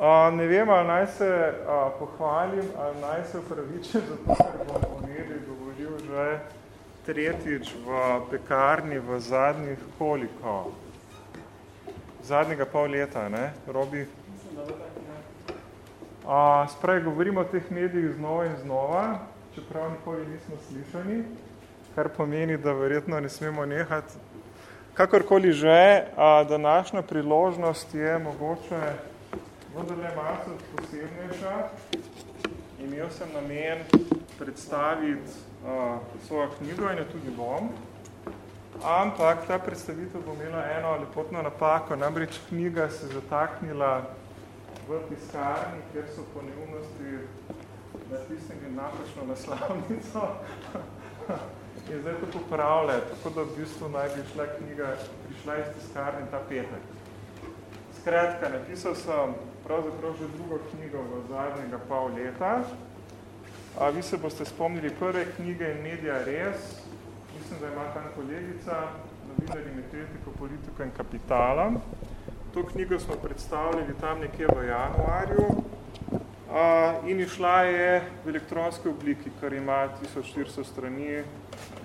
Uh, ne vem, ali naj se uh, pohvalim, ali naj se upravičem, zato ker bom mediji govoril že tretjič v pekarni v zadnjih koliko? Zadnjega pol leta, ne, Robi? Uh, Sprej, govorimo o teh medijih znova in znova, čeprav nikoli nismo slišani, kar pomeni, da verjetno ne smemo nehati. Kakorkoli že, uh, današnja priložnost je mogoče vendarle malo posebnejša. Imel sem namen predstaviti uh, svojo knjigo in jo tudi bom. Ampak ta predstavitev bo imela eno lepotno napako, namreč knjiga se zataknila v pisarni, kjer so po neumnosti natisnili napačno naslavnico in zdaj to popravlja, tako da v bistvu naj bi šla knjiga, prišla iz tiskarni ta petek. Skratka, napisal sem pravzaprav že drugo knjigo v zadnjega pol leta. A vi se boste spomnili prve knjige Media Res, mislim, da ima tam kolegica, novinari Metretiko, politiko in kapitala. To knjigo smo predstavljali tam nekje v januarju a, in išla je v elektronski obliki, kar ima 1400 strani.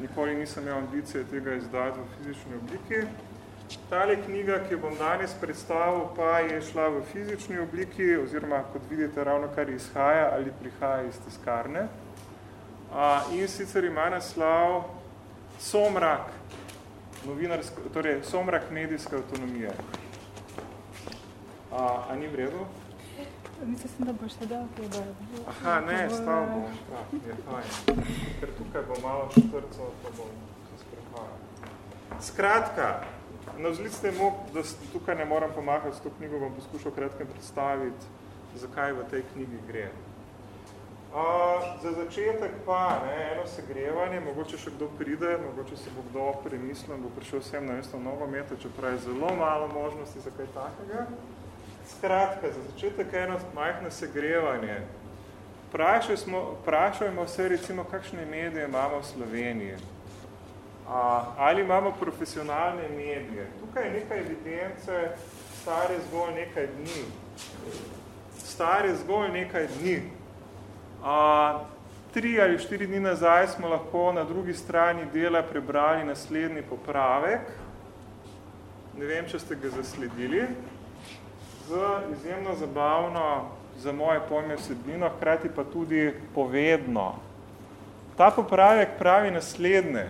Nikoli nisem imel ambicije tega izdati v fizični obliki. Tale knjiga, ki jo bom danes predstavil, pa je šla v fizični obliki, oziroma, kot vidite, ravno kar izhaja ali prihaja iz tiskarne. In sicer ima naslov Somrak, torej Somrak medijske avtonomije. A, a ni v redu? Mislil sem, da boš sedel, da Aha, ne, stav bom. Ja, je fajn. Ker tukaj bo malo četvrco, pa bom se sprehajal. Skratka, Na vzlic temu, da tukaj ne moram pomahati s to knjigo, bom poskušal kratkem predstaviti, zakaj v tej knjigi gre. Uh, za začetek pa ne, eno segrevanje, mogoče še kdo pride, mogoče se bo kdo premislil, bo prišel sem na mesto nogometa, čeprav je zelo malo možnosti za kaj takega. Skratka, za začetek eno majhno segrevanje. Prašajmo se recimo, kakšne medije imamo v Sloveniji ali imamo profesionalne medije. Tukaj je nekaj evidence, stare zgolj nekaj dni. Stare zgolj nekaj dni. A, tri ali štiri dni nazaj smo lahko na drugi strani dela prebrali naslednji popravek. Ne vem, če ste ga zasledili. Z izjemno zabavno za moje pojme vsebino, hkrati pa tudi povedno. Ta popravek pravi naslednje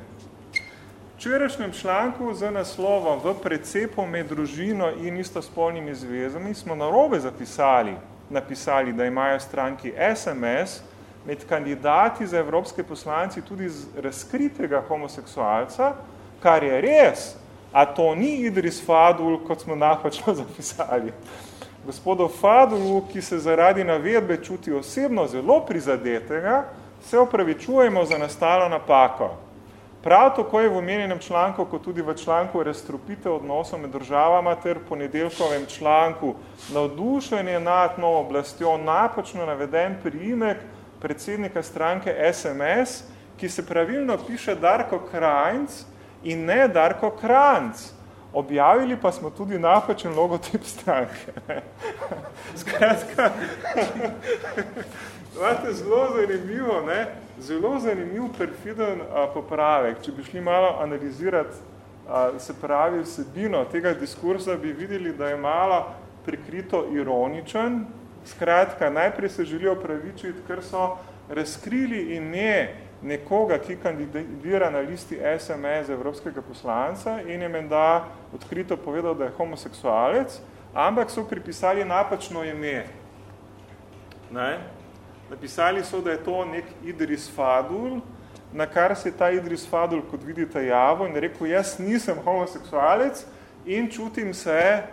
včerajšnjem članku z naslovom v precepu med družino in istospolnimi zvezami smo narobe zapisali, napisali, da imajo stranki SMS med kandidati za evropske poslanci tudi z razkritega homoseksualca, kar je res, a to ni Idris Fadul, kot smo napačno zapisali. Gospodo Fadulu, ki se zaradi navedbe čuti osebno zelo prizadetega, se opravičujemo za nastalo napako. Prav tako je v omenjenem članku, kot tudi v članku Restrupite odnosov med državama ter ponedeljkovem članku navdušenje nad novo oblastjo napačno naveden priimek predsednika stranke SMS, ki se pravilno piše Darko Krajnc in ne Darko Kranc. Objavili pa smo tudi napačen logotip stranke. Skratka, imate zelo zanimivo, ne? zelo zanimiv perfiden a, popravek. Če bi šli malo analizirati, a, se pravi, vsebino tega diskursa, bi videli, da je malo prikrito ironičen. Skratka, najprej se želijo pravičiti, ker so razkrili ime nekoga, ki kandidira na listi SMS evropskega poslanca in je menda odkrito povedal, da je homoseksualec, ampak so pripisali napačno ime. Ne? Napisali so, da je to nek Idris Fadul, na kar se je ta Idris Fadul, kot vidite, javo in rekel, jaz nisem homoseksualec in čutim se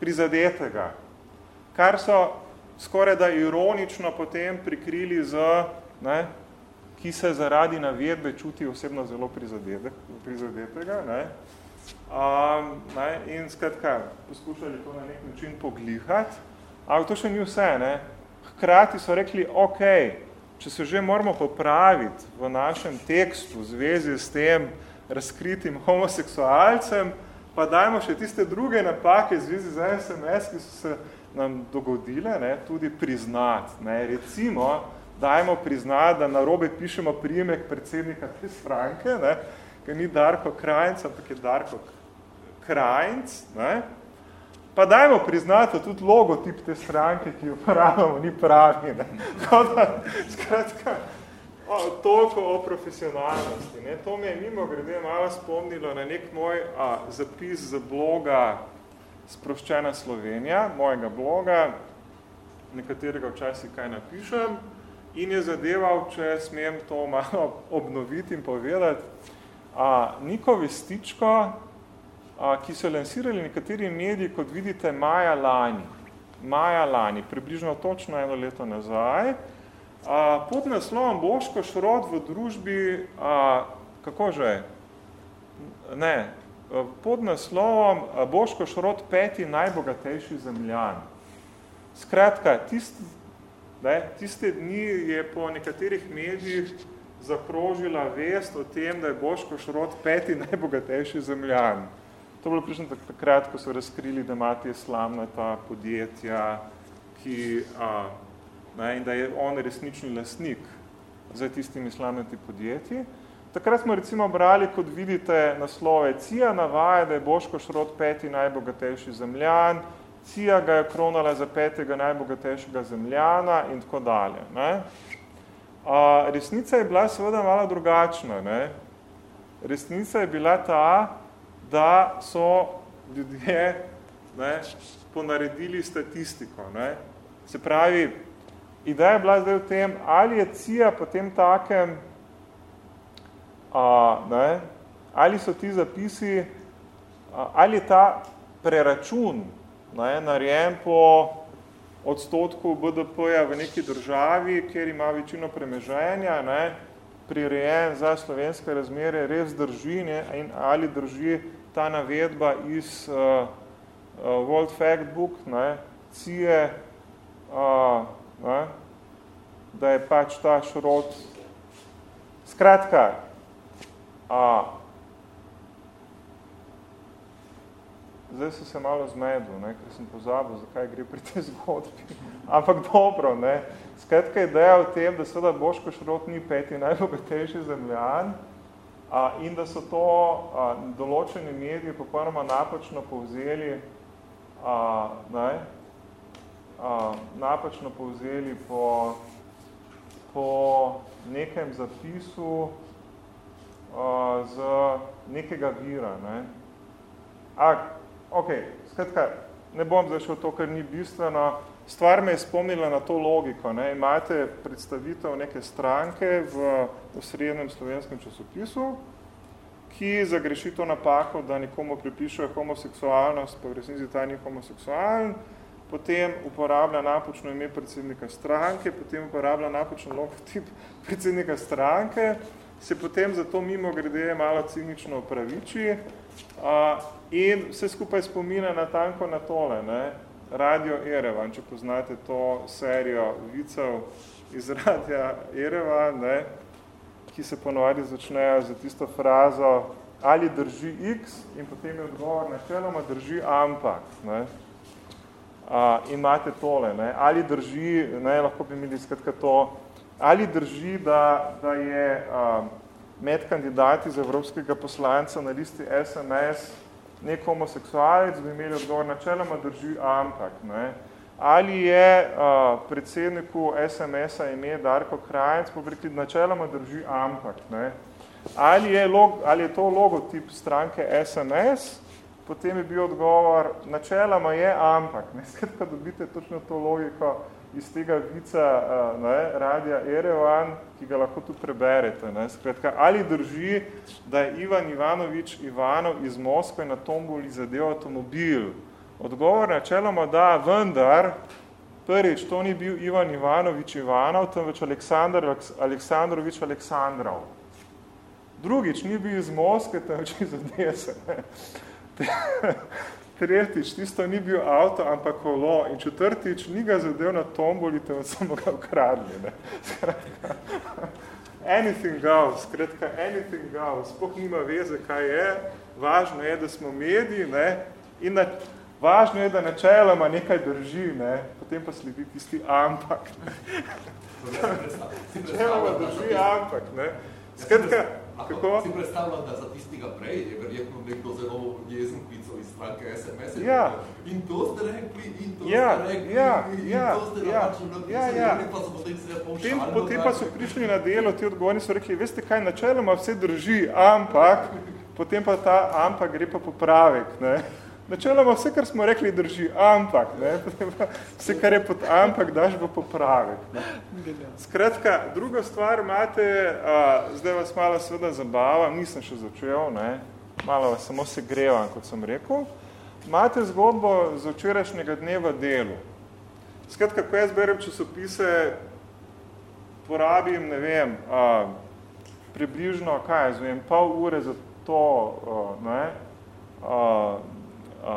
prizadetega. Kar so skoraj da ironično potem prikrili z, ne, ki se zaradi navedbe čuti osebno zelo prizadetega. Ne. Um, ne, in skratka, poskušali to na nek način poglihati. Ampak to še ni vse. Ne hkrati so rekli, ok, če se že moramo popraviti v našem tekstu v zvezi s tem razkritim homoseksualcem, pa dajmo še tiste druge napake v zvezi z SMS, ki so se nam dogodile, ne, tudi priznati. Ne. Recimo, dajmo priznati, da na robe pišemo prijemek predsednika te stranke, ker ni Darko Krajnc, ampak je Darko Krajnc, ne, pa dajmo priznati, da tudi logotip te stranke, ki jo uporabljamo, ni pravi. Ne. Da, skratka, o, toliko o profesionalnosti. Ne. To me je mimo grede malo spomnilo na nek moj a, zapis z bloga Sproščena Slovenija, mojega bloga, nekaterega včasih kaj napišem, in je zadeval, če smem to malo obnoviti in povedati, a, Niko Vestičko, ki so lansirali nekateri mediji, kot vidite, maja lani, maja lani, približno točno eno leto nazaj, pod naslovom Boško Šrod v družbi, kako že, ne, pod naslovom Boško Šrot peti najbogatejši zemljan. Skratka, tist, ne, tiste dni je po nekaterih medijih zakrožila vest o tem, da je Boško Šrot peti najbogatejši zemljan. To je bilo prišno takrat, ko so razkrili, da imate je slamna ta podjetja, ki, a, ne, in da je on resnični lasnik za tistimi slamnati podjetji. Takrat smo recimo brali, kot vidite, naslove CIA navaja, da je Boško Šrot peti najbogatejši zemljan, CIA ga je kronala za petega najbogatejšega zemljana in tako dalje. Ne? A, resnica je bila seveda malo drugačna. Ne? Resnica je bila ta, da so ljudje ne, ponaredili statistiko. Ne? Se pravi, ideja je bila zdaj v tem, ali je CIA potem takem a, ne, ali so ti zapisi, a, ali je ta preračun ne, narejen po odstotku BDP-ja v neki državi, kjer ima večino premeženja, ne, prirejen za slovenske razmere, res drži ne, in ali drži ta navedba iz uh, uh, World Fact Book, ne, cije, uh, ne, da je pač ta šrot. Skratka, A, zdaj sem se malo zmedil, ne, ker sem pozabil, zakaj gre pri tej zgodbi. Ampak dobro, ne. Skratka ideja v tem, da seveda Boško Šrot ni peti najbogatejši zemljan in da so to a, določeni mediji popolnoma napačno povzeli, a, ne, a, napačno povzeli po, po nekem zapisu, z nekega vira. Ne. A, ok, skratka, ne bom zdaj šel to, ker ni bistveno. Stvar me je spomnila na to logiko. Ne. Imate predstavitev neke stranke v osrednjem slovenskem časopisu, ki zagreši to napako, da nekomu pripišuje homoseksualnost, pa v resnici ta ni homoseksualen, potem uporablja napočno ime predsednika stranke, potem uporablja napočno logotip predsednika stranke, se potem zato mimo grede malo cinično opraviči a, in vse skupaj spomina na tanko na tole, ne? Radio Erevan, če poznate to serijo vicev iz Radia Erevan, ne? ki se ponovadi začnejo za tisto frazo ali drži X in potem je odgovor načeloma drži ampak. Ne? A, imate tole, ne? ali drži, ne, lahko bi imeli skratka to, Ali drži, da, da je uh, med kandidati za evropskega poslanca na listi SMS nek homoseksualec, bi imeli odgovor načeloma drži, ampak. Ne? Ali je uh, predsedniku SMS-a ime Darko Krajec, pa rekli, načeloma drži, ampak. Ne? Ali, je log, ali je to logotip stranke SMS, potem je bil odgovor, načeloma je, ampak. Ne? Skratka, dobite točno to logiko, iz tega vica ne, radija Erevan, ki ga lahko tu preberete. Ne. Skratka, ali drži, da je Ivan Ivanovič Ivanov iz Moskve na tomboli zadev avtomobil? Odgovor načeloma da, vendar, prvič, to ni bil Ivan Ivanovič Ivanov, temveč Aleksandr Aleksandrovič Aleksandrov. Drugič, ni bil iz Moskve, temveč iz Odese. Tretjič, tisto ni bil avto, ampak kolo in četrtič, ni ga zadev na tomboli, temveč samo ga ukradli. Ne? Skratka, anything goes, skratka, anything goes, spoh nima veze, kaj je, važno je, da smo mediji ne? in na, Važno je, da načeloma nekaj drži, ne? potem pa sledi tisti ampak. načeloma drži ampak. Ne? Skratka, kako? Si predstavljam, da za tistega prej je verjetno nekdo zelo jezen klical stranke SMS. Ja. In to ste rekli, in to ja, ste rekli, ja, in ja, to ste ja, napačno ja, napisali, ja. pa so potem se Potem, potem pa so prišli na delo, ti odgovorni so rekli, veste kaj, načeloma vse drži, ampak, potem pa ta ampak gre pa popravek. Ne? Načeloma vse, kar smo rekli, drži, ampak, ne? pa vse, kar je pod ampak, daš v popravek. Ne? Skratka, druga stvar imate, a, zdaj vas malo seveda zabavam, nisem še začel, ne? Malo samo se grevam, kot sem rekel. Imate zgodbo z včerajšnjega dne v delu. Skratka, ko jaz berem časopise, porabim, ne vem, a, približno, kaj jaz vem, pol ure za to, a, ne, a, a,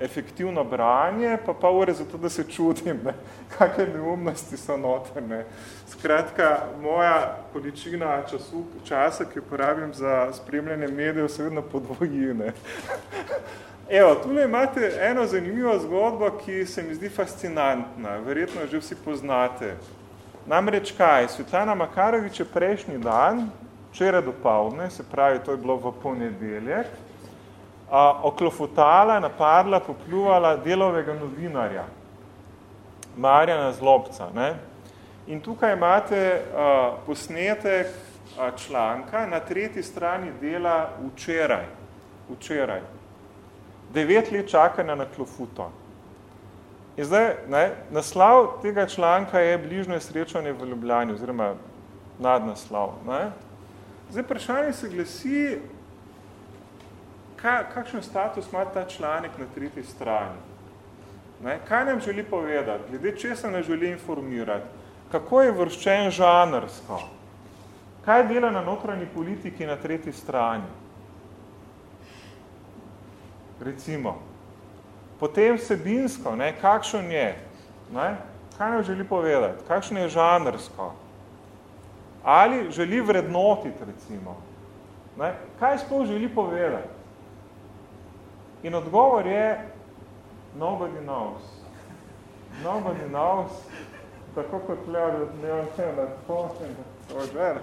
efektivno branje, pa pol ure za to, da se čutim, ne, kakve neumnosti so noter, ne. Skratka, moja količina času, časa, ki jo porabim za spremljanje medijev, se vedno podvoji, ne. Evo, tule imate eno zanimivo zgodbo, ki se mi zdi fascinantna, verjetno že vsi poznate. Namreč kaj, Svetlana Makarovič je prejšnji dan, včeraj dopoldne, se pravi, to je bilo v ponedeljek, a, oklofutala, napadla, popluvala delovega novinarja, Marjana Zlobca. Ne? In tukaj imate a, posnetek a, članka na tretji strani dela včeraj. Včeraj. Devet let čakanja na klofuto. In zdaj, ne, naslov tega članka je bližno srečanje v Ljubljani, oziroma nadnaslov. Ne. Zdaj, vprašanje se glasi, ka, kakšen status ima ta članek na tretji strani. Ne, kaj nam želi povedati? Glede česa ne želi informirati? Kako je vrščen žanrsko? Kaj dela na notranji politiki na tretji strani? Recimo. Potem vsebinsko, ne, kakšen je, ne, kaj nam želi povedati, kakšen je žanrsko, ali želi vrednotiti, recimo, ne, kaj sploh želi povedati. In odgovor je, nobody knows. Nobody knows, tako kot Leo, da ne vem, da to Roger.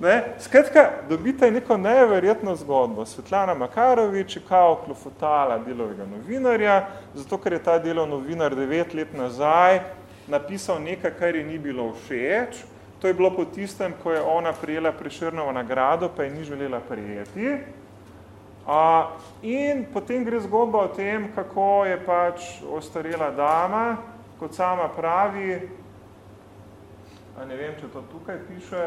ne? Skratka, dobite neko neverjetno zgodbo. Svetlana Makarovič je kao klofotala delovega novinarja, zato ker je ta delov novinar devet let nazaj napisal nekaj, kar ji ni bilo všeč. To je bilo po tistem, ko je ona prijela Prešernovo nagrado, pa je ni želela prijeti. A, in potem gre zgodba o tem, kako je pač ostarela dama, kot sama pravi, a ne vem, če to tukaj piše,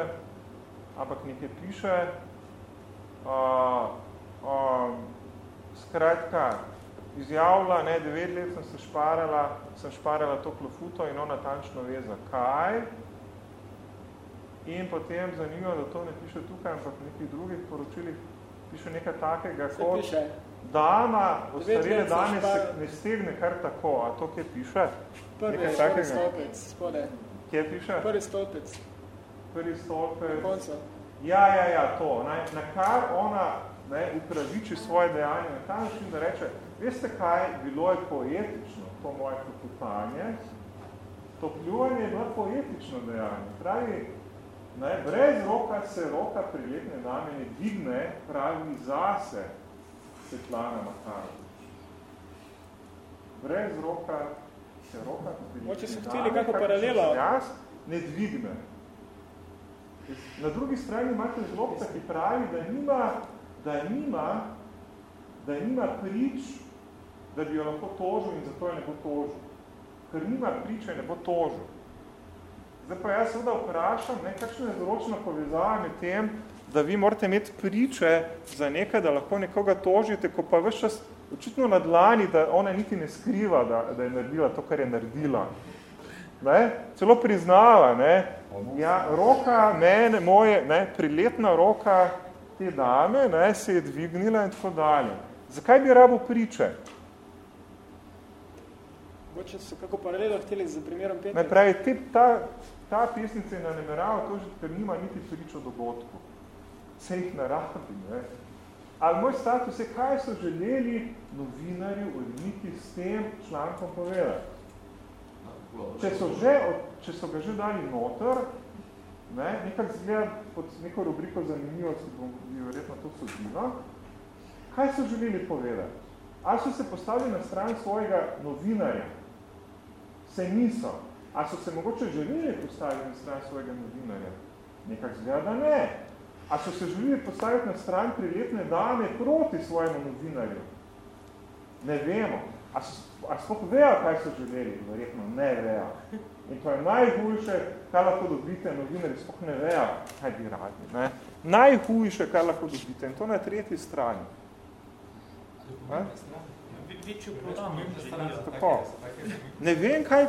ampak nekaj piše. Uh, uh, skratka, izjavila, ne, devet let sem se šparala, sem šparala to klofuto in ona tančno ve, zakaj. In potem zanimivo, da to ne piše tukaj, ampak v nekih drugih poročilih piše nekaj takega, Se kot piše. dama, ostarele dame se ne stegne kar tako. A to kje piše? Prvi, Nekaj prvi takega? stolpec, spode. Kje piše? Prvi stolpec, Prvi stolpec. na koncu. Ja, ja, ja, to. Na, na kar ona ne, upraviči svoje dejanje, na ta način, da reče, veste kaj, bilo je poetično, to moje pokupanje, to pljuvanje je bilo poetično dejanje. Pravi, ne, brez roka se roka priletne dame ne digne, pravi zase Svetlana Makarovič. Brez roka se roka so priletne hteli kako paralelo. Jaz ne dvigne. Na drugi strani imate žlobca, ki pravi, da nima, da nima, da nima prič, da bi jo lahko tožil in zato jo ne bo tožil. Ker nima priče, ne bo tožil. Zdaj pa jaz seveda vprašam, ne, kakšna je zročna povezava med tem, da vi morate imeti priče za nekaj, da lahko nekoga tožite, ko pa veš čas očitno na dlani, da ona niti ne skriva, da, da je naredila to, kar je naredila. Ne? Celo priznava, ne? Ja, roka mene, moje, ne, priletna roka te dame, ne, se je dvignila in tako dalje. Zakaj bi rabo priče? Mogoče so kako paralelo hteli z primerom Petra. Ne pravi, te, ta, ta pesnica je namerava tožiti, ker nima niti pričo dogodku. Se jih narabi, ne. Ali moj status je, kaj so želeli novinarji, uredniki s tem člankom povedati. Če so, že, če so ga že dali noter, ne, nekak zgleda pod neko rubriko zanimivosti, bom bi verjetno to sodilo, kaj so želeli povedati? Ali so se postavili na stran svojega novinarja? Se niso. Ali so se mogoče želeli postaviti na stran svojega novinarja? Nekak zgleda, da ne. A so se želeli postaviti na stran priletne dame proti svojemu novinarju? Ne vemo. A, so, a sploh vejo, kaj so želeli? Verjetno ne vejo. In to je najhujše, kar lahko dobite, novinari sploh ne vejo, kaj bi radi. Ne? Najhujše, kar lahko dobite. In to na tretji strani. Tako. Ne vem, kaj...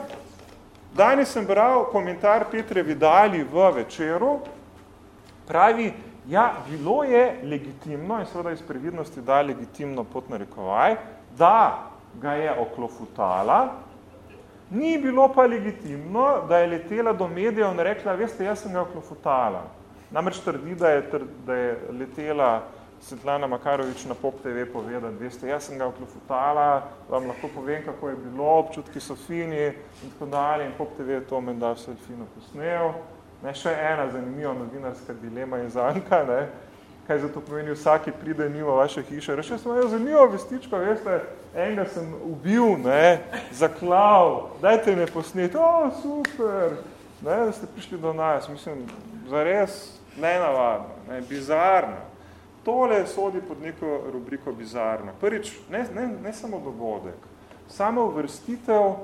Danes sem bral komentar Petre Vidali v večeru, pravi, ja, bilo je legitimno, in seveda iz previdnosti da legitimno pot narekovaj, da ga je oklofutala, ni bilo pa legitimno, da je letela do medijev in rekla, veste, jaz sem ga oklofutala. Namreč trdi, da je, da je letela Svetlana Makarovič na Pop TV povedati, veste, jaz sem ga oklofutala, vam lahko povem, kako je bilo, občutki so fini in tako dalje, in Pop TV je to menda vse fino posnel. Ne, še ena zanimiva novinarska dilema je zanka, ne, kaj zato pomeni, vsaki pride mimo vaše hiše. Reče, sem jo zanimivo vestičko, veste, enega sem ubil, ne, zaklav, dajte me posneti, o, super, ne, da ste prišli do nas, mislim, zares nenavadno, ne, bizarno. Tole sodi pod neko rubriko bizarno. Prvič, ne, ne, ne samo dogodek, samo uvrstitev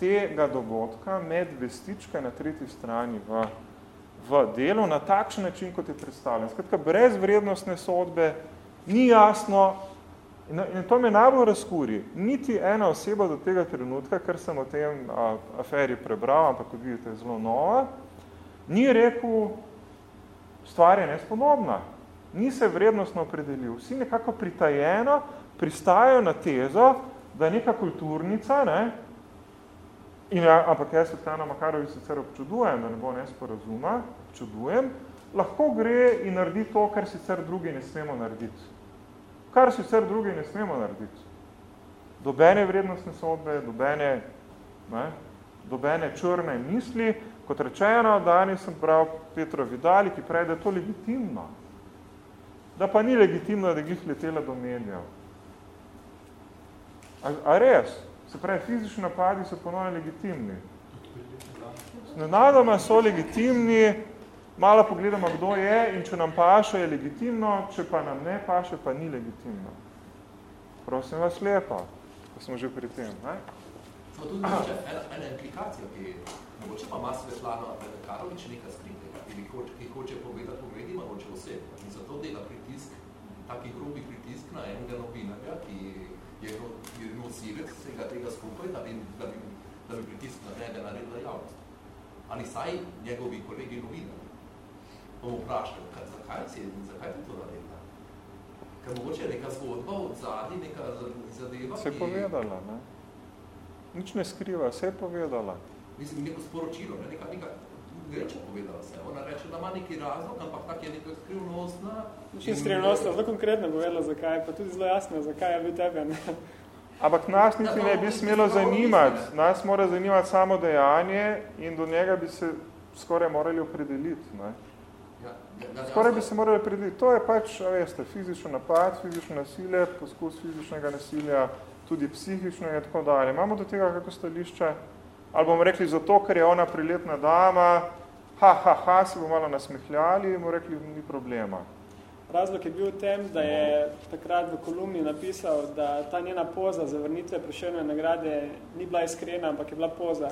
tega dogodka med vestička na tretji strani v v delu na takšen način, kot je predstavljen. Skratka, brez vrednostne sodbe ni jasno, in, in to me najbolj razkuri, niti ena oseba do tega trenutka, ker sem o tem a, aferi prebral, ampak kot vidite je zelo nova, ni rekel, stvar je nespodobna. Ni se vrednostno opredelil. Vsi nekako pritajeno pristajajo na tezo, da je neka kulturnica, ne, In, ja, ampak jaz Svetlana Makarovič sicer občudujem, da ne bo nesporazuma, občudujem, lahko gre in naredi to, kar sicer drugi ne smemo narediti. Kar sicer drugi ne smemo narediti. Dobene vrednostne sodbe, dobene, ne, dobene črne misli, kot rečeno, danes sem prav Petro Vidali, ki pravi, da je to legitimno. Da pa ni legitimno, da je glih letela do medijev. A, a res? Se pravi, fizični napadi so ponovno legitimni. Nenadoma so legitimni, malo pogledamo, kdo je in če nam paše, je legitimno, če pa nam ne paše, pa ni legitimno. Prosim vas lepo, ko smo že pri tem. Ne? Smo tudi ena, ena implikacija, ki mogoče pa ima Svetlana Karovič nekaj skritega, ki, hoče, ki hoče povedati po mediji, mogoče osebno. In zato dela pritisk, taki grobi pritisk na enega novinarja, ki je, je nosilec vsega tega skupaj, da bi, da bi, da bi pritisk na njega naredila javnost. Ali saj njegovi kolegi novinari bomo vprašali, kaj, zakaj, si, zakaj ti to naredila? Ker mogoče je neka zgodba od zadnji, neka zadeva, Se je ki... povedala, ne? Nič ne skriva, se je povedala. Mislim, neko sporočilo, ne? neka, neka greče povedala se. Ona reče, da ima neki razlog, ampak tak je neka skrivnostna. Nič skrivnostna, zelo konkretno povedala, zakaj, pa tudi zelo jasno, zakaj je bil tebe. Ne? Ampak nas niti ne bi smelo zanimati. Nas mora zanimati samo dejanje in do njega bi se skoraj morali opredeliti. Ne? Ja, ja, Skoraj bi se morali opredeliti. To je pač, a veste, fizično napad, fizično nasilje, poskus fizičnega nasilja, tudi psihično in tako dalje. Imamo do tega kako stališče? Ali bomo rekli zato, ker je ona priletna dama, ha, ha, ha, se bomo malo nasmehljali in bomo rekli, ni problema. Razlog je bil v tem, da je takrat v kolumni napisal, da ta njena poza za vrnitve prešljene nagrade ni bila iskrena, ampak je bila poza.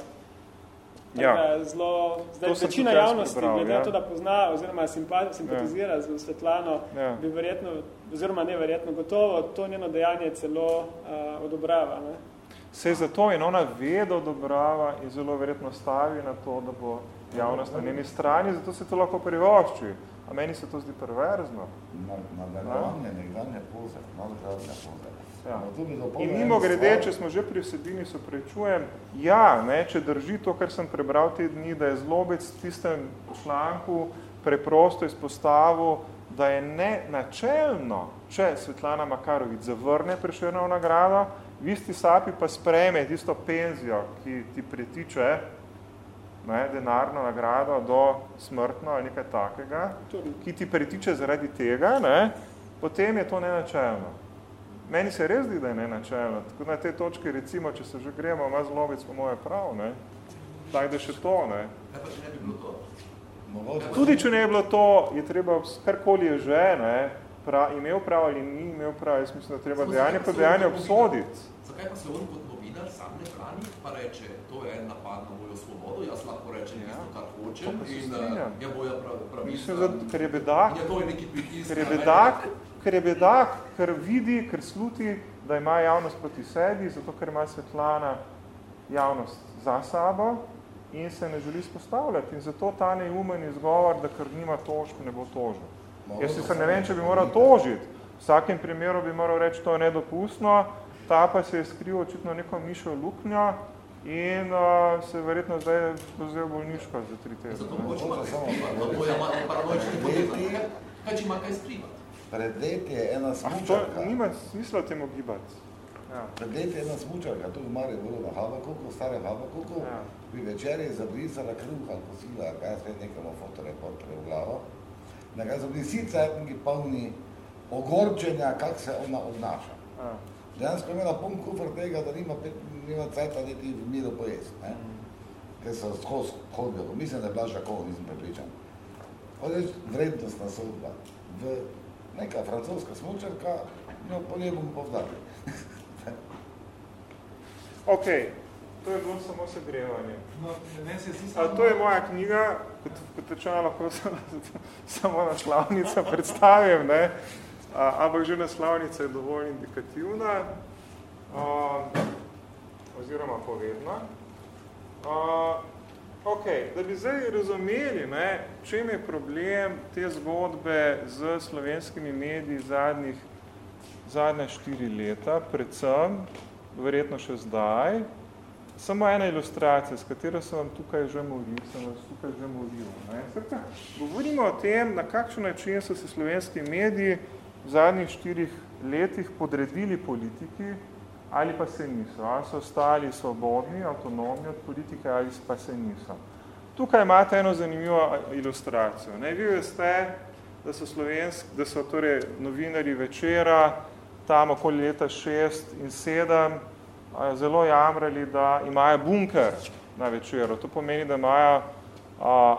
Ja. Tako Zelo, zdaj, To večina javnosti, prebral, glede ja. to, da pozna oziroma simpa- simpatizira z Svetlano, Ja. bi verjetno, oziroma ne verjetno, gotovo to njeno dejanje celo uh, odobrava. Ne? Se je zato in ona ve, da odobrava in zelo verjetno stavi na to, da bo javnost na njeni strani, zato se to lahko privošči. A meni se to zdi perverzno. Na- Nadaljevanje nekdanje poze, nadgradne poze. Ja. No, In mimo grede, če smo že pri vsebini, se prečujem, ja, ne, če drži to, kar sem prebral te dni, da je zlobec v tistem članku preprosto izpostavil da je ne načelno, če Svetlana Makarovič zavrne Prešernov nagrado, v isti sapi pa sprejme tisto penzijo, ki ti pretiče ne, denarno nagrado do smrtno ali nekaj takega, ki ti pretiče zaradi tega, ne, potem je to nenačelno. Meni se res zdi, da je nenačelno. Tako na te točke, recimo, če se že gremo, ima zlobic po moje prav, ne, tak da še to, ne. Kaj pa, če ne bi bilo to? Tudi, če ne bi bilo to, je treba, karkoli je že, ne, pra, imel prav ali ni imel prav, jaz mislim, da treba dejanje pa dejanje obsoditi. Zakaj pa se on kot novinar sam ne brani, pa reče, to je en napad na mojo svobodo, jaz lahko rečem ja. tisto, kar hočem in uh, je moja pravica. Mislim, da, ker je bedak, je to je neki pritisk, ker je bedak, ker je bedak, ker vidi, ker sluti, da ima javnost proti sebi, zato ker ima Svetlana javnost za sabo in se ne želi spostavljati. In zato ta neumen izgovor, da ker nima tožb, ne bo tožil. Jaz se ne vem, če bi moral tožiti. V vsakem primeru bi moral reči, to je nedopustno, ta pa se je skril očitno neko mišo luknjo in uh, se verjetno zdaj vzel bolniško za tri tedne. Zato mogoče ima kaj je paranoični podjetek. Kaj če ima kaj skrivati? Pred leti je ena smučarka. To nima smisla temu gibati. Ja. Pred leti je ena smučarka, tu v Mariboru na Havakuku, stare Havakuku, ja. pri večeri je zabrisala kruha, kosila, kaj spet nekamo fotoreportere v glavo. Na kaj so bili cajtniki polni ogorčenja, kak se ona obnaša. Ja. Dejansko je imela pun kufr tega, da nima, pet, nima cajta niti v miru pojesti. Ne? Ker so skozi hodili. Mislim, da je bila žakov, nisem prepričan. Odreč vrednostna sodba. V neka francoska smučarka, no, po njej bom povdali. ok, to je bilo samo segrevanje. No, ne se si A, to je moja knjiga, kot, kot rečeno, lahko samo naslavnica predstavim, ne? A, ampak že naslavnica je dovolj indikativna a, oziroma povedna. A, ok, da bi zdaj razumeli, ne, čem je problem te zgodbe z slovenskimi mediji zadnjih zadnje štiri leta, predvsem, verjetno še zdaj, samo ena ilustracija, s katero sem vam tukaj že moril, sem vas tukaj že moril. Ne? Srka, govorimo o tem, na kakšen način so se slovenski mediji v zadnjih štirih letih podredili politiki, ali pa se niso. Ali so ostali svobodni, avtonomni od politike, ali pa se niso. Tukaj imate eno zanimivo ilustracijo. Ne? Vi veste, da so, slovensk, da so torej novinari večera, tam okoli leta 6 in 7, zelo jamrali, da imajo bunker na večeru. To pomeni, da imajo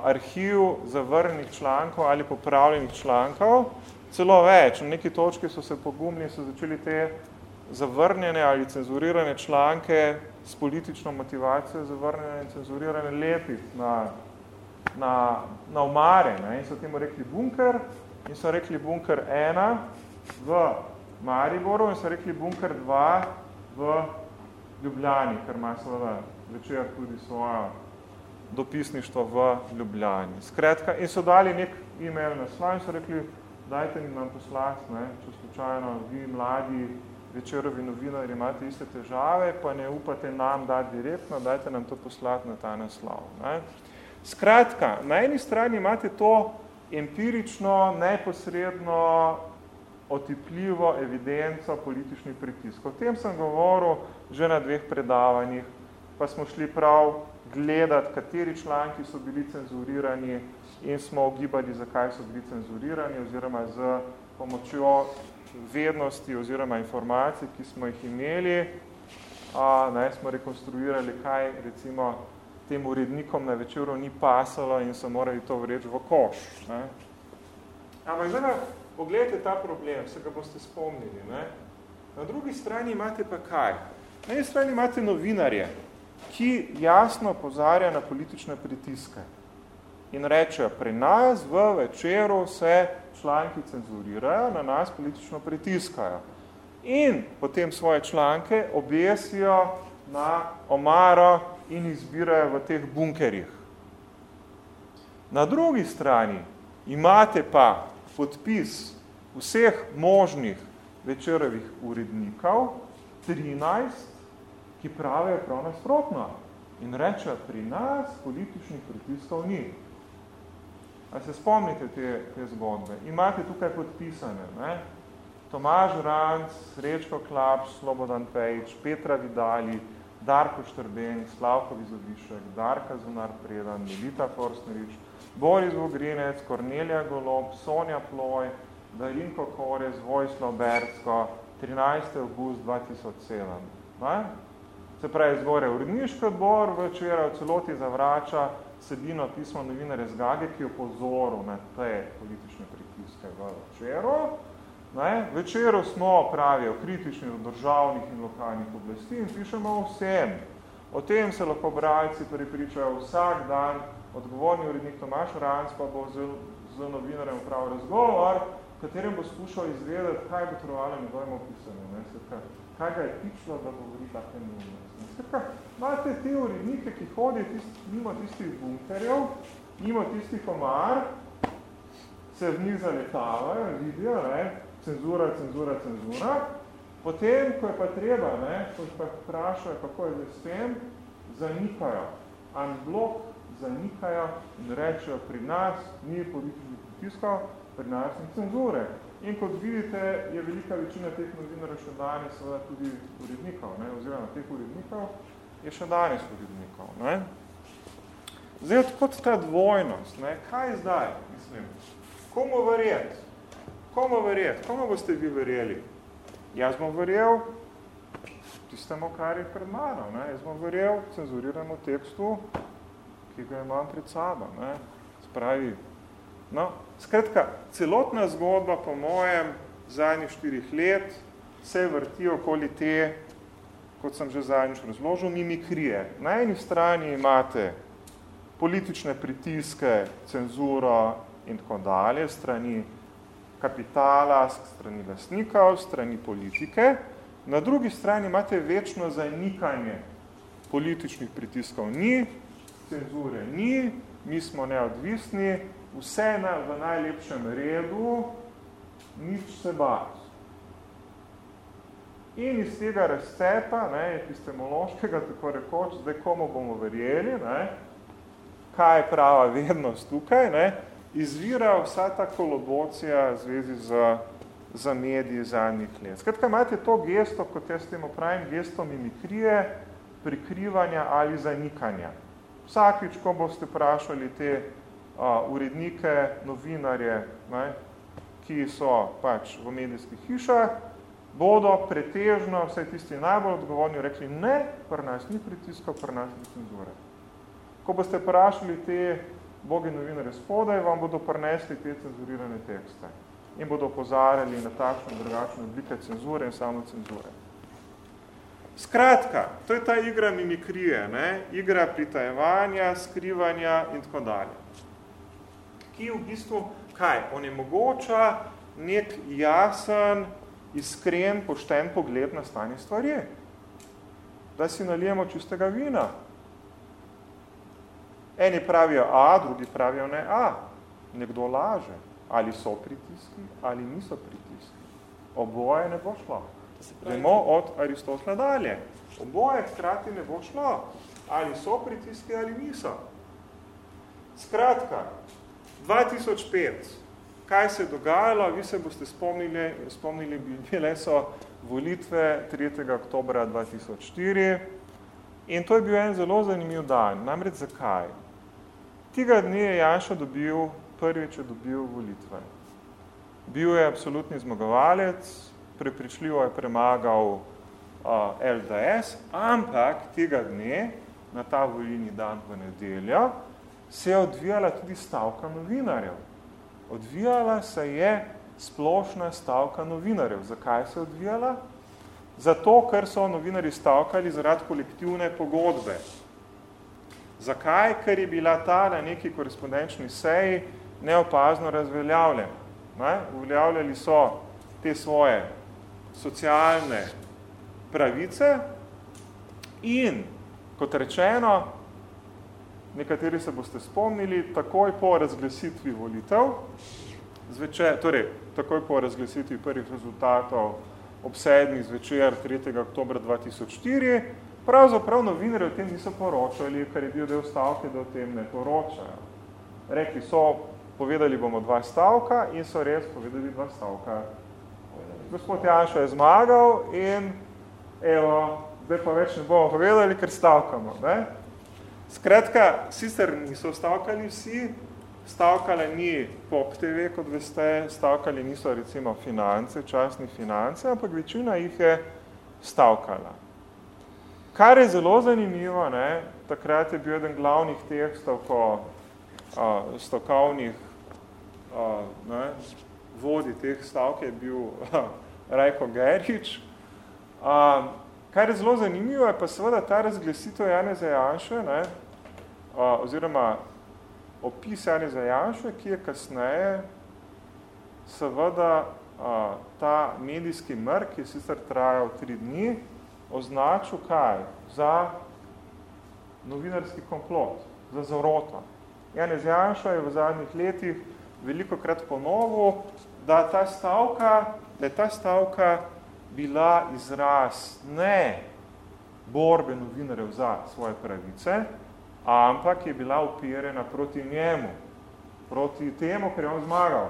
arhiv zavrnih člankov ali popravljenih člankov, celo več. Na neki točki so se pogumni, so začeli te zavrnjene ali cenzurirane članke s politično motivacijo zavrnjene in cenzurirane lepiti na, na, na omare. Ne? In so temu rekli bunker in so rekli bunker 1 v Mariboru in so rekli bunker 2 v Ljubljani, ker ima seveda večer tudi svojo dopisništvo v Ljubljani. Skratka, in so dali nek e-mail na slov in so rekli, dajte mi nam poslati, ne, če slučajno vi mladi večerovi novinari imate iste težave, pa ne upate nam dati direktno, dajte nam to poslati na ta naslov. Ne. Skratka, na eni strani imate to empirično, neposredno otipljivo evidenco političnih pritiskov. O tem sem govoril že na dveh predavanjih, pa smo šli prav gledati, kateri članki so bili cenzurirani in smo ogibali, zakaj so bili cenzurirani, oziroma z pomočjo vednosti oziroma informacij, ki smo jih imeli, a, ne, smo rekonstruirali, kaj recimo tem urednikom na večeru ni pasalo in so morali to vreči v koš. Ne. Ampak zdaj Poglejte ta problem, se ga boste spomnili. Ne? Na drugi strani imate pa kaj? Na eni strani imate novinarje, ki jasno pozarja na politične pritiske in rečejo, pri nas v večeru se članki cenzurirajo, na nas politično pritiskajo. In potem svoje članke objesijo na omaro in izbirajo v teh bunkerih. Na drugi strani imate pa podpis vseh možnih večerovih urednikov, 13, ki pravijo prav nasprotno in rečejo, pri nas političnih pritiskov ni. A se spomnite te, te zgodbe? Imate tukaj podpisane, ne? Tomaž Ranc, Srečko Klapš, Slobodan Pejč, Petra Vidali, Darko Štrben, Slavko Vizovišek, Darka Zunar Predan, Melita Forstnerič, Boris Vogrinec, Kornelija Golob, Sonja Ploj, Darinko Korez, Vojslav Bercko, 13. august 2007. Ne? Se pravi, zgore uredniški odbor večera v celoti zavrača sedino pismo novinare z Gage, ki je upozoril na te politične pritiske v večeru. Ne? Večeru smo, pravijo, kritični do državnih in lokalnih oblasti in pišemo vsem. O tem se lahko bralci pripričajo vsak dan, odgovorni urednik Tomaš Ranc pa bo z, z novinarjem prav razgovor, v katerem bo skušal izvedeti, kaj bo trovalo. Ne? Sredka, kaj ga je tičilo, da govori take neumnosti. Sredka, imate te urednike, ki hodijo tist, mimo tistih bunkerjev, mimo tistih omar, se v njih zaletavajo, vidijo, ne? cenzura, cenzura, cenzura. Potem, ko je pa treba, ne, ko pa vprašajo, kako je s tem, zanikajo. Unblock zanikajo in rečejo, pri nas ni političnih pritiskov, pri nas ni cenzure. In kot vidite, je velika večina teh novinarjev še danes seveda tudi urednikov, ne, oziroma teh urednikov je še danes urednikov. Ne. Zdaj, kot ta dvojnost, ne, kaj zdaj, mislim, komu verjeti? Komu verjeti? Komu boste vi verjeli? Jaz bom verjel tistemu, kar je pred mano. Ne? Jaz bom verjel cenzuriranemu tekstu, ki ga imam pred sabo. Ne? Spravi, no, skratka, celotna zgodba po mojem zadnjih štirih let se vrti okoli te, kot sem že zadnjič razložil, mimikrije. Na eni strani imate politične pritiske, cenzuro in tako dalje, strani kapitala, strani lastnikov, strani politike. Na drugi strani imate večno zanikanje političnih pritiskov. Ni, cenzure ni, mi smo neodvisni, vse na, v najlepšem redu, nič se bati. In iz tega razcepa, ne, epistemološkega, tako rekoč, zdaj komu bomo verjeli, ne, kaj je prava vednost tukaj, ne, izvira vsa ta kolobocija v zvezi z, z mediji zadnjih let. Skratka, imate to gesto, kot jaz temu pravim, gesto mimikrije, prikrivanja ali zanikanja. Vsakič, ko boste vprašali te a, urednike, novinarje, ne, ki so pač v medijskih hišah, bodo pretežno, vse tisti najbolj odgovorni, rekli, ne, pri nas ni pritiskov, pri nas ni cenzure. Ko boste vprašali te bogi novinarje spodaj, vam bodo prinesli te cenzurirane tekste in bodo opozarjali na takšne drugačne oblike cenzure in samo cenzure. Skratka, to je ta igra mimikrije, ne? igra pritajevanja, skrivanja in tako dalje. Ki v bistvu, kaj, onemogoča nek jasen, iskren, pošten pogled na stanje stvari. Da si nalijemo čistega vina, Eni pravijo A, drugi pravijo ne A. Nekdo laže. Ali so pritiski, ali niso pritiski. Oboje ne bo šlo. Vemo od Aristotela dalje. Oboje hkrati ne bo šlo. Ali so pritiski, ali niso. Skratka, 2005, kaj se je dogajalo, vi se boste spomnili, spomnili bi bile so volitve 3. oktobra 2004 in to je bil en zelo zanimiv dan. Namreč zakaj? Tega dne je Janša dobil, prvič je dobil volitve. Bil je absolutni zmagovalec, prepričljivo je premagal uh, LDS, ampak tega dne, na ta volilni dan v nedeljo, se je odvijala tudi stavka novinarjev. Odvijala se je splošna stavka novinarjev. Zakaj se je odvijala? Zato, ker so novinari stavkali zaradi kolektivne pogodbe. Zakaj? Ker je bila ta na neki korespondenčni seji neopazno razveljavljena. Ne? Uveljavljali so te svoje socialne pravice in, kot rečeno, nekateri se boste spomnili, takoj po razglasitvi volitev, zvečer, torej takoj po razglasitvi prvih rezultatov ob sedmih zvečer 3. oktober 2004, Pravzaprav novinarji o tem niso poročali, ker je bil del stavke, da o tem ne poročajo. Rekli so, povedali bomo dva stavka in so res povedali dva stavka. Gospod Janšo je zmagal in evo, zdaj pa več ne bomo povedali, ker stavkamo. Ne? Skratka, sicer niso stavkali vsi, stavkale ni POP TV, kot veste, stavkali niso recimo finance, časni finance, ampak večina jih je stavkala. Kar je zelo zanimivo, ne, takrat je bil eden glavnih tekstov, ko a, stavkovnih a, ne, vodi teh stavk je bil a, Rajko Gerič. A, kar je zelo zanimivo, je pa seveda ta razglasitev Janeza Janše, ne, a, oziroma opis Janeza Janše, ki je kasneje seveda a, ta medijski mrk, ki je sicer trajal tri dni, označil kaj? Za novinarski komplot, za zavroto. Janez Janša je v zadnjih letih veliko krat ponovil, da, ta stavka, da je ta stavka bila izraz ne borbe novinarjev za svoje pravice, ampak je bila upirena proti njemu, proti temu, ker je on zmagal.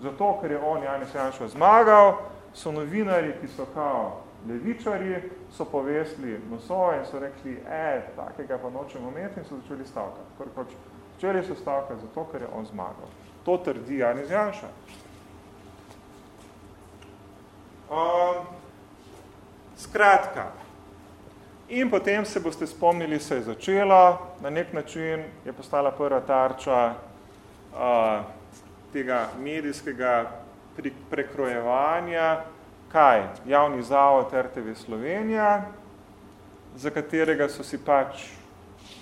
Zato, ker je on, Janez Janša, zmagal, so novinari, ki so kao levičari, so povesli nosove in so rekli, e, takega pa nočemo imeti in so začeli stavkati. Začeli so stavkati zato, ker je on zmagal. To trdi Janez Janša. Um, skratka, in potem se boste spomnili, se je začela, na nek način je postala prva tarča uh, tega medijskega prekrojevanja, kaj? Javni zavod RTV Slovenija, za katerega so si pač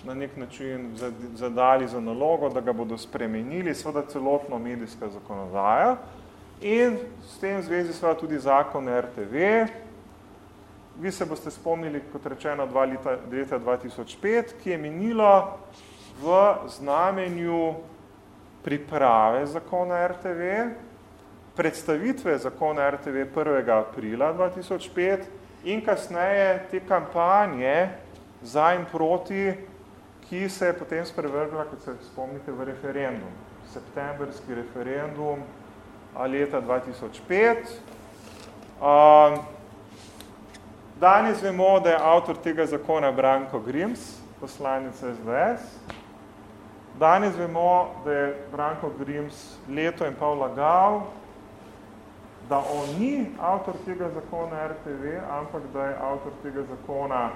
na nek način zadali za nalogo, da ga bodo spremenili, seveda celotno medijska zakonodaja in s tem zvezi seveda tudi zakon RTV. Vi se boste spomnili, kot rečeno, dva leta, leta 2005, ki je minilo v znamenju priprave zakona RTV, predstavitve zakona RTV 1. aprila 2005 in kasneje te kampanje za in proti, ki se je potem sprevrgla, kot se spomnite, v referendum. Septemberski referendum leta 2005. Danes vemo, da je avtor tega zakona Branko Grims, poslanec SDS. Danes vemo, da je Branko Grims leto in pol lagal, da on ni avtor tega zakona RTV, ampak da je avtor tega zakona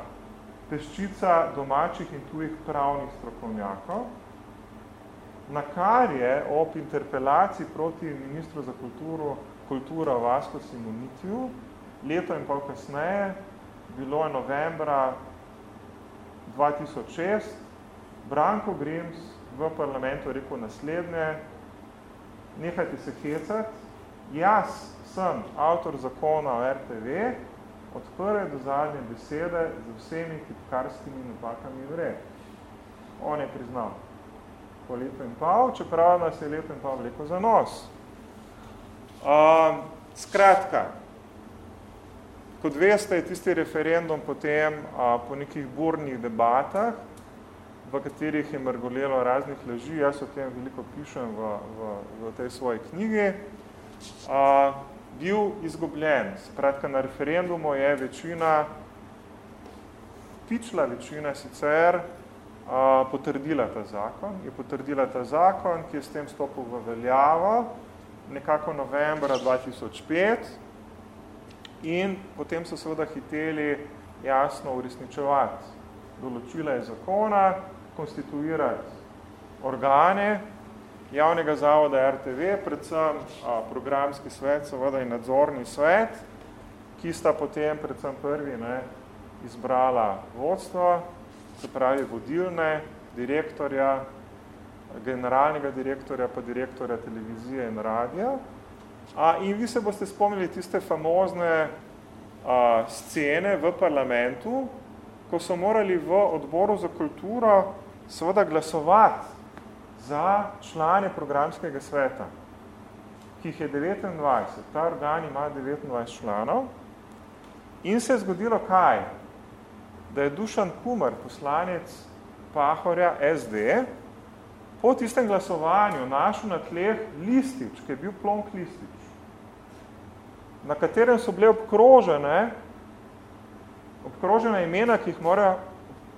peščica domačih in tujih pravnih strokovnjakov, na kar je ob interpelaciji proti ministru za kulturo, kultura Vasko Simonitiju, leto in pol kasneje, bilo je novembra 2006, Branko Grims v parlamentu rekel naslednje, nehajte se hecati, jaz sem avtor zakona o RTV, od prve do zadnje besede z vsemi kipkarskimi napakami vre. On je priznal po leto in pol, čeprav nas je leto in pol veliko za nos. Um, skratka, kot veste, je tisti referendum potem uh, po nekih burnih debatah, v katerih je mrgolelo raznih leži, jaz o tem veliko pišem v, v, v tej svoji knjigi, uh, bil izgubljen. Skratka, na referendumu je večina, pičla večina sicer, potrdila ta zakon. Je potrdila ta zakon, ki je s tem stopil v veljavo nekako novembra 2005 in potem so seveda hiteli jasno uresničevati določila je zakona, konstituirati organe, javnega zavoda RTV, predvsem a, programski svet, seveda in nadzorni svet, ki sta potem predvsem prvi ne, izbrala vodstvo, se pravi vodilne, direktorja, generalnega direktorja, pa direktorja televizije in radija. A, in vi se boste spomnili tiste famozne a, scene v parlamentu, ko so morali v odboru za kulturo seveda glasovati za člane programskega sveta, ki jih je 29, ta organ ima 29 članov, in se je zgodilo kaj? Da je Dušan Kumar, poslanec Pahorja SD, po tistem glasovanju našel na tleh listič, ki je bil plonk listič, na katerem so bile obkrožene, obkrožene imena, ki jih morajo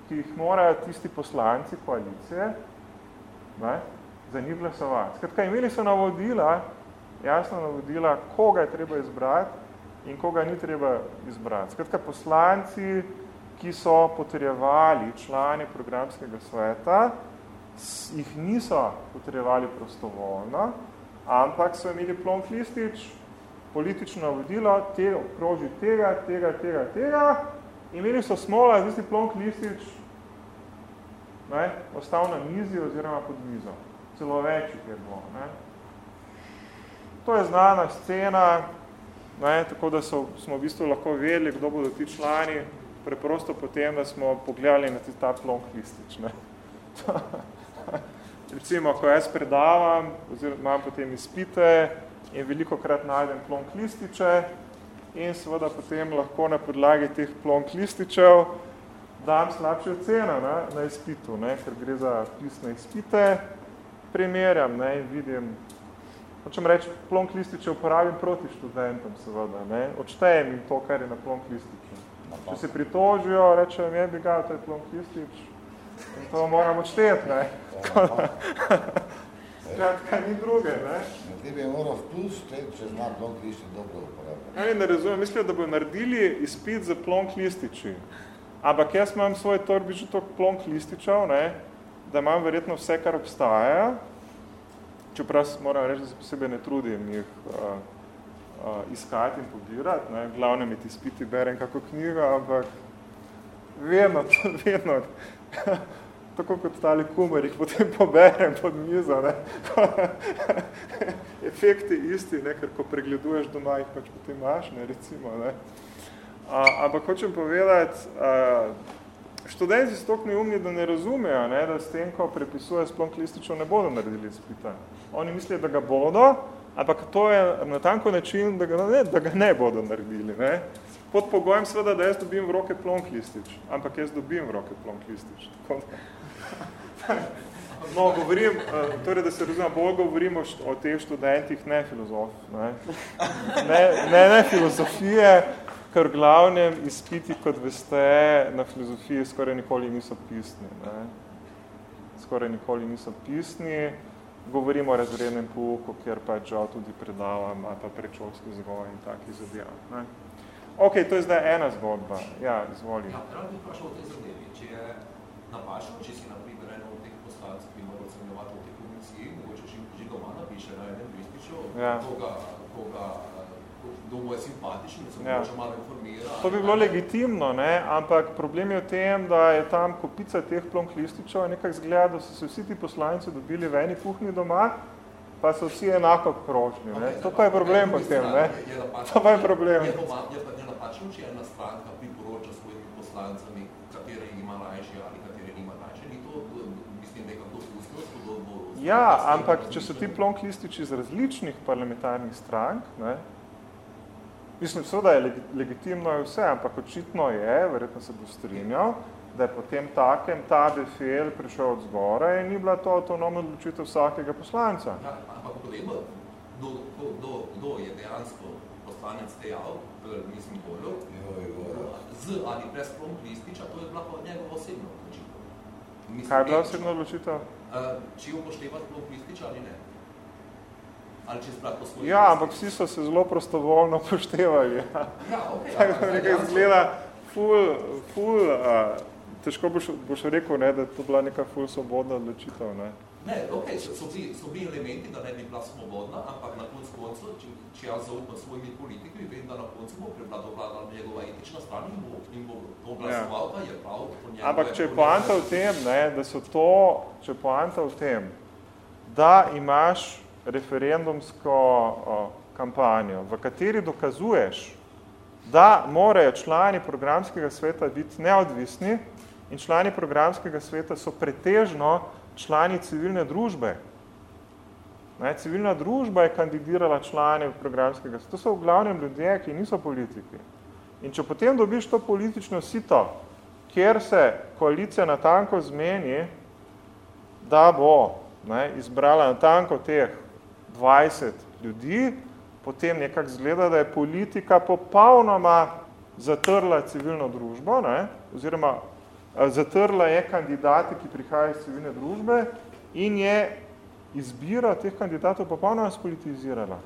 ki jih morajo tisti poslanci koalicije ne, za njih glasovati. Skratka, imeli so navodila, jasno navodila, koga je treba izbrati in koga ni treba izbrati. Skratka, poslanci, ki so potrjevali člani programskega sveta, jih niso potrjevali prostovoljno, ampak so imeli plonk listič, politično navodilo, te, okroži tega, tega, tega, tega, imeli so smola, zdaj si plonk listič, ne, ostal na mizi oziroma pod mizo. Celo več je bilo. Ne. To je znana scena, ne, tako da so, smo v bistvu lahko vedeli, kdo bodo ti člani, preprosto potem, da smo pogledali na ta plonk listič. Ne. Recimo, ko jaz predavam, oziroma imam potem izpite in veliko krat najdem plonk lističe in seveda potem lahko na podlagi teh plonk lističev dam slabše ocena ne, na izpitu, ne, ker gre za pisne izpite, primerjam ne, in vidim, hočem reči, plonk lističe uporabim proti študentom, seveda, ne, odštejem jim to, kar je na plonk lističu. Če se pritožijo, rečem, je bi ga, to je plonk listič, in to moram odšteti, ne. Skratka, ni druge, ne. Ti bi moral plus, če zna plonk listič dobro uporabiti. Ja, ne razumem, mislim, da bo naredili izpit za plonk lističi. Ampak jaz imam svoj torbi že toliko plonk lističev, ne, da imam verjetno vse, kar obstaja, čeprav moram reči, da se posebej ne trudim jih uh, uh, iskati in pobirati. Ne. Glavne mi ti spiti berem kako knjigo, ampak vedno, vedno, tako kot tali kumar, jih potem poberem pod mizo. Ne. Efekti isti, ne, ker ko pregleduješ doma, jih pač potem imaš, ne, recimo. Ne. A, ampak hočem povedati, a, študenti so toliko neumni, da ne razumejo, ne, da s tem, ko prepisuje splonk lističev, ne bodo naredili spita. Oni mislijo, da ga bodo, ampak to je na tanko način, da ga ne, da ga ne bodo naredili. Ne. Pod pogojem seveda, da jaz dobim v roke plonk listič, ampak jaz dobim v roke plonk listič. Tako da. No, govorim, torej, da se razumem, bolj govorim o, o teh študentih, ne filozof, ne. Ne, ne, ne filozofije, ker v glavnem izpiti, kot veste, na filozofiji skoraj nikoli niso pisni. Ne? Skoraj nikoli niso pisni. Govorimo o razrednem pouku, kjer pač žal tudi predavam, ali pa prečovski zgoj in taki zadev. Ne? Ok, to je zdaj ena zgodba. Ja, izvoli. Ja, rad bi vprašal o tej zadevi. Če je napačno, če si naprimer eno od teh poslancev, ki mora ocenjevati v tej komisiji, mogoče že doma napiše na enem lističu, ja. koga, koga kdo je simpatičen, da se ja. može malo informira. To bi bilo legitimno, ne? ampak problem je v tem, da je tam kopica teh plonk lističev nekak zgleda, da so se vsi ti poslanci dobili v eni kuhni doma, pa so vsi enako krožni. Ne? Okay, to pa je problem potem, ne? To pa je problem. Je, pa, je pa napačno, če ena stranka priporoča svojimi poslancami, katere ima najše ali katere nima najše. Ni to, mislim, nekako pustnost, podobno... Ja, ampak če so ti plonk lističi iz različnih parlamentarnih strank, ne, Mislim, seveda je legitimno je vse, ampak očitno je, verjetno se bo strinjal, da je potem takem ta befel prišel od zgora in ni bila to avtonomna odločitev vsakega poslanca. Ja, ampak povemo, kdo, kdo, kdo je dejansko poslanec dejal, mislim boljo, z ali brez lističa, to je bila pa njegova osebna odločitev. Mislim, Kaj je bila osebna odločitev? Če upoštevati plomb lističa ali ne? Ali čez prav posvojiti. Ja, ampak vsi so se zelo prostovoljno poštevali. Ja, ja ok. Tako da nekaj izgleda ful, ful, a, težko boš, boš rekel, ne, da je to bila neka ful svobodna odločitev. Ne, ne ok, so, bili, so bili elementi, da ne bi bila svobodna, ampak na koncu koncu, če, če jaz zaupam svojimi politiki, vem, da na koncu bo prevladovala njegova etična stran in bo, in bo to glasoval, ja. pa je prav. Ampak če je poanta v tem, ne, da so to, če je poanta v tem, da imaš referendumsko kampanjo, v kateri dokazuješ, da morajo člani programskega sveta biti neodvisni in člani programskega sveta so pretežno člani civilne družbe. Ne, civilna družba je kandidirala člane programskega sveta. To so v glavnem ljudje, ki niso politiki. In če potem dobiš to politično sito, kjer se koalicija natanko zmeni, da bo ne, izbrala na tanko teh 20 ljudi, potem nekako zgleda, da je politika popolnoma zatrla civilno družbo, ne, oziroma zatrla je kandidati, ki prihajajo iz civilne družbe in je izbira teh kandidatov popolnoma spolitizirala.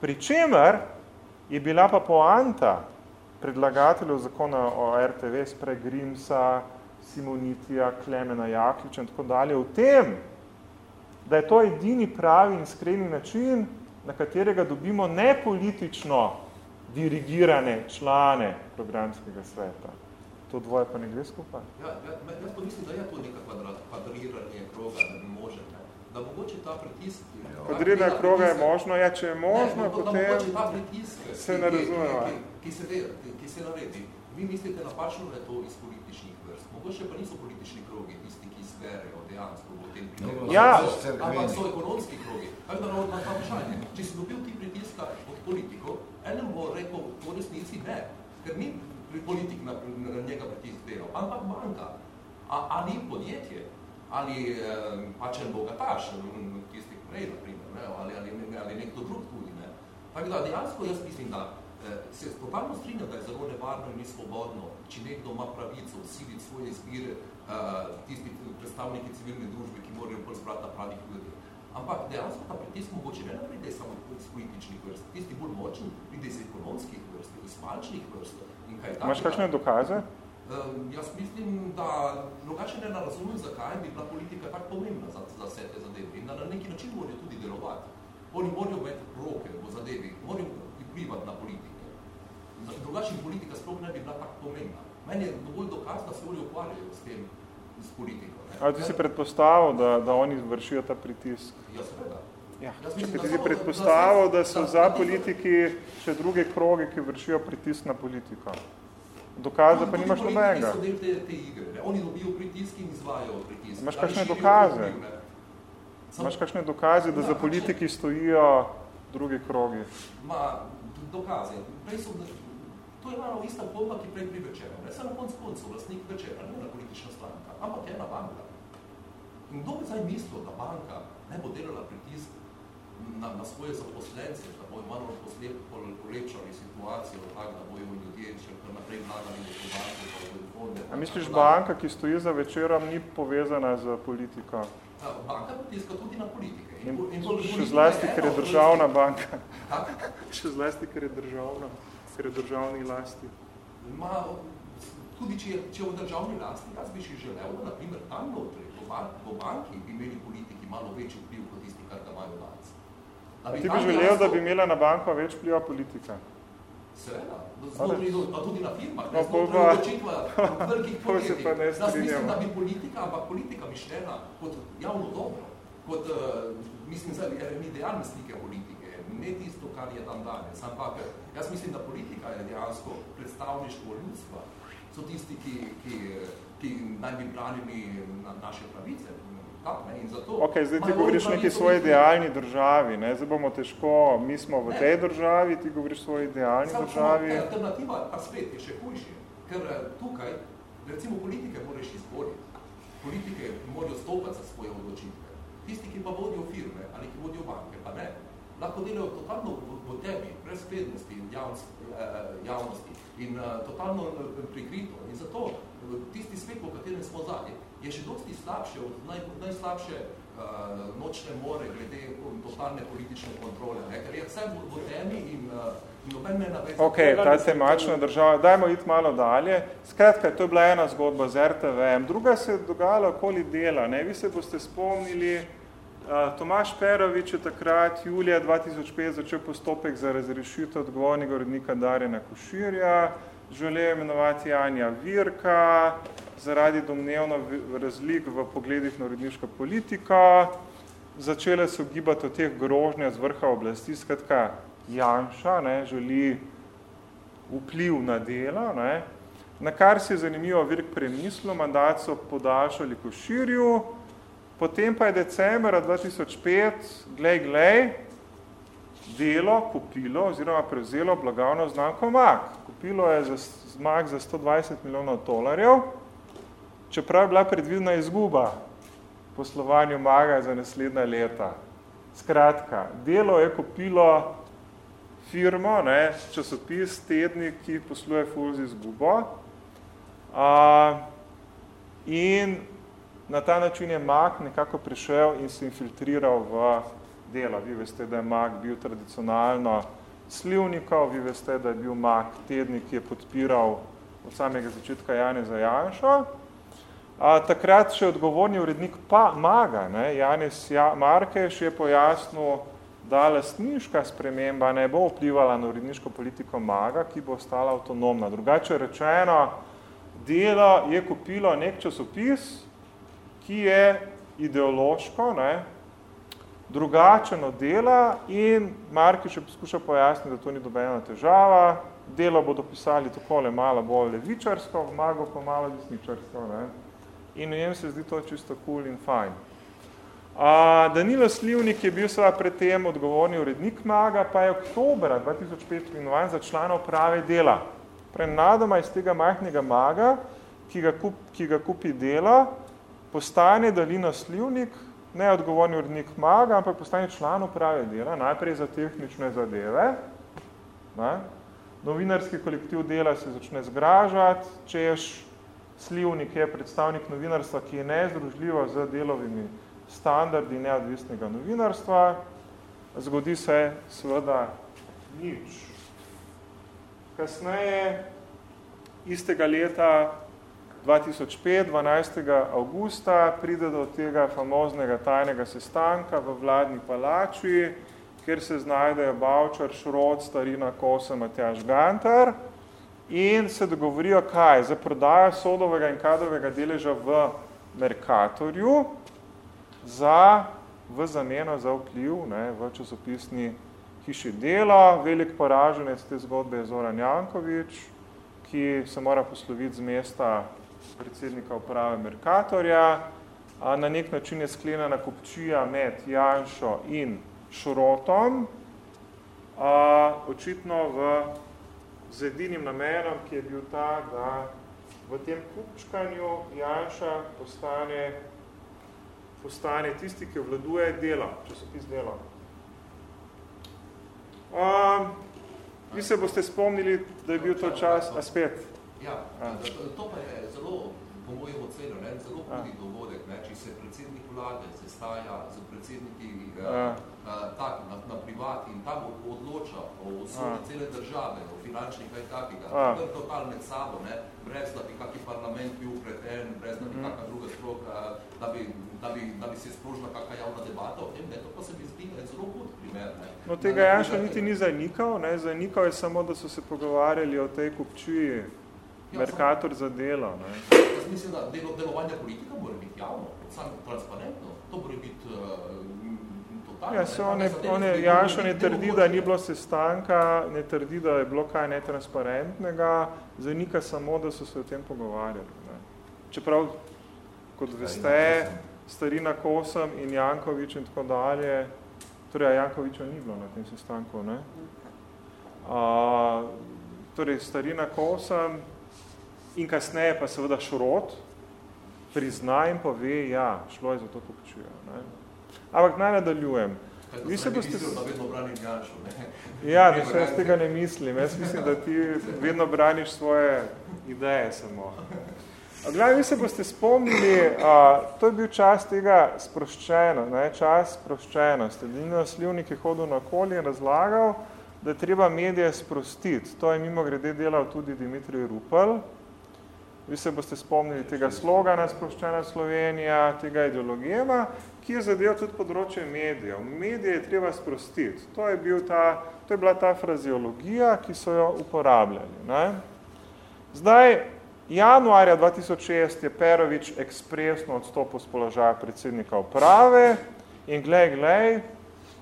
Pričemer je bila pa poanta predlagateljev zakona o RTV, spre Grimsa, Simonitija, Klemena Jakliča in tako dalje, v tem, da je to edini pravi in skreni način, na katerega dobimo nepolitično dirigirane člane programskega sveta. To dvoje pa ne gre skupaj? Ja, ja, jaz pa mislim, da je to neka kvadriranje kroga, da bi može, ne? da mogoče ta pritisk... Kvadriranje kroga je možno, ja, če je možno, ne, da, potem da mogoče ta pritisk, se ne razume. Ki, ki, se ki se naredi. Vi mislite napačno, da je to iz političnih vrst. Mogoče pa niso politični krogi tisti, ki zberejo dejansko. Ja. Ampak so ekonomski krogi. Tako da na ta vprašanje. Če si dobil ti pritiska od politikov, enem bo rekel v resnici ne. Ker ni politik na, na njega pritisk delal, ampak banka. A, ali podjetje, ali eh, pač en bogataš, tisti prej, naprimer, ne? ali, ali, ali nekdo drug tudi. Ne? Tako da dejansko jaz mislim, da eh, se totalno strinjam, da je zelo nevarno in ni svobodno, če nekdo ima pravico vsiliti svoje izbire, tisti predstavniki civilne družbe, ki morajo bolj zbrati na pravih ljudi. Ampak dejansko ta pritisk mogoče ne pride samo iz političnih vrst, tisti bolj močen pride iz ekonomskih vrst, iz malčnih vrst. In kaj Imaš kakšne dokaze? Um, jaz mislim, da drugače ne razumem, zakaj bi bila politika tako pomembna za, za vse te zadeve in da na neki način morajo tudi delovati. Oni morajo imeti roke v zadevi, morajo vplivati na politike. Drugače politika sploh ne bi bila tako pomembna. Meni je dovolj dokaz, da se oni ukvarjajo s tem, s politiko. Ali ti si predpostavil, da, da oni vršijo ta pritisk? Ja, seveda. Ja, če ti si predpostavil, da so za politiki še druge kroge, ki vršijo pritisk na politiko. Dokaze pa nimaš nobenega. Te, te igre, ne? Oni dobijo pritisk in izvajajo pritisk. Imaš kakšne dokaze? Imaš kakšne dokaze, da za politiki stojijo drugi krogi? Ma, dokaze. Prej so, to je malo ista podoba, ki prej pri večera. Ne samo konc koncu, vlastnik večera, ne ena politična stranka, ampak ena banka. In kdo bi zdaj mislil, da banka ne bo delala pritisk na, na svoje zaposlence, da bojo malo polepšali situacijo, tako da bojo ljudje še kar naprej vlagali v banko, pa v fonde. A misliš, banka, ki stoji za večerom, ni povezana z politiko? Banka pritiska tudi na politike. In, in še zlasti, ker je državna banka. še zlasti, ker je državna, ker je državni lasti. Ma, tudi če je, če je v državni lasti, jaz bi še želel, da naprimer tam notri, po banki, bi imeli politiki malo večji vpliv kot tisti, kar ga imajo danes. Ti bi želel, da bi imela na banko več vpliva politika? Seveda, znotraj, pa tudi na firmah, no, znotraj odločitva velikih podjetij. Ne Jaz mislim, da bi politika, ampak politika mišljena kot javno dobro, kot, uh, mislim, zdaj, ni idealne slike politike, ne tisto, kar je tam danes, ampak jaz mislim, da politika je dejansko predstavništvo ljudstva, so tisti, ki, ki, ki naj bi branili na naše pravice, Tak, ne, in zato ok, zdaj ti govoriš neki svoji idealni državi, ne? zdaj bomo težko, mi smo v ne. tej državi, ti govoriš svoji idealni Sam, državi. Alternativa pa spet je še hujši, ker tukaj, recimo politike moraš izboriti, politike morajo stopati za svoje odločitve. Tisti, ki pa vodijo firme ali ki vodijo banke, pa ne, lahko delajo totalno v, v tebi, brez prednosti in javnosti, javnosti in totalno prikrito. In zato tisti svet, v katerem smo zadnji, je še dosti slabše od naj, najslabše uh, nočne more glede totalne politične kontrole, ne? ker je vse v, v temi in uh, noben ne navezati. Ok, ta temačna država, dajmo iti malo dalje. Skratka, to je bila ena zgodba z RTV-em. Druga se je dogajala okoli dela. Ne? Vi se boste spomnili, uh, Tomaš Perovič je takrat julija 2005 začel postopek za razrešitev odgovornega urednika Darjena Koširja, želel imenovati Anja Virka, zaradi domnevno razlik v pogledih na uredniško politiko, začele so gibati o teh grožnja z vrha oblasti, skratka Janša ne, želi vpliv na delo, ne, na kar se je zanimivo Virk premislil, mandat so podaljšali Koširju, potem pa je decembra 2005, glej, glej, delo kupilo oziroma prevzelo blagovno znamko MAK. Kupilo je za, MAK za 120 milijonov dolarjev, čeprav je bila predvidna izguba poslovanju Maga za naslednja leta. Skratka, delo je kupilo firmo, ne, časopis, tednik, ki posluje ful z izgubo. A, in na ta način je Mag nekako prišel in se infiltriral v dela. Vi veste, da je Mag bil tradicionalno slivnikov, vi veste, da je bil Mag tednik, ki je podpiral od samega začetka Jane za Janšo. A, takrat še odgovorni urednik pa Maga, ne, Janis ja, Markeš je pojasnil, da lastniška sprememba ne bo vplivala na uredniško politiko Maga, ki bo ostala avtonomna. Drugače rečeno, delo je kupilo nek časopis, ki je ideološko, ne, drugačen od dela in Markič je poskušal pojasniti, da to ni dobena težava, delo bodo pisali takole malo bolj levičarsko, mago pa malo desničarsko. Ne? In njem se zdi to čisto cool in fajn. A, Danilo Slivnik je bil seveda pred tem odgovorni urednik Maga, pa je oktobra 2005 imenovan za člana uprave dela. Prenadoma iz tega majhnega Maga, ki ga, kup, ki ga kupi dela, postane Danilo Slivnik, ne odgovorni urednik Maga, ampak postane član uprave dela, najprej za tehnične zadeve. Ne? Novinarski kolektiv dela se začne zgražati, češ slivnik je predstavnik novinarstva, ki je nezdružljivo z delovimi standardi neodvisnega novinarstva. Zgodi se seveda nič. Kasneje, istega leta 2005, 12. augusta, pride do tega famoznega tajnega sestanka v vladni palači, kjer se znajdejo Bavčar, Šrot, Starina, Kosa, Matjaž Gantar in se dogovorijo kaj? Za prodajo sodovega in kadovega deleža v Merkatorju za, v zameno za vpliv ne, v časopisni hiši dela. Velik poraženec te zgodbe je Zoran Jankovič, ki se mora posloviti z mesta predsednika uprave Merkatorja. Na nek način je sklenjena kupčija med Janšo in Šrotom, očitno v, z edinim namenom, ki je bil ta, da v tem kupčkanju Janša postane, postane tisti, ki vladuje delo, časopis delo. Um, vi se boste spomnili, da je bil to čas, a spet, Ja, to, to pa je zelo, po mojem ocenu, ne, zelo hudi dogodek, ne, če se predsednik vlade sestaja z predsedniki uh, tak, na, na privat in tam odloča o osnovi cele države, o finančnih kaj takega, to je total med sabo, ne, brez da bi kaki parlament bil preten, brez da bi mm. kakva druga stroka, da bi, da, bi, da bi se sprožila kakva javna debata o tem, ne, to pa se mi zdi, zelo hud primer. Ne. No, tega Janša niti ni zanikal, ne, zanikal je samo, da so se pogovarjali o tej kupčiji Ja, Merkator za delo. Ne? Jaz mislim, da delo, delovanje politika mora biti javno, samo transparentno. To mora biti uh. Ja, se on on je, Janšo ne trdi, da ni bilo sestanka, ne trdi, da je bilo kaj netransparentnega, zanika samo, da so se o tem pogovarjali. Ne? Čeprav, kot veste, Starina Kosem in Jankovič in tako dalje, torej Jankoviča ni bilo na tem sestanku, ne? A, torej, Starina Kosem, in kasneje pa seveda šrot, prizna in pove, ja, šlo je za to kupčijo. Ne? Ampak naj nadaljujem. Vi se boste... Vedno branim Janšo, ne? Ja, da še jaz tega ne mislim. Jaz mislim, da ti vedno braniš svoje ideje samo. Gledaj, vi se boste spomnili, a, to je bil čas tega sproščeno, ne, čas sproščenosti. Dino Slivnik je hodil na okolje in razlagal, da treba medije sprostiti. To je mimo grede delal tudi Dimitrij Rupel, Vi se boste spomnili tega slogana Sproščena Slovenija, tega ideologijema, ki je zadeval tudi področje medijev. Medije je treba sprostiti. To je, bil ta, to je bila ta fraziologija, ki so jo uporabljali. Ne? Zdaj, januarja 2006 je Perovič ekspresno odstopil z položaja predsednika uprave in glej, glej,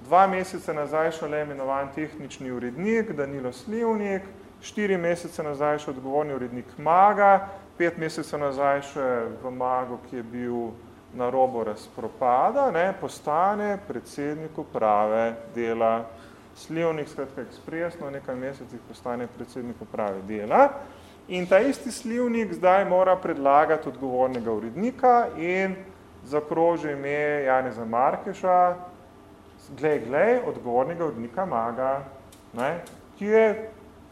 dva meseca nazaj šele imenovan tehnični urednik Danilo Slivnik, štiri mesece nazaj še odgovorni urednik Maga, pet mesecev nazaj še v Magu, ki je bil na robo razpropada, ne, postane predsednik uprave dela Slivnik, skratka ekspresno, nekaj mesecih postane predsednik uprave dela. In ta isti Slivnik zdaj mora predlagati odgovornega urednika in zakroži ime Janeza Markeša, glej, glej, odgovornega odnika Maga, ne, ki je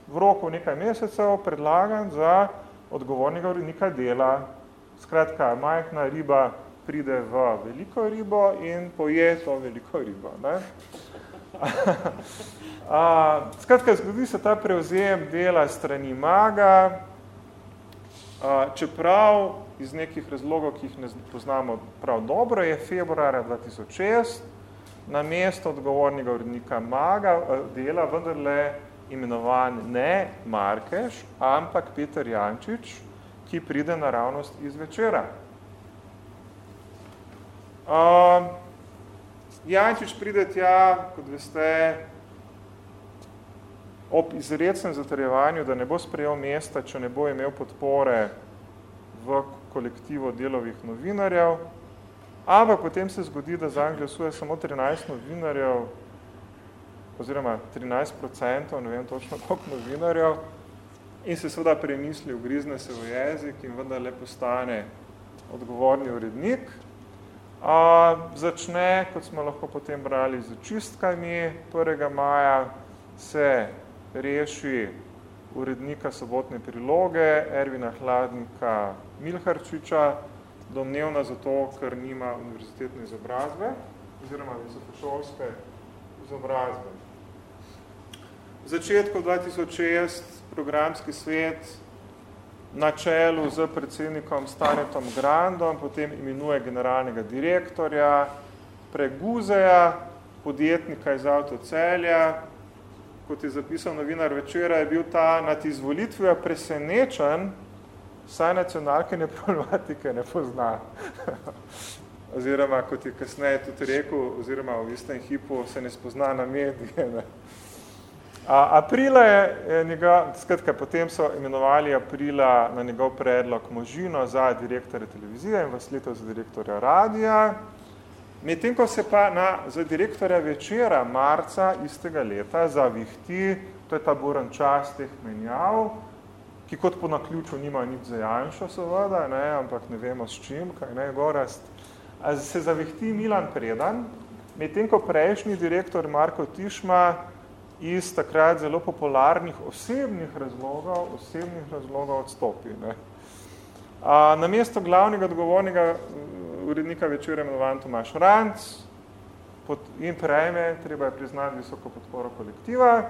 v roku nekaj mesecev predlagan za odgovornega urednika dela. Skratka, majhna riba pride v veliko ribo in poje to veliko ribo. Ne? A, skratka, zgodi se ta prevzem dela strani maga, a, čeprav iz nekih razlogov, ki jih ne poznamo prav dobro, je februarja 2006 na mesto odgovornega urednika maga dela vendarle imenovan ne Markeš, ampak Peter Jančič, ki pride naravnost iz večera. Uh, Jančič pride tja, kot veste, ob izrednem zatrjevanju, da ne bo sprejel mesta, če ne bo imel podpore v kolektivu delovih novinarjev, ampak potem se zgodi, da za glasuje samo 13 novinarjev, oziroma 13%, ne vem točno koliko novinarjev, in se seveda premisli, ugrizne se v jezik in vendar le postane odgovorni urednik. A, začne, kot smo lahko potem brali, z čistkami 1. maja, se reši urednika sobotne priloge Ervina Hladnika Milharčiča, domnevna zato, ker nima univerzitetne izobrazbe oziroma visokošolske izobrazbe. V začetku 2006 programski svet na čelu z predsednikom Stanetom Grandom, potem imenuje generalnega direktorja, preguzeja, podjetnika iz avtocelja. Kot je zapisal novinar večera, je bil ta nad izvolitvijo presenečen, saj nacionalkene problematike ne pozna. Oziroma, kot je kasneje tudi rekel, oziroma v istem hipu se ne spozna na medije. Ne. A, aprila je, je njega, skratka, potem so imenovali aprila na njegov predlog možino za direktorja televizije in vas leto za direktorja radija. Medtem, ko se pa na, za direktorja večera marca istega leta zavihti, to je ta buran čas teh menjav, ki kot po naključu nima nič za Janšo, seveda, ne, ampak ne vemo s čim, kaj ne, gorast, se zavihti Milan Predan, medtem, ko prejšnji direktor Marko Tišma iz takrat zelo popularnih osebnih razlogov, osebnih razlogov odstopi. Ne. A, na mesto glavnega odgovornega uh, urednika večera imenovan Tomaš Ranc pod, in prejme, treba je priznati visoko podporo kolektiva.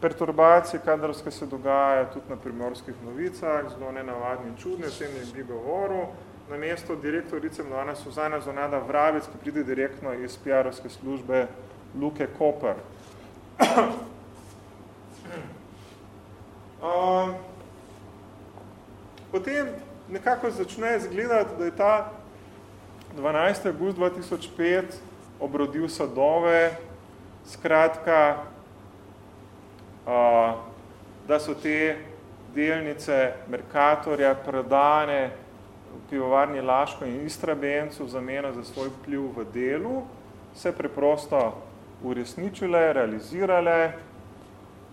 Perturbacije kadrovske se dogaja tudi na primorskih novicah, zelo nenavadni in čudni, o tem je bi govoril. Na mesto direktorice imenovana Suzana Zonada Vrabec, ki pride direktno iz PR-ovske službe Luke Koper. um, potem nekako začne izgledati, da je ta 12. august 2005 obrodil sadove, skratka, uh, da so te delnice Merkatorja predane pivovarni Laško in Istrabencu v zameno za svoj vpliv v delu, se preprosto uresničile, realizirale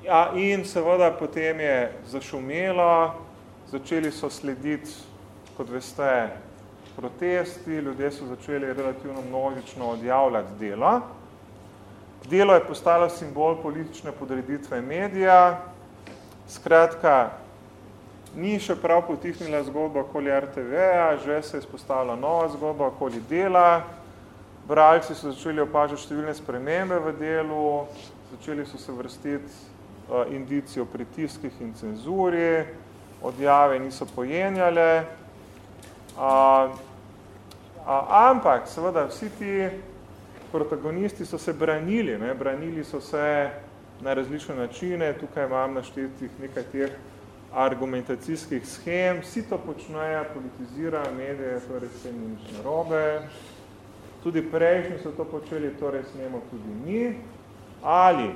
ja, in seveda potem je zašumelo, začeli so slediti, kot veste, protesti, ljudje so začeli relativno množično odjavljati delo. Delo je postalo simbol politične podreditve medija, skratka, ni še prav potihnila zgodba okoli RTV-a, že se je spostavila nova zgodba okoli dela, bralci so začeli opažati številne spremembe v delu, začeli so se vrstiti uh, indici o pritiskih in cenzuri, odjave niso pojenjale, uh, uh, ampak seveda vsi ti protagonisti so se branili, ne? branili so se na različne načine, tukaj imam naštetih nekaj teh argumentacijskih schem, vsi to počnejo, politizirajo medije, torej s tem nič narobe, tudi prejšnji so to počeli, torej smemo tudi mi, ali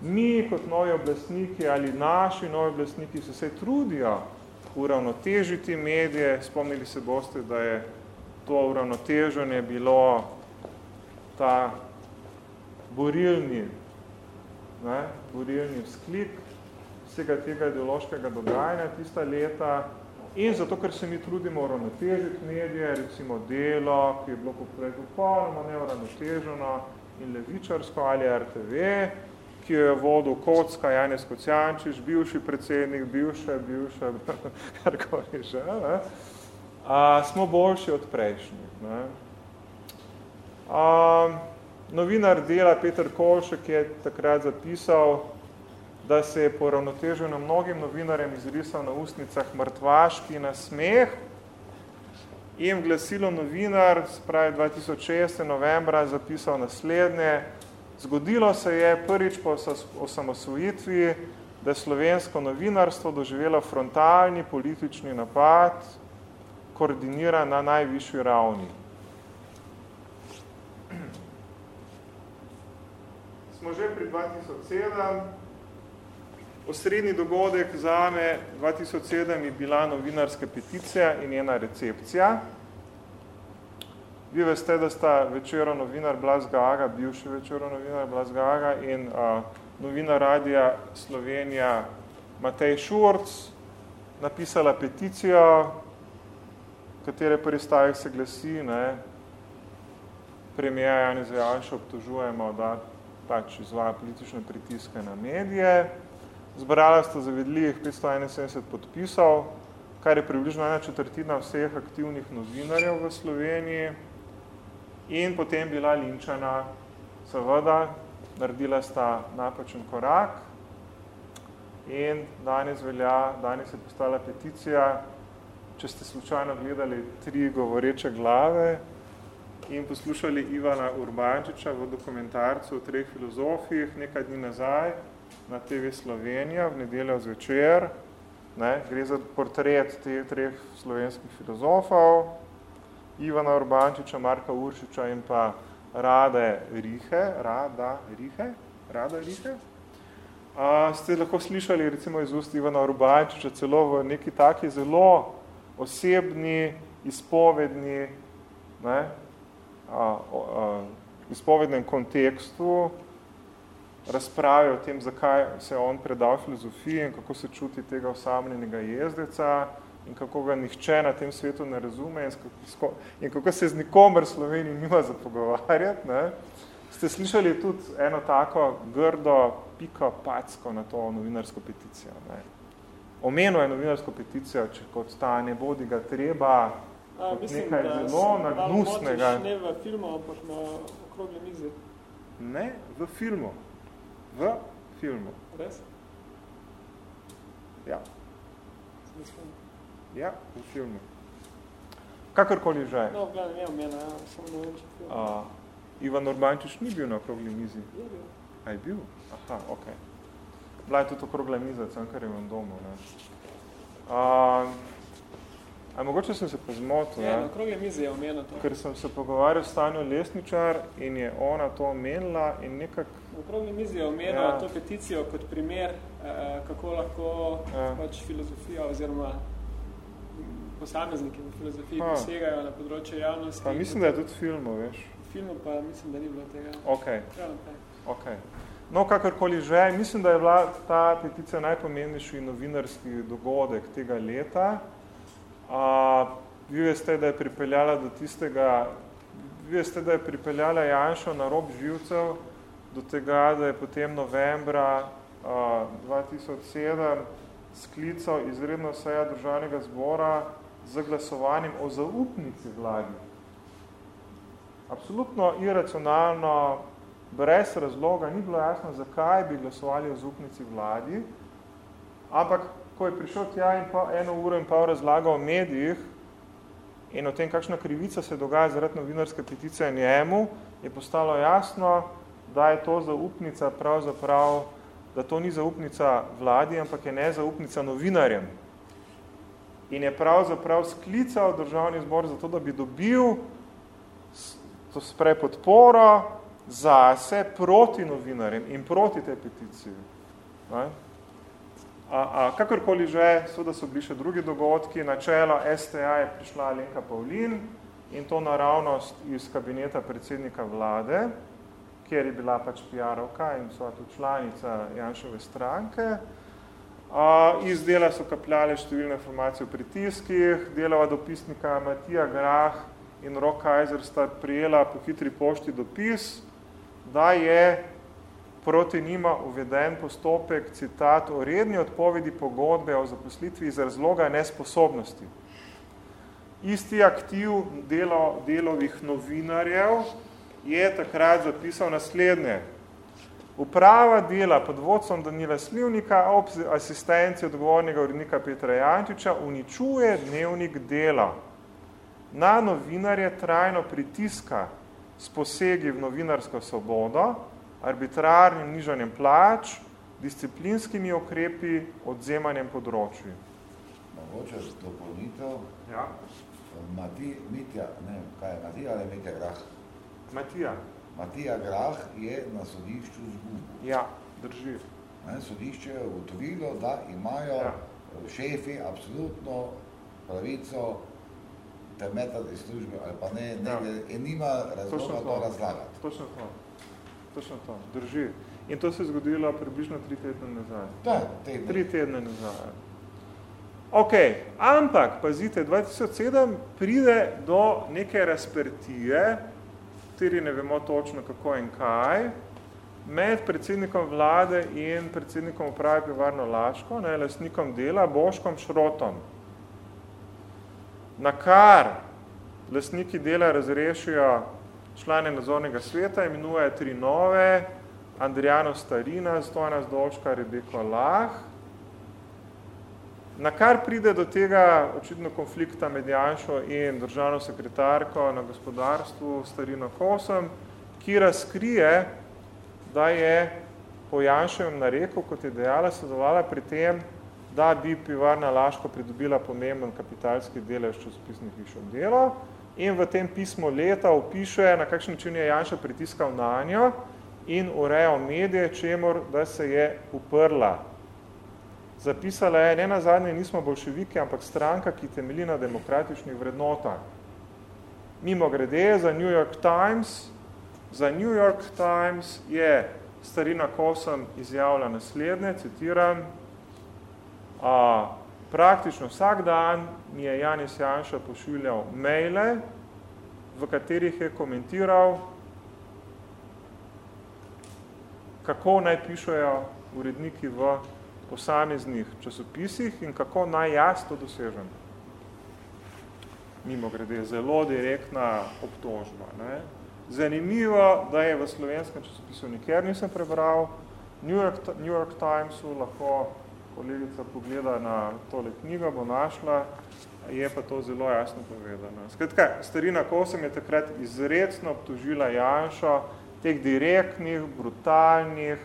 mi kot novi oblastniki ali naši novi oblastniki se se trudijo uravnotežiti medije, spomnili se boste, da je to uravnoteženje bilo ta borilni, ne, borilni vzklik vsega tega ideološkega dogajanja tista leta In zato, ker se mi trudimo uravnotežiti medije, recimo delo, ki je bilo poprej popolnoma neuravnoteženo in levičarsko ali RTV, ki jo je vodil Kocka, Janez Kocijančič, bivši predsednik, bivše, bivše, karkoli že, ne? A, smo boljši od prejšnjih. Ne? A, novinar dela Peter Kolšek je takrat zapisal, da se je po ravnoteženju mnogim novinarjem izrisal na ustnicah mrtvaški na smeh in glasilo novinar, spravi 2006. novembra, zapisal naslednje. Zgodilo se je prvič po osamosvojitvi, da je slovensko novinarstvo doživelo frontalni politični napad, koordiniran na najvišji ravni. Smo že pri 2007, Osrednji dogodek za me 2007 je bila novinarska peticija in njena recepcija. Vi veste, da sta večero novinar Blas Gaga, bivši večero novinar Blas Gaga in uh, novinar Radija Slovenija Matej Šurc napisala peticijo, katere prvi stavek se glasi, ne, premija Janeza Janša obtožujemo, da pač izvaja politične pritiske na medije. Zbrala sta zavedljivih 571 podpisov, kar je približno ena četrtina vseh aktivnih novinarjev v Sloveniji. In potem bila linčana, seveda, naredila sta napačen korak. In danes velja, danes je postala peticija, če ste slučajno gledali tri govoreče glave in poslušali Ivana Urbančiča v dokumentarcu o treh filozofih nekaj dni nazaj, na TV Slovenija v nedeljo zvečer. Ne, gre za portret teh treh slovenskih filozofov, Ivana Urbančiča, Marka Uršiča in pa Rade Rihe, Rada Rihe, Rada Rihe. A, ste lahko slišali recimo iz ust Ivana Urbančiča celo v neki taki zelo osebni, izpovedni, ne, a, a, izpovednem kontekstu, razprave o tem, zakaj se je on predal filozofiji in kako se čuti tega osamljenega jezdeca in kako ga nihče na tem svetu ne razume in, skako, in kako se z nikomer Sloveniji nima za pogovarjati. Ne. Ste slišali tudi eno tako grdo piko packo na to novinarsko peticijo. Ne. Omenil je novinarsko peticijo, če kot ta ne bodi ga treba, A, mislim, nekaj da zelo nagnusnega. Ne v filmu, ampak na okrogli mizi. Ne, v filmu. V filmu. Res? Ja. Ja, v filmu. Kakorkoli že. No, gledam, ja, mena, ja, samo ne vem, če film. A, Ivan Urbančič ni bil na okrogli mizi. Je bil. A je bil? Aha, ok. Bila je tudi okrogla miza, kar je v domu. Ne? A, a mogoče sem se pozmotil, Ja, ne? na okrogli mizi je omenil to. ker sem se pogovarjal s Tanjo Lesničar in je ona to omenila in nekak Na okrogli mizi je omenil Ja. to peticijo kot primer, eh, kako lahko Ja. pač filozofija oziroma posamezniki v filozofiji Ha. posegajo na področje javnosti. pa mislim, da je tudi filmu, veš. V filmu pa mislim, da ni bilo tega. Ok, ok. No, kakorkoli že, mislim, da je bila ta peticija najpomembnejši novinarski dogodek tega leta. A, vi veste, da je pripeljala do tistega, vi veste, da je pripeljala Janšo na rob živcev, do tega, da je potem novembra a, 2007 sklical izredno seja državnega zbora z glasovanjem o zaupnici vladi. Absolutno iracionalno, brez razloga, ni bilo jasno, zakaj bi glasovali o zaupnici vladi, ampak ko je prišel tja in pa eno uro in pol razlagal o medijih in o tem, kakšna krivica se dogaja zaradi novinarske peticije njemu, je postalo jasno, da je to zaupnica pravzaprav, da to ni zaupnica vladi, ampak je nezaupnica novinarjem. In je pravzaprav sklical državni zbor zato, da bi dobil to sprej podporo zase proti novinarjem in proti tej peticiji. Ne? A, a, kakorkoli že, seveda so bili še drugi dogodki, na čelo STA je prišla Alenka Pavlin in to naravnost iz kabineta predsednika vlade, kjer je bila pač PR-ovka in so tudi članica Janševe stranke. Iz dela so kapljale številne informacije o pritiskih, delava dopisnika Matija Grah in Rock Kaiser sta prijela po hitri pošti dopis, da je proti njima uveden postopek, citat, o redni odpovedi pogodbe o zaposlitvi iz razloga nesposobnosti. Isti aktiv delo, delovih novinarjev je takrat zapisal naslednje. Uprava dela pod vodstvom Danila Slivnika ob asistenci odgovornega urednika Petra Jančiča uničuje dnevnik dela. Na novinarje trajno pritiska s posegi v novinarsko svobodo, arbitrarnim nižanjem plač, disciplinskimi okrepi, odzemanjem področji. Mogoče dopolnitev. Ja. Mati, Mitja, ne, kaj je, Matija ali Mitja Grah? Matija. Matija Grah je na sodišču zgubil. Ja, drži. Ne, sodišče je ugotovilo, da imajo ja. šefi absolutno pravico te metati iz službe ali pa ne, ne ja. in nima razloga to razlagati. Točno to. Točno to. Drži. In to se je zgodilo približno tri tedne nazaj. Da, tedne. Tri tedne nazaj. Ok, ampak, pazite, 2007 pride do neke razpertije, kateri ne vemo točno kako in kaj, med predsednikom vlade in predsednikom uprave Pivarno Laško, ne, lastnikom dela, Boškom Šrotom. Na kar lastniki dela razrešijo člane nadzornega sveta, imenuje tri nove, Andrijano Starina, Stojana Zdolška, Rebeko Lah, na kar pride do tega očitno konflikta med Janšo in državno sekretarko na gospodarstvu Starino Kosem, ki razkrije, da je po Janševem nareku, kot je dejala, sodelovala pri tem, da bi pivarna Laško pridobila pomemben kapitalski delež časopisnih hišov delo in v tem pismu leta opiše, na kakšen način je Janša pritiskal na njo in urejal medije, čemor, da se je uprla zapisala je, ne na zadnje nismo bolševiki, ampak stranka, ki temelji na demokratičnih vrednotah. Mimo grede, za New York Times, za New York Times je starina Kosem izjavila naslednje, citiram, a, praktično vsak dan mi je Janis Janša pošiljal maile, v katerih je komentiral, kako naj pišejo uredniki v posameznih časopisih in kako naj jaz to dosežem. Mimo grede, zelo direktna obtožba. Ne? Zanimivo, da je v slovenskem časopisu nikjer nisem prebral, New York, New York Timesu lahko kolegica pogleda na tole knjigo, bo našla, je pa to zelo jasno povedano. Skratka, starina Kosem je takrat izredno obtožila Janšo teh direktnih, brutalnih,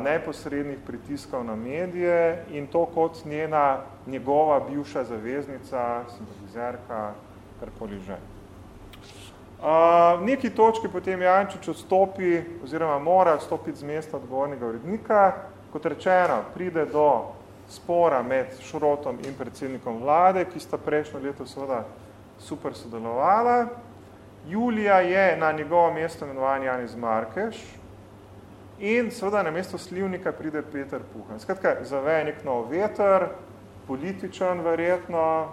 neposrednih pritiskov na medije in to kot njena, njegova bivša zaveznica, simpatizerka, karkoli že. V neki točki potem Jančič odstopi oziroma mora odstopiti z mesta odgovornega urednika. Kot rečeno, pride do spora med Šrotom in predsednikom vlade, ki sta prejšnjo leto seveda super sodelovala. Julija je na njegovo mesto imenovan Janis Markeš, In seveda na mesto slivnika pride Peter Puhan. Skratka, zaveje nek nov veter, političen verjetno,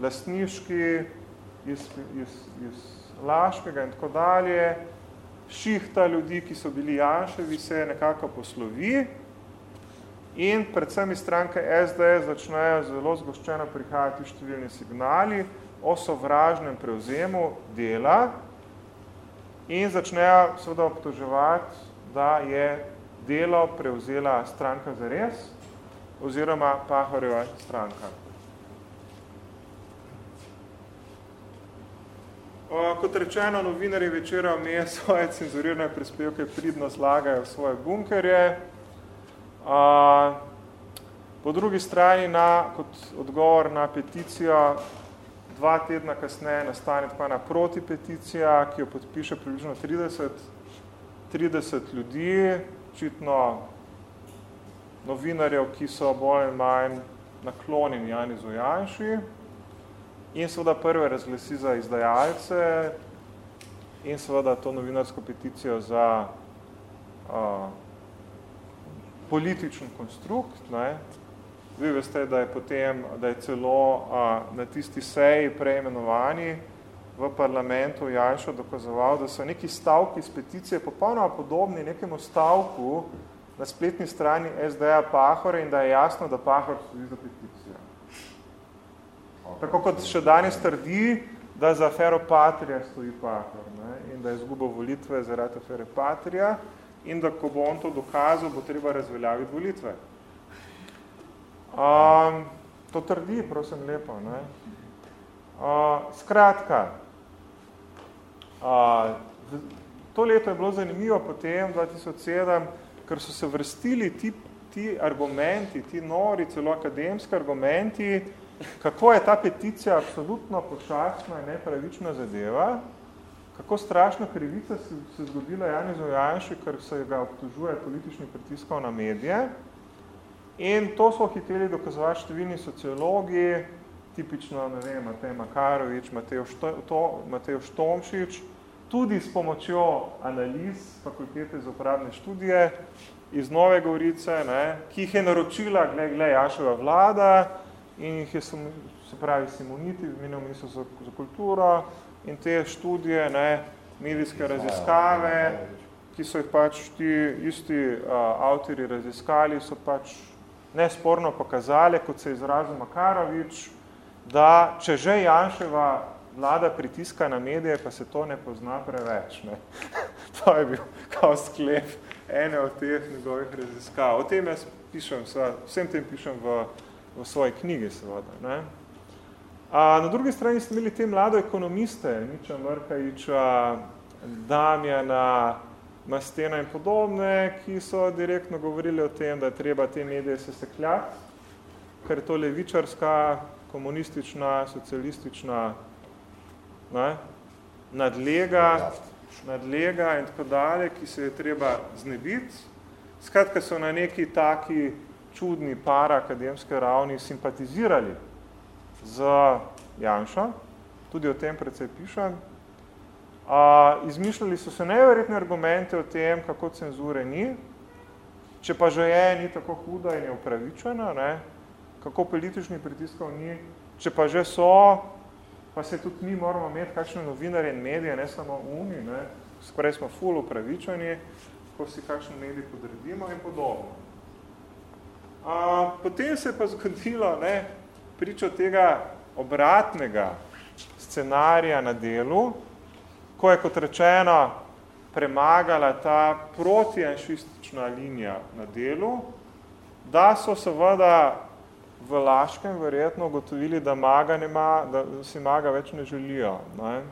lastniški iz, iz, iz Laškega in tako dalje, šihta ljudi, ki so bili Janševi, se nekako poslovi in predvsem iz stranke SDS začnejo zelo zgoščeno prihajati številni signali o sovražnem prevzemu dela in začnejo seveda obtoževati da je delo prevzela stranka za res oziroma Pahorjeva stranka. Kot rečeno, novinari večera vmeje svoje cenzurirane prispevke pridno slagajo v svoje bunkerje. Po drugi strani, na, kot odgovor na peticijo, dva tedna kasneje nastane tako ena protipeticija, ki jo podpiše približno 30 30 ljudi, očitno novinarjev, ki so bolj in manj naklonjeni Janizu Janši in seveda prve razglasi za izdajalce in seveda to novinarsko peticijo za uh, političen konstrukt. Ne. Vi veste, da je potem, da je celo a, na tisti seji preimenovani v parlamentu Janša dokazoval, da so neki stavki iz peticije popolnoma podobni nekemu stavku na spletni strani SDA Pahore in da je jasno, da Pahor stoji za peticijo. Tako kot še danes trdi, da za afero Patrija stoji Pahor ne? in da je izgubil volitve zaradi afere Patrija in da ko bo on to dokazal, bo treba razveljaviti volitve. Um, to trdi, prosim, lepo. Ne? Uh, skratka, uh, to leto je bilo zanimivo potem, 2007, ker so se vrstili ti, ti argumenti, ti nori, celo akademski argumenti, kako je ta peticija absolutno počasna in nepravična zadeva, kako strašna krivica se, se zgodila Janizu Janši, ker se ga obtožuje politični pritiskov na medije. In to so hiteli dokazovati številni sociologi, tipično, ne vem, Matej Makarovič, Matej, Što, to, Matej Štomšič, tudi s pomočjo analiz fakultete za uporabne študije iz Nove Gorice, ne, ki jih je naročila, gle, gle, Jaševa vlada in jih je, se pravi, Simoniti, imenil ministrstvo za, za kulturo, in te študije, ne, medijske raziskave, ki so jih pač ti isti uh, avtori raziskali, so pač nesporno pokazali, kot se je izrazil Makarovič, da če že Janševa vlada pritiska na medije, pa se to ne pozna preveč. Ne. to je bil kao sklep ene od teh njegovih raziskav. O tem jaz pišem, vsem tem pišem v, v svoji knjigi, seveda. Ne. A, na drugi strani ste imeli te mlado ekonomiste, Niča Mrkajiča, Damjana, Mastena in podobne, ki so direktno govorili o tem, da je treba te medije sesekljati, ker je to levičarska, komunistična, socialistična ne, nadlega, nadlega in tako dalje, ki se je treba znebiti. Skratka so na neki taki čudni para akademske ravni simpatizirali z Janša, tudi o tem predvsej pišem. A, izmišljali so se neverjetne argumente o tem, kako cenzure ni, če pa že je, ni tako huda in je upravičena, ne? kako politični pritiskov ni, če pa že so, pa se tudi mi moramo imeti kakšne novinarje in medije, ne samo umi, ne? skoraj smo ful upravičeni, ko si kakšen medij podredimo in podobno. A, potem se je pa zgodilo, ne, pričo tega obratnega scenarija na delu, ko je kot rečeno premagala ta protijanšistična linija na delu, da so seveda v Laškem verjetno ugotovili, da, maga nema, da si maga več ne želijo. Ne?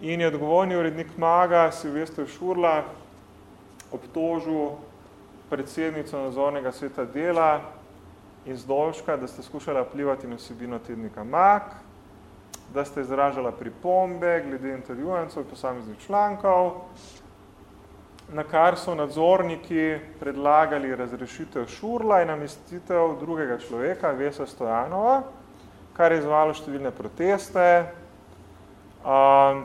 In je odgovorni urednik maga Silvestr Šurla obtožil predsednico nazornega sveta dela, iz Dolška, da ste skušala vplivati na vsebino tednika MAK, da ste izražala pripombe glede intervjujencov in posameznih člankov, na kar so nadzorniki predlagali razrešitev Šurla in namestitev drugega človeka, Vesa Stojanova, kar je izvalo številne proteste. Um,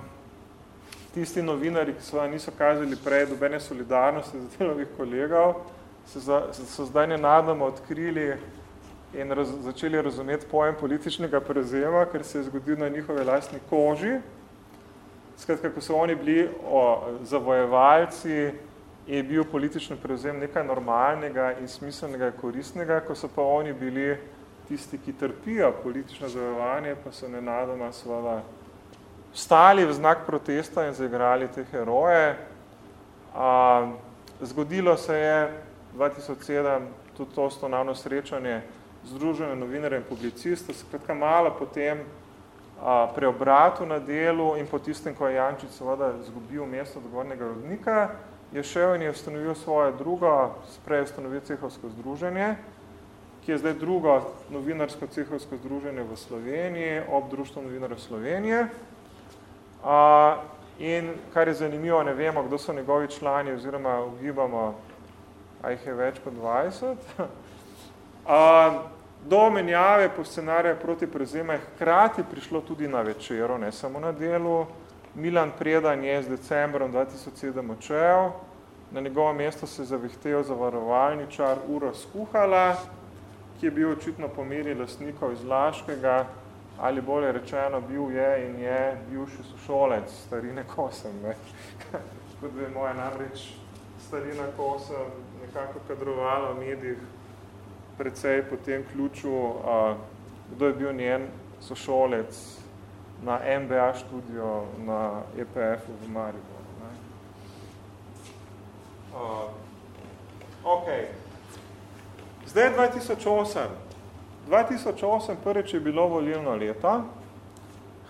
tisti novinari, ki so niso kazali prej dobene solidarnosti za delovih kolegov, so, za, so zdaj nenadoma odkrili in raz, začeli razumeti pojem političnega prevzema, ker se je zgodil na njihove lastni koži. Skratka, ko so oni bili o, zavojevalci, je bil politični prevzem nekaj normalnega in smiselnega in koristnega, ko so pa oni bili tisti, ki trpijo politično zavojevanje, pa so nenadoma seveda stali v znak protesta in zaigrali te heroje. A, zgodilo se je 2007 tudi to osnovno srečanje Združene novinarje in publiciste, skratka malo potem preobratu na delu in po tistem, ko je Jančič seveda zgubil mesto odgovornega rodnika, je šel in je ustanovil svoje drugo, sprej ustanovil cehovsko združenje, ki je zdaj drugo novinarsko cehovsko združenje v Sloveniji, ob Društvo novinarjev Slovenije. A, in kar je zanimivo, ne vemo, kdo so njegovi člani, oziroma ugibamo, a jih je več kot 20. A, do menjave po scenariju proti prevzema je hkrati prišlo tudi na večero, ne samo na delu. Milan Predan je z decembrom 2007 očel, na njegovo mesto se je zavihtel zavarovalničar Uro Skuhala, ki je bil očitno po meri lastnikov iz Laškega, ali bolje rečeno, bil je in je bivši sošolec starine Kosem. Ne. Kot vemo, je namreč starina Kosem nekako kadrovala v medijih precej po tem ključu, a, kdo je bil njen sošolec na MBA študijo na EPF v Mariboru. Ne. Uh, ok. Zdaj je 2008. 2008 prvič je bilo volilno leto,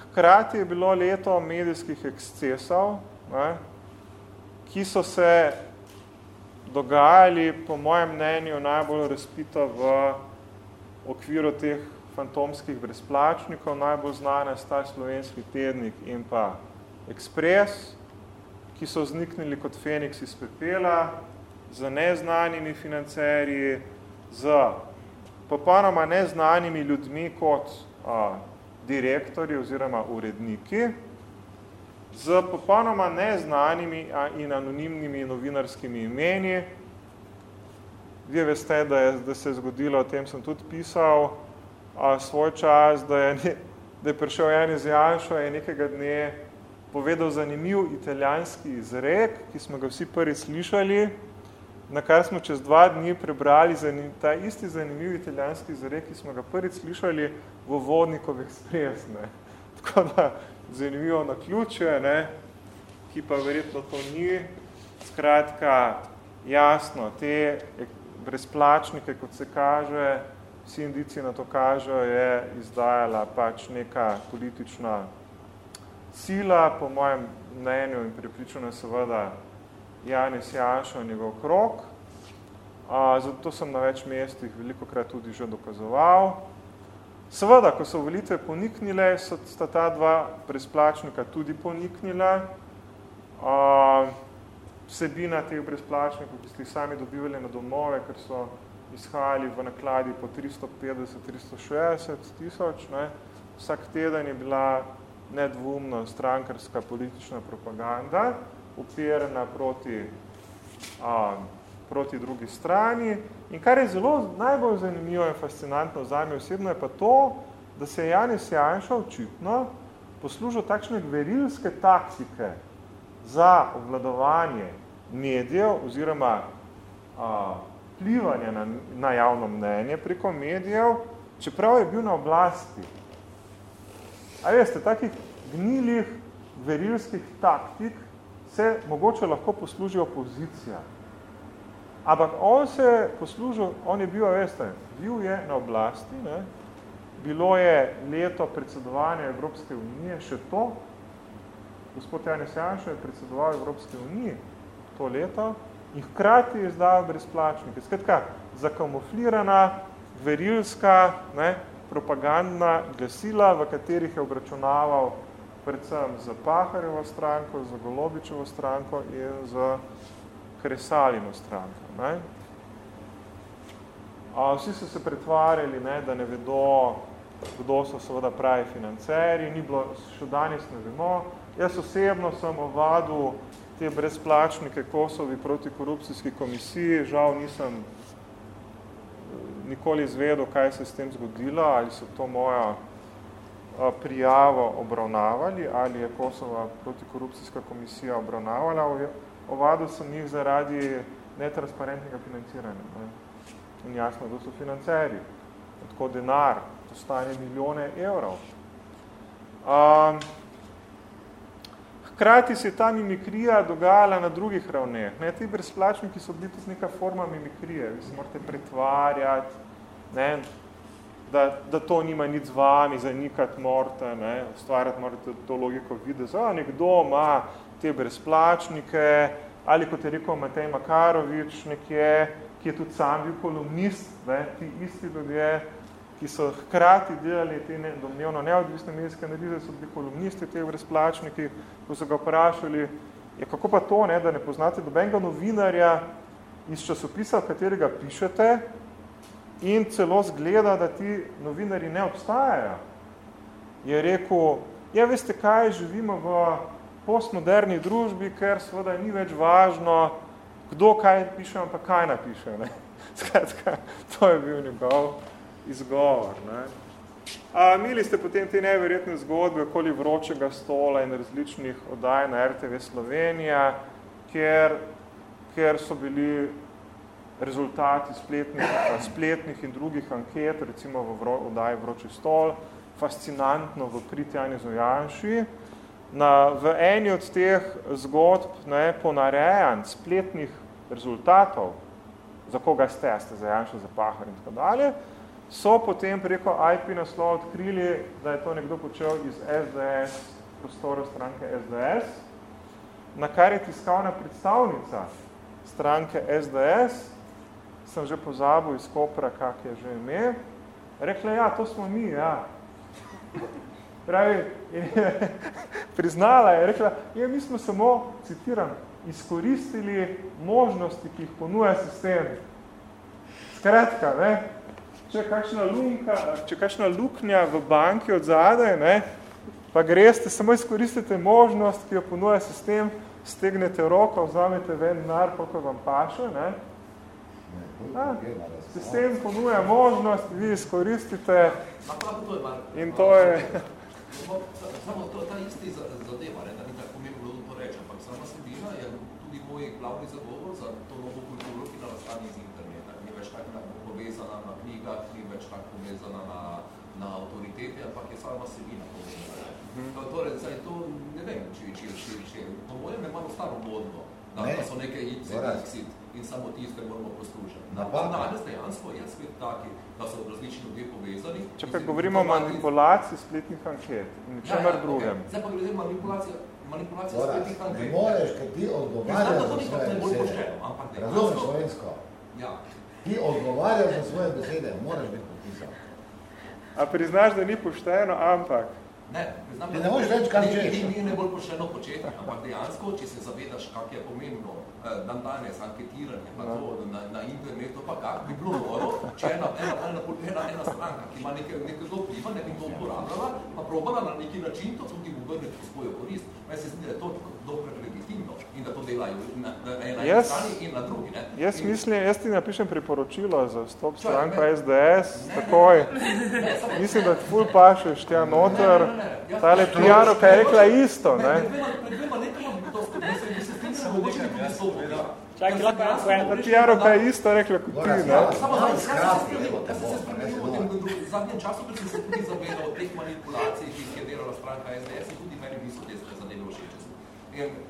hkrati je bilo leto medijskih ekscesov, ne, ki so se dogajali, po mojem mnenju, najbolj razpito v okviru teh fantomskih brezplačnikov, najbolj znane sta slovenski tednik in pa Ekspres, ki so vzniknili kot Feniks iz pepela, z neznanimi financerji, z popolnoma neznanimi ljudmi kot a, direktori oziroma uredniki, z popolnoma neznanimi in anonimnimi novinarskimi imeni. Vi veste, da, je, da se je zgodilo, o tem sem tudi pisal, a, svoj čas, da je, da je prišel iz Janšo in nekega dne povedal zanimiv italijanski izrek, ki smo ga vsi prvi slišali, na kar smo čez dva dni prebrali zanim, ta isti zanimiv italijanski izrek, ki smo ga prvi slišali v vodnikov ekspres. Ne. Tako da zanimivo na ključe, ne, ki pa verjetno to ni. Skratka, jasno, te brezplačnike, kot se kaže, vsi indici na to kažejo, je izdajala pač neka politična sila, po mojem mnenju in pripričanju seveda Janis Janšo in njegov krok. Zato sem na več mestih veliko krat tudi že dokazoval. Seveda, ko so volitve poniknile, so sta ta dva brezplačnika tudi poniknila. A, vsebina teh brezplačnikov, ki ste sami dobivali na domove, ker so izhajali v nakladi po 350-360 tisoč. Ne. Vsak teden je bila nedvumno strankarska politična propaganda, upirana proti, a, proti drugi strani. In kar je zelo najbolj zanimivo in fascinantno za me osebno je pa to, da se je Janis Janša očitno poslužil takšne verilske taktike za obvladovanje medijev oziroma a, vplivanja na, na javno mnenje preko medijev, čeprav je bil na oblasti. A veste, takih gnilih verilskih taktik se mogoče lahko posluži opozicija. Ampak on se poslužil, on je bil, veste, bil je na oblasti, ne? bilo je leto predsedovanja Evropske unije, še to, gospod Janis Janša je predsedoval Evropske unije to leto, in hkrati je izdal brezplačnike. Skratka, zakamuflirana, verilska, ne, propagandna glasila, v katerih je obračunaval predvsem za Paharjevo stranko, za Golobičevo stranko in za Kresalino stranko. Ne. A, vsi so se pretvarjali, ne, da ne vedo, kdo so seveda pravi financeri, ni bilo, še danes ne vemo. Jaz osebno sem ovadil te brezplačnike Kosovi protikorupcijski komisiji, žal nisem eh, nikoli izvedel, kaj se s tem zgodilo, ali so to moja eh, prijavo obravnavali, ali je Kosova protikorupcijska komisija obravnavala. Ovadil sem jih zaradi netransparentnega financiranja. Ne. In jasno, da so financeri. Tako denar, to stane milijone evrov. Um, Hkrati se je ta mimikrija dogajala na drugih ravneh. Ne, ti brezplačniki so bili tudi neka forma mimikrije. Vi se morate pretvarjati, ne, da, da to nima nič z vami, zanikati morate, ne, ustvarjati morate to logiko videti. A, nekdo ima te brezplačnike, ali kot je rekel Matej Makarovič nekje, ki je tudi sam bil kolumnist, ne, ti isti ljudje, ki so hkrati delali te ne, domnevno neodvisne medijske analize, so bili kolumnisti, te brezplačniki, ko so ga vprašali, je kako pa to, ne, da ne poznate dobenega novinarja iz časopisa, v katerega pišete, in celo zgleda, da ti novinari ne obstajajo. Je rekel, ja, veste kaj, živimo v postmoderni družbi, ker seveda ni več važno, kdo kaj piše, ampak kaj napiše. Ne? Skratka, to je bil njegov izgovor. Ne? A, imeli ste potem te neverjetne zgodbe okoli vročega stola in različnih oddaj na RTV Slovenija, kjer, kjer so bili rezultati spletnih, spletnih in drugih anket, recimo v vro, oddaji Vroči stol, fascinantno v pritjani Zojanši. Na, v eni od teh zgodb ne, ponarejan spletnih rezultatov, za koga ste, ste za Janša, za Pahar in tako dalje, so potem preko IP naslova odkrili, da je to nekdo počel iz SDS, prostora stranke SDS, na kar je tiskalna predstavnica stranke SDS, sem že pozabil iz Kopra, kak je že ime, rekla, ja, to smo mi, ja. Pravi, in je priznala je, rekla, ja, mi smo samo, citiram, izkoristili možnosti, ki jih ponuja sistem. Skratka, ne, če kakšna, lunka, če kakšna luknja v banki od zadaj, ne, pa greste, samo izkoristite možnost, ki jo ponuja sistem, stegnete roko, vzamete ven nar, koliko vam paše, ne, A, sistem ponuja možnost, vi izkoristite. In to je... Samo to je ta isti zadeva, ne, da ni tako pomembno, da to reče, ampak sama sebina je tudi moj glavni zagovor za to novo kulturo, ki da nastane iz interneta. Ni več tako povezana na knjigah, ni več tako povezana na, na autoritete, ampak je sama sebina povezana. Hmm. Torej, zdaj to ne vem, če, če, če, če, po mojem je malo staro modno, da, ne. da so neke exit in samo tiste moramo poslušati. Danes dejansko je svet taki, da so različni ljudje povezani. Če pa govorimo o manipulaciji spletnih anket in čemer ja, ja, drugem. Okay. Zdaj pa glede manipulacija, manipulacija Boraz, spletnih anket. Ne moreš, ker ti odgovarjaš za svoje besede. Razumeš slovensko? Ja. Ti odgovarjaš za svoje besede, moraš biti podpisan. A priznaš, da ni pošteno, ampak Ne, znam, ne, ne možeš reči, kaj češ. Ni, ni, ni bolj pošteno početi, ampak dejansko, če se zavedaš, kak je pomembno eh, dan danes anketiranje pa to, na, na internetu, pa kak bi bilo noro, če ena, ena, ena, ena, ena stranka, ki ima nekaj, nekaj zelo vpliva, ne bi to uporabljala, pa probala na neki način to tudi uvrniti v svojo korist. Meni se zdi, da je to dobro in da to delajo na, na, na eni yes. strani in na drugi. Ne? Jaz in, mislim, jaz ti napišem priporočilo za stop stranka SDS, ne, takoj. Ne, ne, ne, mislim, da ti ful pašeš tja noter. Ne, ne, ne, Tale PR-ovka je rekla isto, ne? Čakaj, lahko jaz vem. Ta PR-ovka je isto rekla kot ti, ne? Samo da se spremenil v zadnjem času, ker sem se tudi zavedal teh manipulacij, ki jih je delala stranka SDS in tudi meni niso všeč.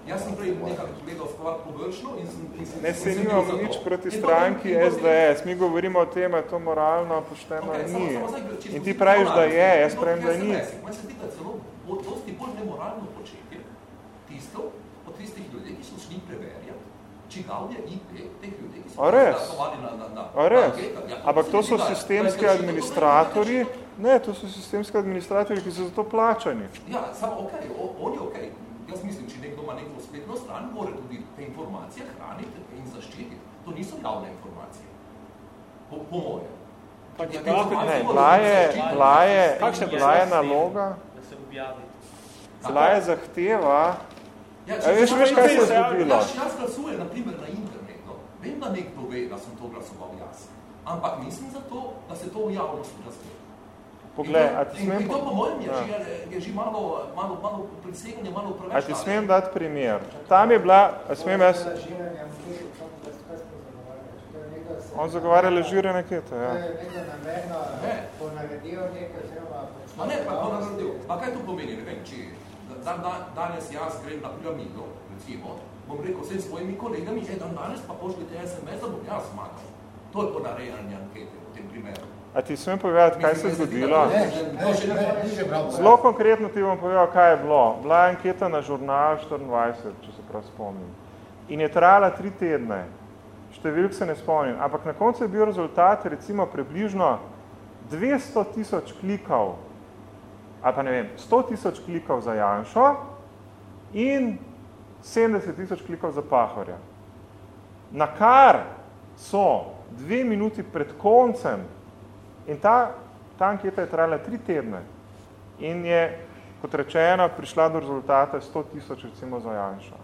Jaz sem prej nekako gledal stvar površno in sem... In sem ne se nimamo nič proti stranki SDS. Mi govorimo o tem, je to moralno, pošteno okay, ni. Samo, samo in ti praviš, da je, jaz pravim, da ni. Meni se zdi, da celo dosti bolj nemoralno početje tisto od tistih ljudi, ki so šli preverjati, čigav je IP teh ljudi, ki so glasovali na, na, na, na anketah. Ja, Ampak to so sistemski administratori, ne, to so sistemski administratori, ki so za to plačani. Ja, samo okej, okay, oni okej. Jaz mislim, če nekdo ima neko spletno stran, mora tudi te informacije hraniti in zaščititi. To niso javne informacije. Po, po moje. Pa je ne, bila je, bila je, bila je naloga, da se objavi. Bila je zahteva, ja, a veš, veš, kaj se je zgodilo? Jaz, jaz glasujem, na primer, na internetu. Vem, da nekdo ve, da sem to glasoval jaz. Ampak mislim za to, da se to v javnosti razgleda. Poglej, a ti smem... In to po mojem je, ja. že, je že malo, malo, malo preseganje, malo preveč. A ti smem dati primer? Tam je bila, a smem jaz... On zagovarja ležirane kete, ja. To je nekaj namerno ponaredil nekaj oziroma... Ma ne, pa ponaredil. Pa kaj to pomeni? Ne vem, če dan, dan, danes jaz grem na piramido, recimo, bom rekel vsem svojimi kolegami, že dan danes pa pošljite SMS, da bom jaz zmagal. To je ponarejanje ankete v tem primeru. A ti smem povedati, kaj se je zgodilo? Zelo konkretno ti bom povedal, kaj je bilo. Bila je anketa na žurnal 24, če se prav spomnim. In je trajala tri tedne. Številk se ne spomnim. Ampak na koncu je bil rezultat recimo približno 200 tisoč klikov, ali pa ne vem, 100 tisoč klikov za Janšo in 70 tisoč klikov za Pahorja. Na kar so dve minuti pred koncem In ta, ta anketa je trajala tri tedne in je, kot rečeno, prišla do rezultata 100 tisoč recimo za Janša.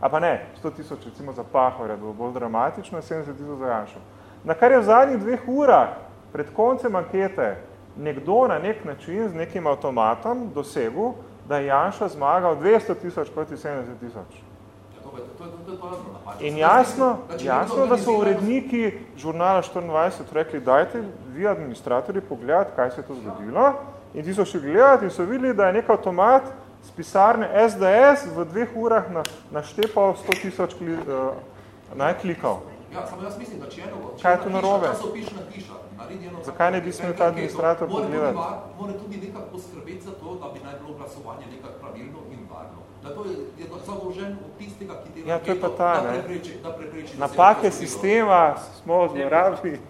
A pa ne, 100 tisoč recimo za Pahorja, da bo bolj dramatično, 70 tisoč za Janšo. Na kar je v zadnjih dveh urah pred koncem ankete nekdo na nek način z nekim avtomatom dosegel, da je Janša zmagal 200 tisoč proti 70 tisoč. In jasno, jasno, da so uredniki žurnala 24 rekli, dajte vi administratorji pogledati, kaj se je to zgodilo. In ti so še gledati in so videli, da je nek avtomat z pisarne SDS v dveh urah naštepal 100 tisoč kli, uh, najklikov. Ja, samo jaz mislim, da če eno, če Kaj je to narobe? eno... Zakaj ne bi smel ta administrator pogledati? Mora tudi nekako poskrbeti za to, da bi naj bilo glasovanje nekako pravilno in varno. Da to je, zadolžen od tistega, ki dela Ja, to je pa ta, da prepreči, da prepreči, Napake sistema smo zlorabili.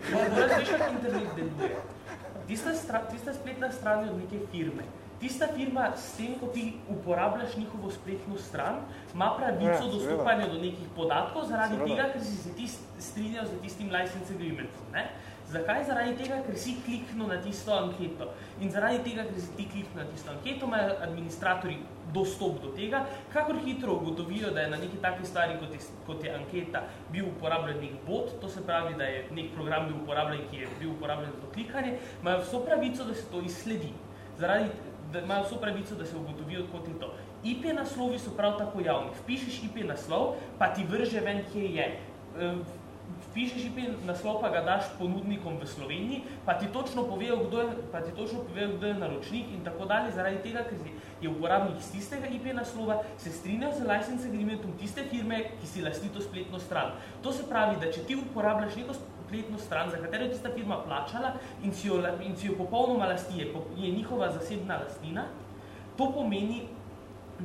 Tista, stra, tista spletna stran je od neke firme. Tista firma, s tem, ko ti uporabljaš njihovo spletno stran, ima pravico Ja, ja, dostopanja do nekih podatkov zaradi Seveda. tega, ker si se ti strinjal z tistim license agreementom. Ne? Zakaj? Zaradi tega, ker si kliknil na tisto anketo. In zaradi tega, ker si ti kliknil na tisto anketo, imajo administratori dostop do tega, kakor hitro ugotovijo, da je na neki taki stvari, kot je, kot je anketa, bil uporabljen nek bot, to se pravi, da je nek program bil uporabljen, ki je bil uporabljen za klikanje, imajo vso pravico, da se to izsledi. Zaradi, da imajo vso pravico, da se ugotovijo, kot je to. IP naslovi so prav tako javni. Vpišeš IP naslov, pa ti vrže ven, kje je. Vpišeš IP naslov, pa ga daš ponudnikom v Sloveniji, pa ti točno povejo, kdo je, pa ti točno povejo, kdo je naročnik in tako dalje, zaradi tega, ker je uporabnik iz tistega IP naslova, se strinjal z license agreementom tiste firme, ki si lasti to spletno stran. To se pravi, da če ti uporabljaš neko spletno stran, za katero je tista firma plačala in si jo, in si jo popolnoma lasti, je, je njihova zasebna lastnina, to pomeni,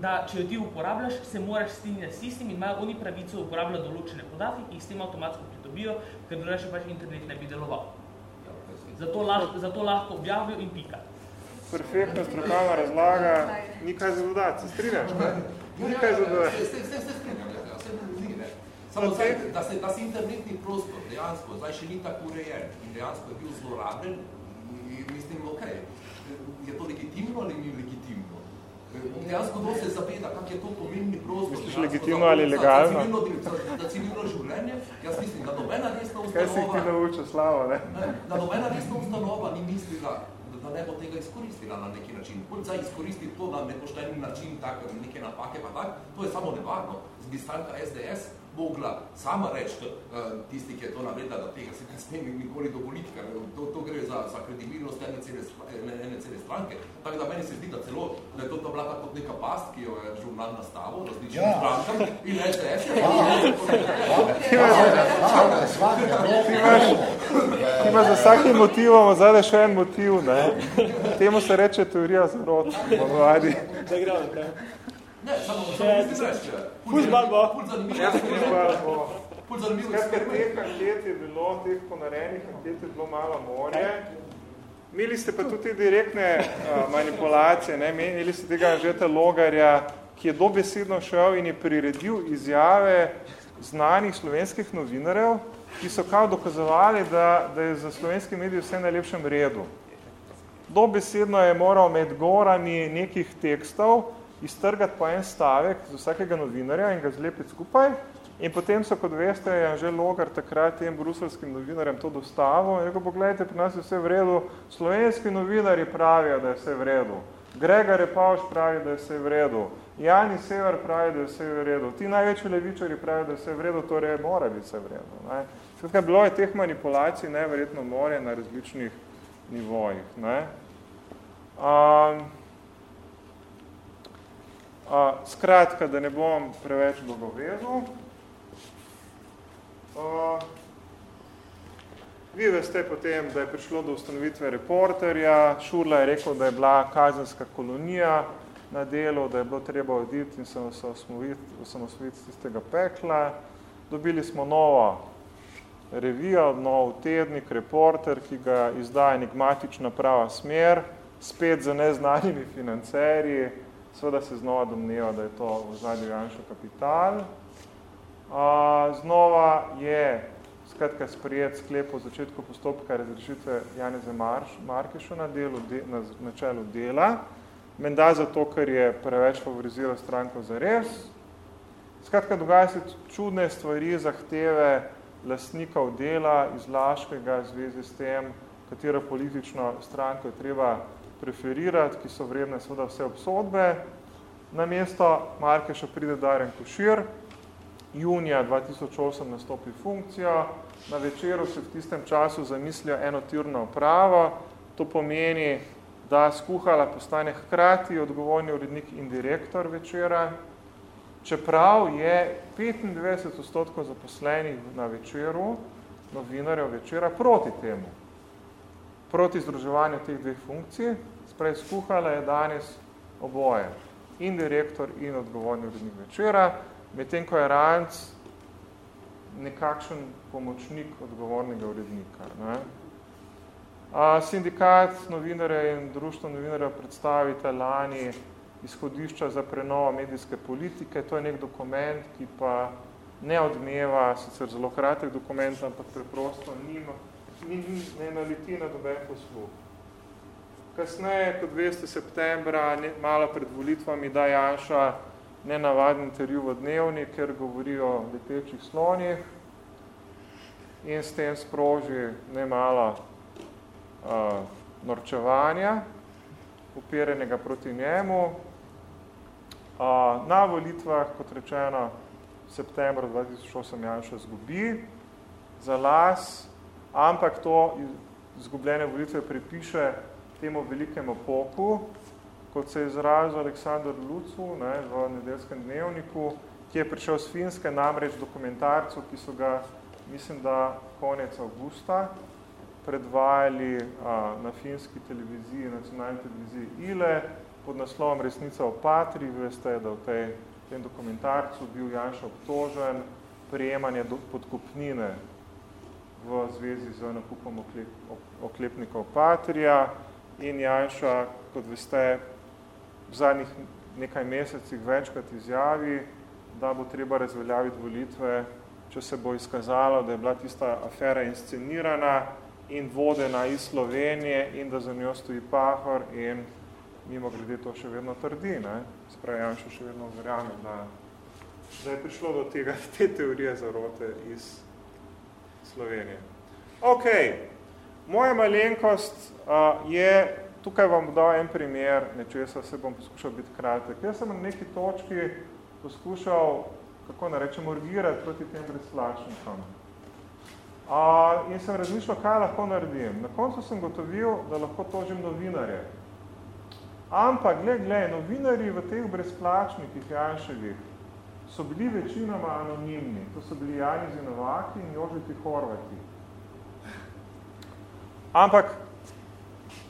da če jo ti uporabljaš, se moraš strinjati s tistim in imajo oni pravico uporabljati določene podatke, ki jih s tem avtomatsko pridobijo, ker drugače pač internet ne bi deloval. Zato lahko, zato lahko objavijo in pika. Perfektna strokovna razlaga, ni kaj za dodati, se strinjaš? Ni kaj za dodati. Se, se, se, se strinjam, ja, ja, se ni, ne. Samo zdaj, da se, da se internetni prostor dejansko zdaj še ni tako urejen in dejansko je bil zlorabljen, in mislim, ok, je to legitimno ali ni legitimno? Dejansko to se zaveda, kak je to pomembni prostor. Misliš legitimno za- ali za- legalno? Za civilno, za, za civilno življenje, jaz mislim, da nobena resna Kaj si ti ustanova, naučil, Slavo, ne? Da nobena resna ustanova ni mislila, da- da ne bo tega izkoristila na neki način. Bolj za izkoristiti to na nepošteni način, tak, neke napake pa tak, to je samo nevarno. Bi stranka SDS mogla sama reči uh, tisti, ki je to navedla, da tega se ne sme nikoli dovoliti, ker to, to gre za, za kredibilnost ene cele, ene, ene cele stranke. Tako da meni se zdi, da celo, da je to, to bila kot neka past, ki jo je žurnal nastavil, različnim Ja. ja. strankam in SDS. Ti imaš za vsakim motivom zadaj še en motiv, ne? Temu se reče teorija zarod, ponovadi. Da gremo naprej. Ne, samo, Še- samo mislim reči, Fuzbal bo. Ful zanimivo. Fuzbal bo. Ful zanimivo Skratka, teh anket je bilo, teh ponarejenih anket je bilo malo morje. Imeli ste pa tudi direktne uh, manipulacije, ne? imeli ste tega Anžeta Logarja, ki je dobesedno šel in je priredil izjave znanih slovenskih novinarjev, ki so kao dokazovali, da, da je za slovenski medij vse na lepšem redu. Dobesedno je moral med gorami nekih tekstov iztrgati po en stavek z vsakega novinarja in ga zlepiti skupaj. In potem so, kot veste, je Anže Logar takrat tem bruselskim novinarjem to dostavil in rekel, pogledajte, pri nas je vse v redu, slovenski novinari pravijo, da je vse v redu. Gregor Repavš pravi, da je vse v redu. Jani Sever pravi, da je vse v redu. Ti največji levičari pravijo, da je vse v redu, torej mora biti vse v redu. Ne? Skratka, bilo je teh manipulacij neverjetno more na različnih nivojih. Ne? Um, uh, skratka, da ne bom preveč dolgovezal. Uh, vi veste potem, da je prišlo do ustanovitve reporterja, Šurla je rekel, da je bila kazenska kolonija na delu, da je bilo treba oditi in se osamosvojiti z tistega pekla. Dobili smo novo revijo, nov tednik, reporter, ki ga izdaja enigmatična prava smer, spet za neznanimi financerji, seveda se znova domneva, da je to v zadnji Janšo kapital. A, znova je skratka sprijet sklep o začetku postopka razrešitve Janeze Marš, Markeša na, delu, de, na načelu dela, menda zato, ker je preveč favoriziral stranko za res. Skratka, dogaja se čudne stvari, zahteve lastnikov dela iz Laškega zvezi s tem, katero politično stranko je treba preferirati, ki so vredne seveda vse obsodbe. Na mesto Markeša pride Darren Košir, junija 2008 nastopi funkcijo, na večeru se v tistem času zamislijo enotirno upravo, to pomeni, da skuhala postane hkrati odgovorni urednik in direktor večera, čeprav je 25 odstotkov zaposlenih na večeru, novinarjev večera, proti temu, proti združevanju teh dveh funkcij, sprej skuhala je danes oboje, in direktor in odgovorni urednik večera, medtem ko je Ranc nekakšen pomočnik odgovornega urednika. Ne? A, sindikat novinarja in društvo novinarja predstavite lani izhodišča za prenovo medijske politike. To je nek dokument, ki pa ne odmeva, sicer zelo kratek dokument, ampak preprosto nima, ni, ni, ne naleti na doben posluh. Kasneje, kot veste, septembra, malo pred volitvami, da Janša nenavaden intervju v dnevni, ker govori o letečih slonih in s tem sproži nemalo uh, norčevanja, upirenega proti njemu. Uh, na volitvah, kot rečeno, v septembru 2008 Janša zgubi za las, ampak to izgubljene volitve pripiše temu velikemu poku, kot se je izrazil Aleksandr Lucu ne, v nedeljskem dnevniku, ki je prišel z Finske, namreč dokumentarcu, ki so ga, mislim, da konec avgusta predvajali a, na finski televiziji, nacionalni televiziji ILE, pod naslovom Resnica o Patri. Veste, da v tej, tem dokumentarcu bil Janša obtožen prijemanje do, podkupnine v zvezi z nakupom oklep, oklepnikov Patrija in Janša, kot veste, v zadnjih nekaj mesecih večkrat izjavi, da bo treba razveljaviti volitve, če se bo izkazalo, da je bila tista afera inscenirana in vodena iz Slovenije in da za njo stoji pahor in mimo glede to še vedno trdi. Ne? Spravi, Janša še vedno verjame, da, da je prišlo do tega, te teorije zarote iz Slovenije. Ok, moja malenkost uh, je Tukaj vam dal en primer, nečesa se bom poskušal biti kratek. Jaz sem na neki točki poskušal, kako narečem, urgirati proti tem brezplačnikom. A, in sem razmišljal, kaj lahko naredim. Na koncu sem gotovil, da lahko tožim novinarje. Ampak, gled, gled, novinarji v teh brezplačnikih Janševih so bili večinoma anonimni. To so bili Jani Zinovaki in Jožeti Horvati. Ampak,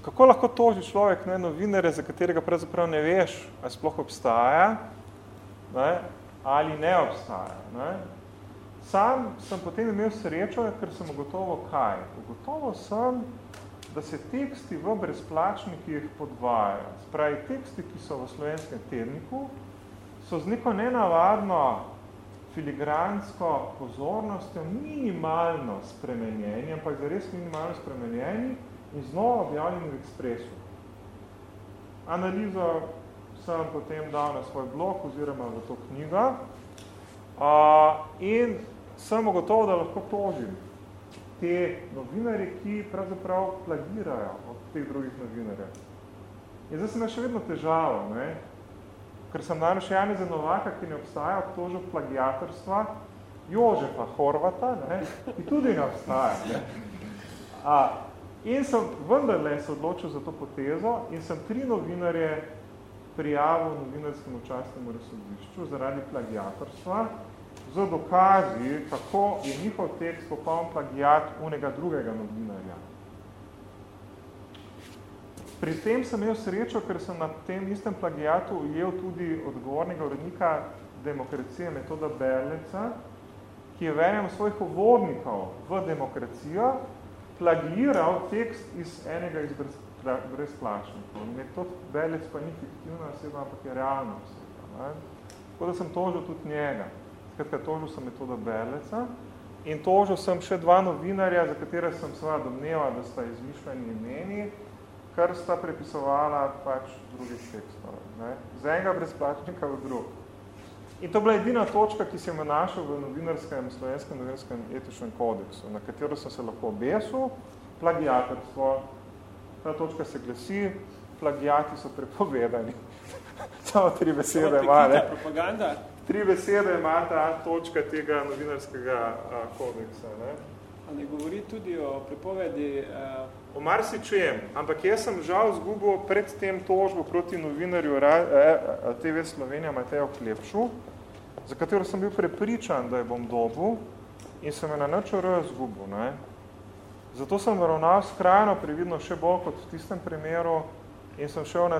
kako lahko toži človek ne, novinare, za katerega pravzaprav ne veš, ali sploh obstaja ne, ali ne obstaja. Ne. Sam sem potem imel srečo, ker sem ugotovo kaj. Ugotovo sem, da se teksti v brezplačnikih podvajajo. Spravi, teksti, ki so v slovenskem tedniku, so z neko nenavadno filigransko pozornostjo minimalno spremenjeni, ampak zares minimalno spremenjeni, in znova objavljen v Expressu. Analizo sem potem dal na svoj blog oziroma v to knjigo a, in sem gotovo, da lahko tožim te novinarje, ki pravzaprav plagirajo od teh drugih novinarjev. In zdaj sem še vedno težavo, ne? Ker sem danes še Janeza Novaka, ki ne obstaja, obtožil plagiatorstva Jožefa Horvata, ne? ki tudi ne obstaja. Ne? A, In sem vendarle se odločil za to potezo in sem tri novinarje prijavil novinarskemu častnemu razsodišču zaradi plagiatorstva z dokazi, kako je njihov tekst popoln plagiat unega drugega novinarja. Pri tem sem imel srečo, ker sem na tem istem plagiatu ujel tudi odgovornega urednika demokracije Metoda Berleca, ki je verjem svojih uvodnikov v demokracijo plagiral tekst iz enega iz brezplačnikov. Metod Belec pa ni fiktivna oseba, ampak je realna oseba. Ne? Tako da sem tožil tudi njega. Skratka, tožil sem metoda Beleca in tožil sem še dva novinarja, za katere sem seveda domneval, da sta izmišljeni imeni, kar sta prepisovala pač drugih tekstov. Ne? Z enega brezplačnika v drug. In to je bila edina točka, ki sem jo našel v novinarskem, slovenskem novinarskem etičnem kodeksu, na katero sem se lahko obesil, plagijatorstvo. Ta točka se glasi, plagijati so prepovedani. Samo tri besede ima, ne? propaganda? Tri besede ima ta točka tega novinarskega a, kodeksa, ne? A ne govori tudi o prepovedi... Uh... O marsi čujem, ampak jaz sem žal zgubil pred tem tožbo proti novinarju e, TV Slovenija Matejo Klepšu, za katero sem bil prepričan, da je bom dobil in sem je na NČR zgubil. Ne? Zato sem ravnal skrajno previdno še bolj kot v tistem primeru in sem šel na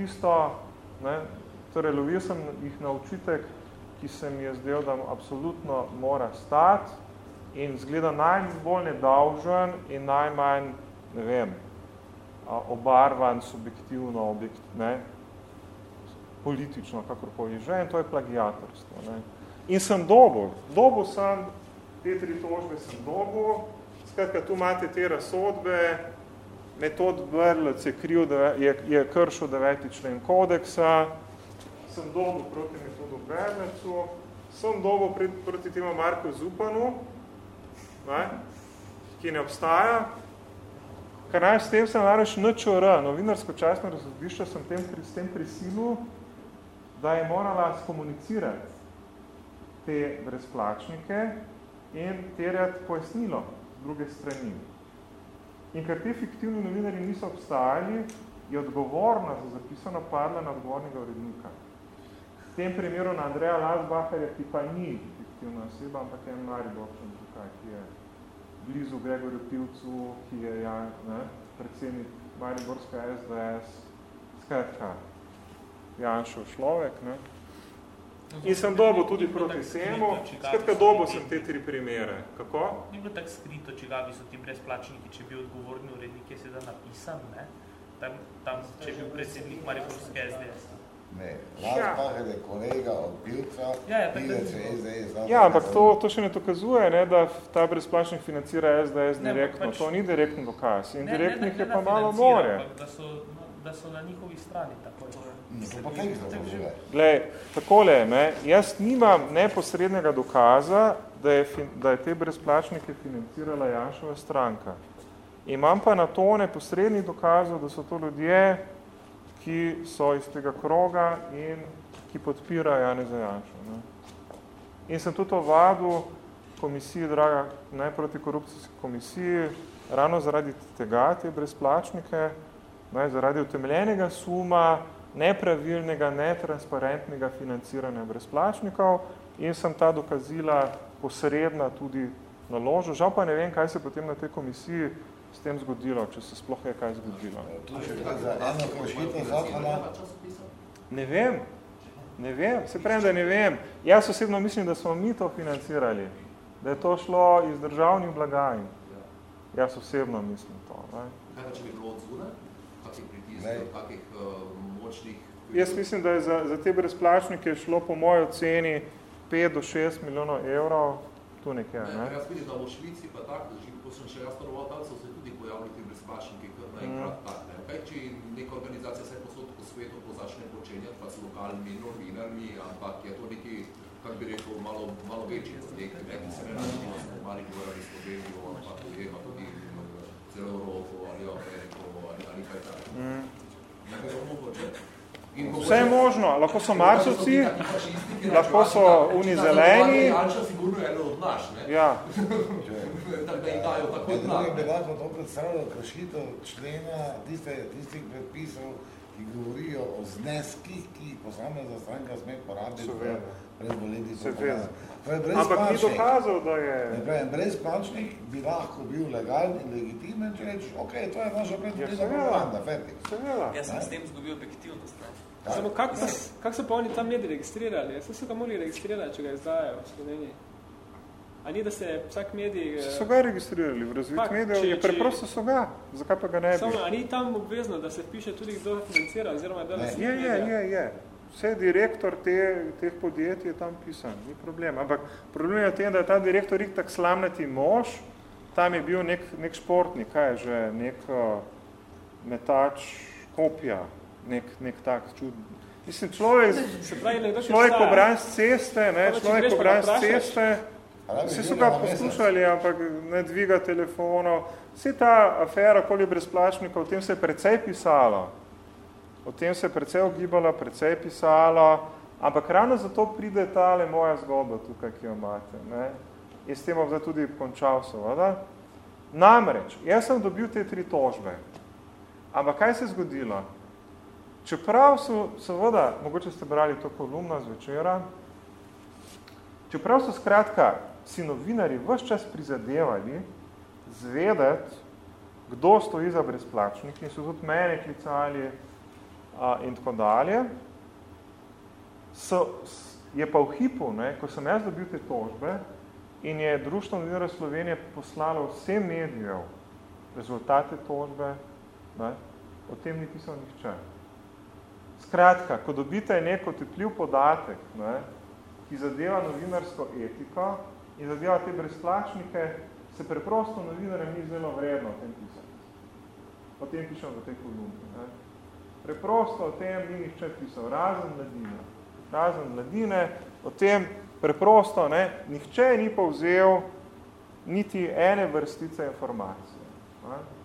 tisto, ne, torej lovil sem jih na učitek, ki se mi je zdel, da absolutno mora stati in zgleda najbolj nedolžen in najmanj, ne vem, obarvan subjektivno, objekt, ne, politično, kakorkoli že, in to je plagiatorstvo. Ne. In sem dobil, dobil sem, te tri tožbe sem dobil, skratka, tu imate te razsodbe, metod Brlec je kriv, da je, je kršil deveti člen kodeksa, sem dobil proti metodu Brlecu, sem dobil pred, proti temu Marku Zupanu, ne, ki ne obstaja, kar naj s tem sem nareč NČR, novinarsko časno razsodišče, sem tem, s tem prisilil, da je morala skomunicirati te brezplačnike in terjati pojasnilo druge strani. In ker te fiktivni novinari niso obstajali, je odgovorna za zapisano padla na odgovornega urednika. V tem primeru na Andreja Lasbacherja, ki pa ni fiktivna oseba, ampak je en Mariborčan tukaj, ki je blizu Gregorju Pivcu, ki je ja, ne, predsednik Mariborska SDS, skratka, Janšov človek. Ne. In sem dobil tudi proti semu, skratka dobil sem te tri primere. Kako? Ni bilo tako skrito, če gavi so ti brezplačniki, če bi odgovorni urednik je sedaj napisan, ne? Tam, tam če bi bil predsednik Mariborske SDS. Ne, Lasbacher je kolega od Pilca, ja, ja, SDS. Ja, ampak to, to še ne dokazuje, ne, da ta brezplačnik financira SDS direktno. Pač, to ni direktno dokaz. Indirektnih je pa malo more. Da so, da so na njihovi strani tako. Glej, takole, ne, jaz nimam neposrednega dokaza, da je, da je te brezplačnike financirala Janšova stranka. Imam pa na to neposrednih dokazov, da so to ljudje, ki so iz tega kroga in ki podpirajo Janeza Janša. Ne. In sem tudi ovadil komisiji, draga, ne proti korupcijski komisiji, ravno zaradi tega, te brezplačnike, ne, zaradi utemeljenega suma, nepravilnega, netransparentnega financiranja brezplačnikov in sem ta dokazila posredna tudi naložil. Žal pa ne vem, kaj se potem na tej komisiji s tem zgodilo, če se sploh je kaj zgodilo. Ne vem, ne vem, se pravim, da ne vem. Jaz osebno mislim, da smo mi to financirali, da je to šlo iz državnih blagajn. Jaz osebno mislim to. Ne? Kaj pa, če bi bilo od zune? Kakih pritiskov, kakih uh, močnih... Jaz mislim, da je za, za te brezplačnike šlo po moji oceni 5 do 6 milijonov evrov, tu nekje. Ne, ne? Jaz vidim, da v Švici pa tak, ko sem še jaz stanoval, tam so se pojavili ti brezplačniki, naenkrat mm. tak. Ne? Kaj, če neka organizacija se posod po svetu po začne počenjati, pa s lokalnimi novinarmi, ampak je to neki, kak bi rekel, malo, malo večji projekt, ne, ki se ne radi v Mali govorili Slovenijo, ampak tudi, ima tudi celo Evropo ali Ameriko ali, ali kaj tak. Mm. Ne, kaj mogoče. Vse je možno, lahko so marsovci, lahko so uni zeleni. Janša sigurno je eno od naš, ne? Ja. Tako da jih dajo tako od. Drugi bi lahko to predstavljalo kršitev člena tistih predpisov, ki govorijo o zneskih, ki posamezna stranka sme porabiti pred volitvi. Ampak ni dokazal, da je... Brezplačnik bi lahko bil legalni in legitimen, če rečeš, ok, to je naša predvolitva propaganda, fertik. Jaz sem s tem zgubil objektivno stran. Samo kako kak so pa oni tam mediji registrirali? Jaz so ga mogli registrirati, če ga izdajajo v Sloveniji. A ni, da se vsak medij... So ga registrirali v razvit medijev, je preprosto so ga. Zakaj pa ga ne bi? Samo, a ni tam obvezno, da se piše tudi, kdo financira, oziroma da se... Je, je, je, je. Vse direktor te, teh podjetij je tam pisan, ni problem. Ampak problem je v tem, da je ta direktor rik tak slamnati mož, tam je bil nek, nek športnik, kaj je že, nek uh, metač kopja, nek, nek tak čud, Mislim, človek, se pravi, človek obran z ceste, ne, človek obran z ceste, vsi so ga poslušali, ampak ne dviga telefonov. Vsi ta afera okoli brezplačnikov, o tem se je precej pisalo. O tem se je precej ogibalo, precej pisalo, ampak ravno zato pride tale moja zgodba tukaj, ki jo imate. Ne. In s tem bom zdaj tudi končal, seveda. Namreč, jaz sem dobil te tri tožbe, ampak kaj se je zgodilo? Čeprav so, seveda, mogoče ste brali to kolumno z večera, čeprav so skratka si novinari vse čas prizadevali zvedeti, kdo stoji za brezplačniki in so tudi mene klicali a, in tako dalje, so, je pa v hipu, ne, ko sem jaz dobil te tožbe in je Društvo novinarja Slovenije poslalo vsem medijev rezultate tožbe, ne, o tem ni pisal nihče. Skratka, ko dobite nek otepljiv podatek, ne, ki zadeva novinarsko etiko in zadeva te brezplačnike, se preprosto novinarjem ni zelo vredno o tem pisati. O tem pišem v tej kolumni. Ne. Preprosto o tem ni nihče pisal, razen mladine. Razen mladine, o tem preprosto ne, nihče ni povzel niti ene vrstice informacije. Ne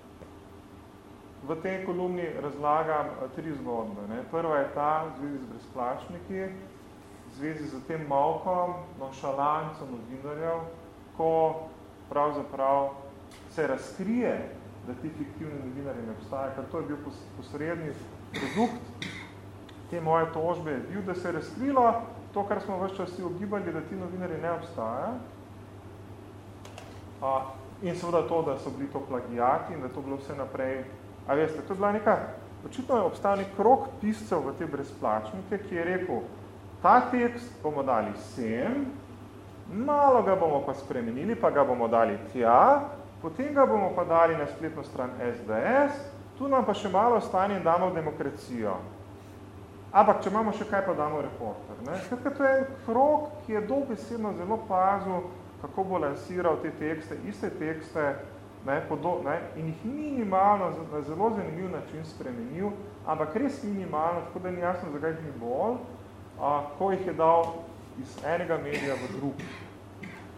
v tej kolumni razlagam eh, tri zgodbe. Ne. Prva je ta v zvezi z brezplačniki, v zvezi z tem malkom, nonšalancom novinarjev, ko pravzaprav se razkrije, da ti fiktivni novinarji ne obstajajo, ker to je bil posredni produkt te moje tožbe, je bil, da se je razkrilo to, kar smo vse časi ogibali, da ti novinarji ne obstajajo. In seveda to, da so bili to plagijati in da to bilo vse naprej A veste, to je bila neka, očitno je obstal nek krok piscev v te brezplačnike, ki je rekel, ta tekst bomo dali sem, malo ga bomo pa spremenili, pa ga bomo dali tja, potem ga bomo pa dali na spletno stran SDS, tu nam pa še malo ostane in damo demokracijo. Ampak, če imamo še kaj, pa damo reporter. Ne? Skratka, to je en krok, ki je dobesedno zelo pazil, kako bo lansiral te tekste, iste tekste, ne, podo, ne, in jih minimalno, na zelo zanimiv način spremenil, ampak res minimalno, tako da ni jasno, zakaj jih ni bolj, a, ko jih je dal iz enega medija v drug.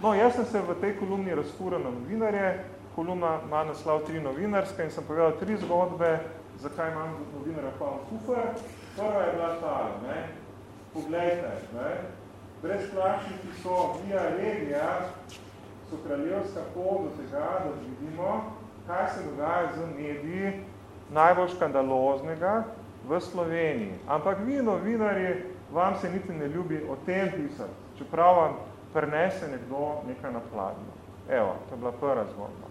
No, jaz sem se v tej kolumni razfuril na novinarje, kolumna ima naslov tri novinarske in sem povedal tri zgodbe, zakaj imam novinarja Paul Kufer. Prva je bila ta, ne, poglejte, ne, brezplačniki so via regija, kraljevska pot do tega, da vidimo, kaj se dogaja z mediji najbolj škandaloznega v Sloveniji. Ampak vi, novinarji, vam se niti ne ljubi o tem pisati, čeprav vam prenese nekdo nekaj napladno. Evo, to je bila prva zgodba.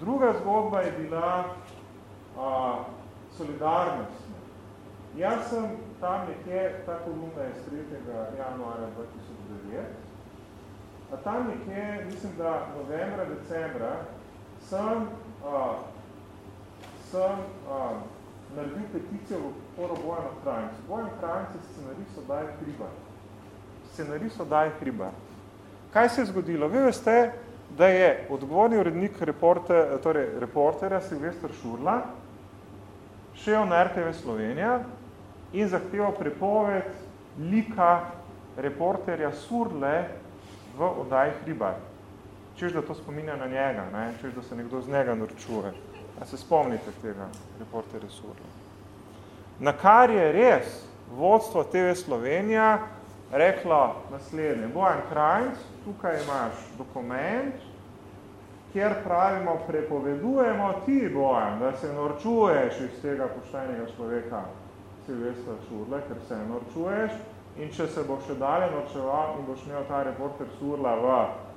Druga zgodba je bila a, solidarnost. Jaz sem tam nekje, ta kolumna je 3. januarja 2009, A tam nekje, mislim, da novembra, decembra, sem, uh, sem uh, naredil peticijo v podporu Bojana Krajnicu. Bojan Krajnic je scenarist odaj Hribar. Scenarist odaj Hribar. Kaj se je zgodilo? Vi veste, da je odgovorni urednik reporter, torej reporterja Silvester Šurla šel na RTV Slovenija in zahteval prepoved lika reporterja Surle v oddaji Hribar. Češ, da to spominja na njega, ne? češ, da se nekdo z njega norčuje. A se spomnite tega reporterja Surla. Na kar je res vodstvo TV Slovenija reklo naslednje. Bojan Krajnc, tukaj imaš dokument, kjer pravimo, prepovedujemo ti, Bojan, da se norčuješ iz tega poštenjega človeka Silvestra Šurle, ker se norčuješ, In če se bo še dalje nočeval in boš imel ta reporter surla v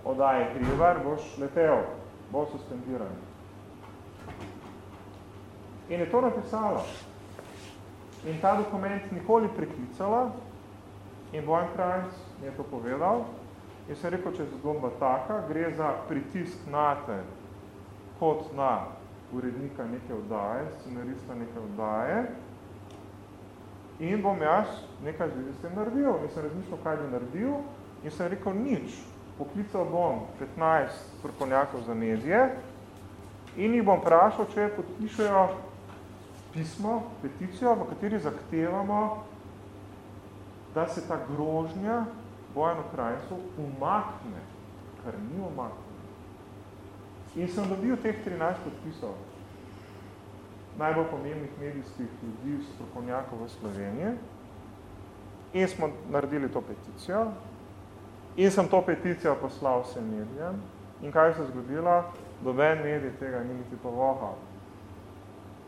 odaje Hrivar, boš letel, bo suspendiran. In je to napisala. In ta dokument nikoli preklicala in Bojan Krajnc mi je to povedal. In sem rekel, če je zgodba taka, gre za pritisk na te kot na urednika neke oddaje, scenarista neke oddaje, in bom jaz nekaj zvezi s tem naredil. In sem razmišljal, kaj bi naredil in sem rekel nič. Poklical bom 15 strokovnjakov za medije in jih bom vprašal, če podpišejo pismo, peticijo, v kateri zahtevamo da se ta grožnja Bojano Krajncov umakne, kar ni umakne. In sem dobil teh 13 podpisov najbolj pomembnih medijskih ljudi, strokovnjakov v Sloveniji. In smo naredili to peticijo. In sem to peticijo poslal vsem medijem. In kaj se je zgodilo? Doben medij tega ni niti povohal.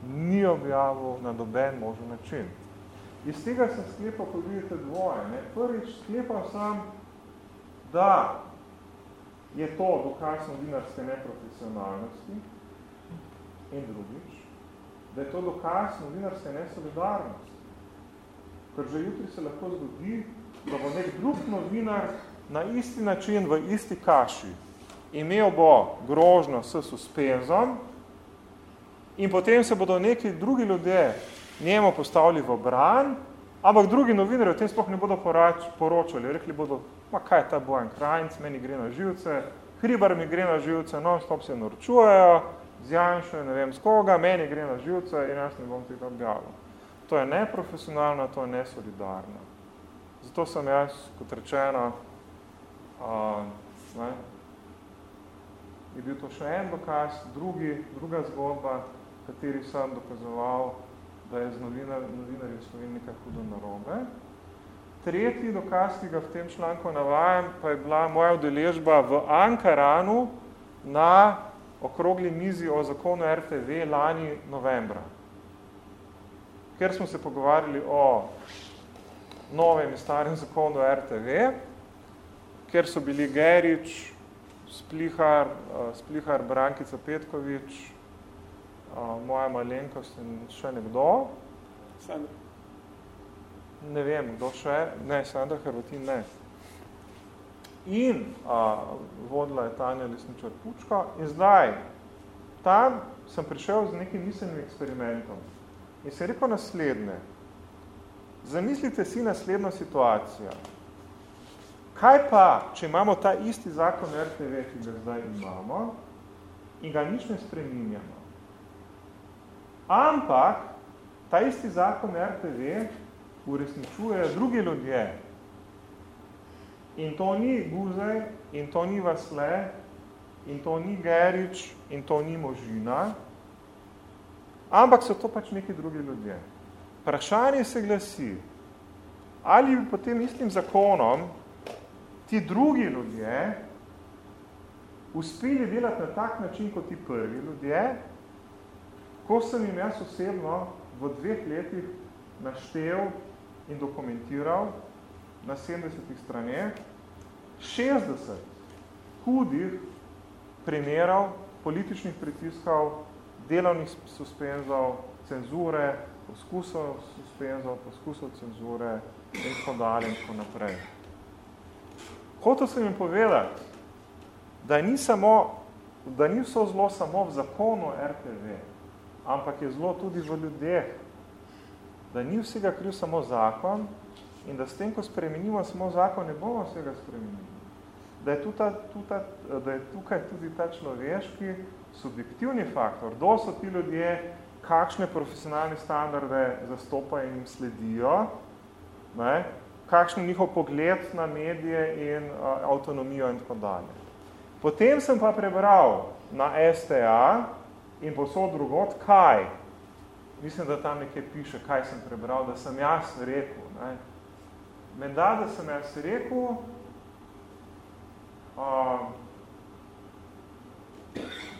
Ni objavil na doben možen način. Iz tega sem sklepal, ko vidite dvoje. Ne? Prvič sklepal sem, da je to dokaz novinarske neprofesionalnosti in drugič, da je to dokaz novinarske nesolidarnosti. Ker že jutri se lahko zgodi, da bo nek drug novinar na isti način, v isti kaši, imel bo grožno s suspenzom in potem se bodo neki drugi ljudje njemu postavili v bran, ampak drugi novinari o tem sploh ne bodo porač, poročali. Rekli bodo, ma kaj je ta Bojan Krajnc, meni gre na živce, Hribar mi gre na živce, non stop se naročujejo, z Janšo, ne vem z koga, meni gre na živce in jaz ne bom tega objavil. To je neprofesionalno, to je nesolidarno. Zato sem jaz, kot rečeno, uh, ne, je bil to še en dokaz, drugi, druga zgodba, kateri sem dokazoval, da je z novinar, novinarjem Slovenije nekaj hudo narobe. Tretji dokaz, ki ga v tem članku navajam, pa je bila moja udeležba v Ankaranu na okrogli mizi o zakonu RTV lani novembra, kjer smo se pogovarjali o novem in starem zakonu RTV, kjer so bili Gerič, Splihar, Splihar Brankica Petkovič, moja malenkost in še nekdo. Sandra. Ne vem, kdo še. Ne, Sandra Hrvatin ne. In a, vodila je Tanja Lesničar Pučko. In zdaj, tam sem prišel z nekim miselnim eksperimentom. In sem rekel naslednje. Zamislite si naslednjo situacijo. Kaj pa, če imamo ta isti zakon RTV, ki ga zdaj imamo, in ga nič ne spreminjamo? Ampak ta isti zakon RTV uresničujejo drugi ljudje. In to ni Guzej, in to ni Vasle, in to ni Gerič, in to ni Možina, ampak so to pač neki drugi ljudje. Vprašanje se glasi, ali bi potem istim zakonom ti drugi ljudje uspeli delati na tak način, kot ti prvi ljudje, ko sem jim jaz osebno v dveh letih naštel in dokumentiral na 70 straneh 60 hudih primerov političnih pritiskov, delovnih suspenzov, cenzure, poskusov suspenzov, poskusov cenzure in tako dalje in tako naprej. Hotel sem jim povedati, da ni, samo, da ni vso zlo samo v zakonu RTV, ampak je zlo tudi v ljudeh, da ni vsega kriv samo zakon in da s tem, ko spremenimo samo zakon, ne bomo vsega spremenili. Da je, tuta, tuta, da je tukaj tudi ta človeški subjektivni faktor. Kdo so ti ljudje, kakšne profesionalne standarde zastopajo in jim sledijo, ne? kakšen njihov pogled na medije in uh, avtonomijo in tako dalje. Potem sem pa prebral na STA, in posod drugot, kaj? Mislim, da tam nekaj piše, kaj sem prebral, da sem jaz rekel. Ne? Menda, da sem jaz rekel, uh,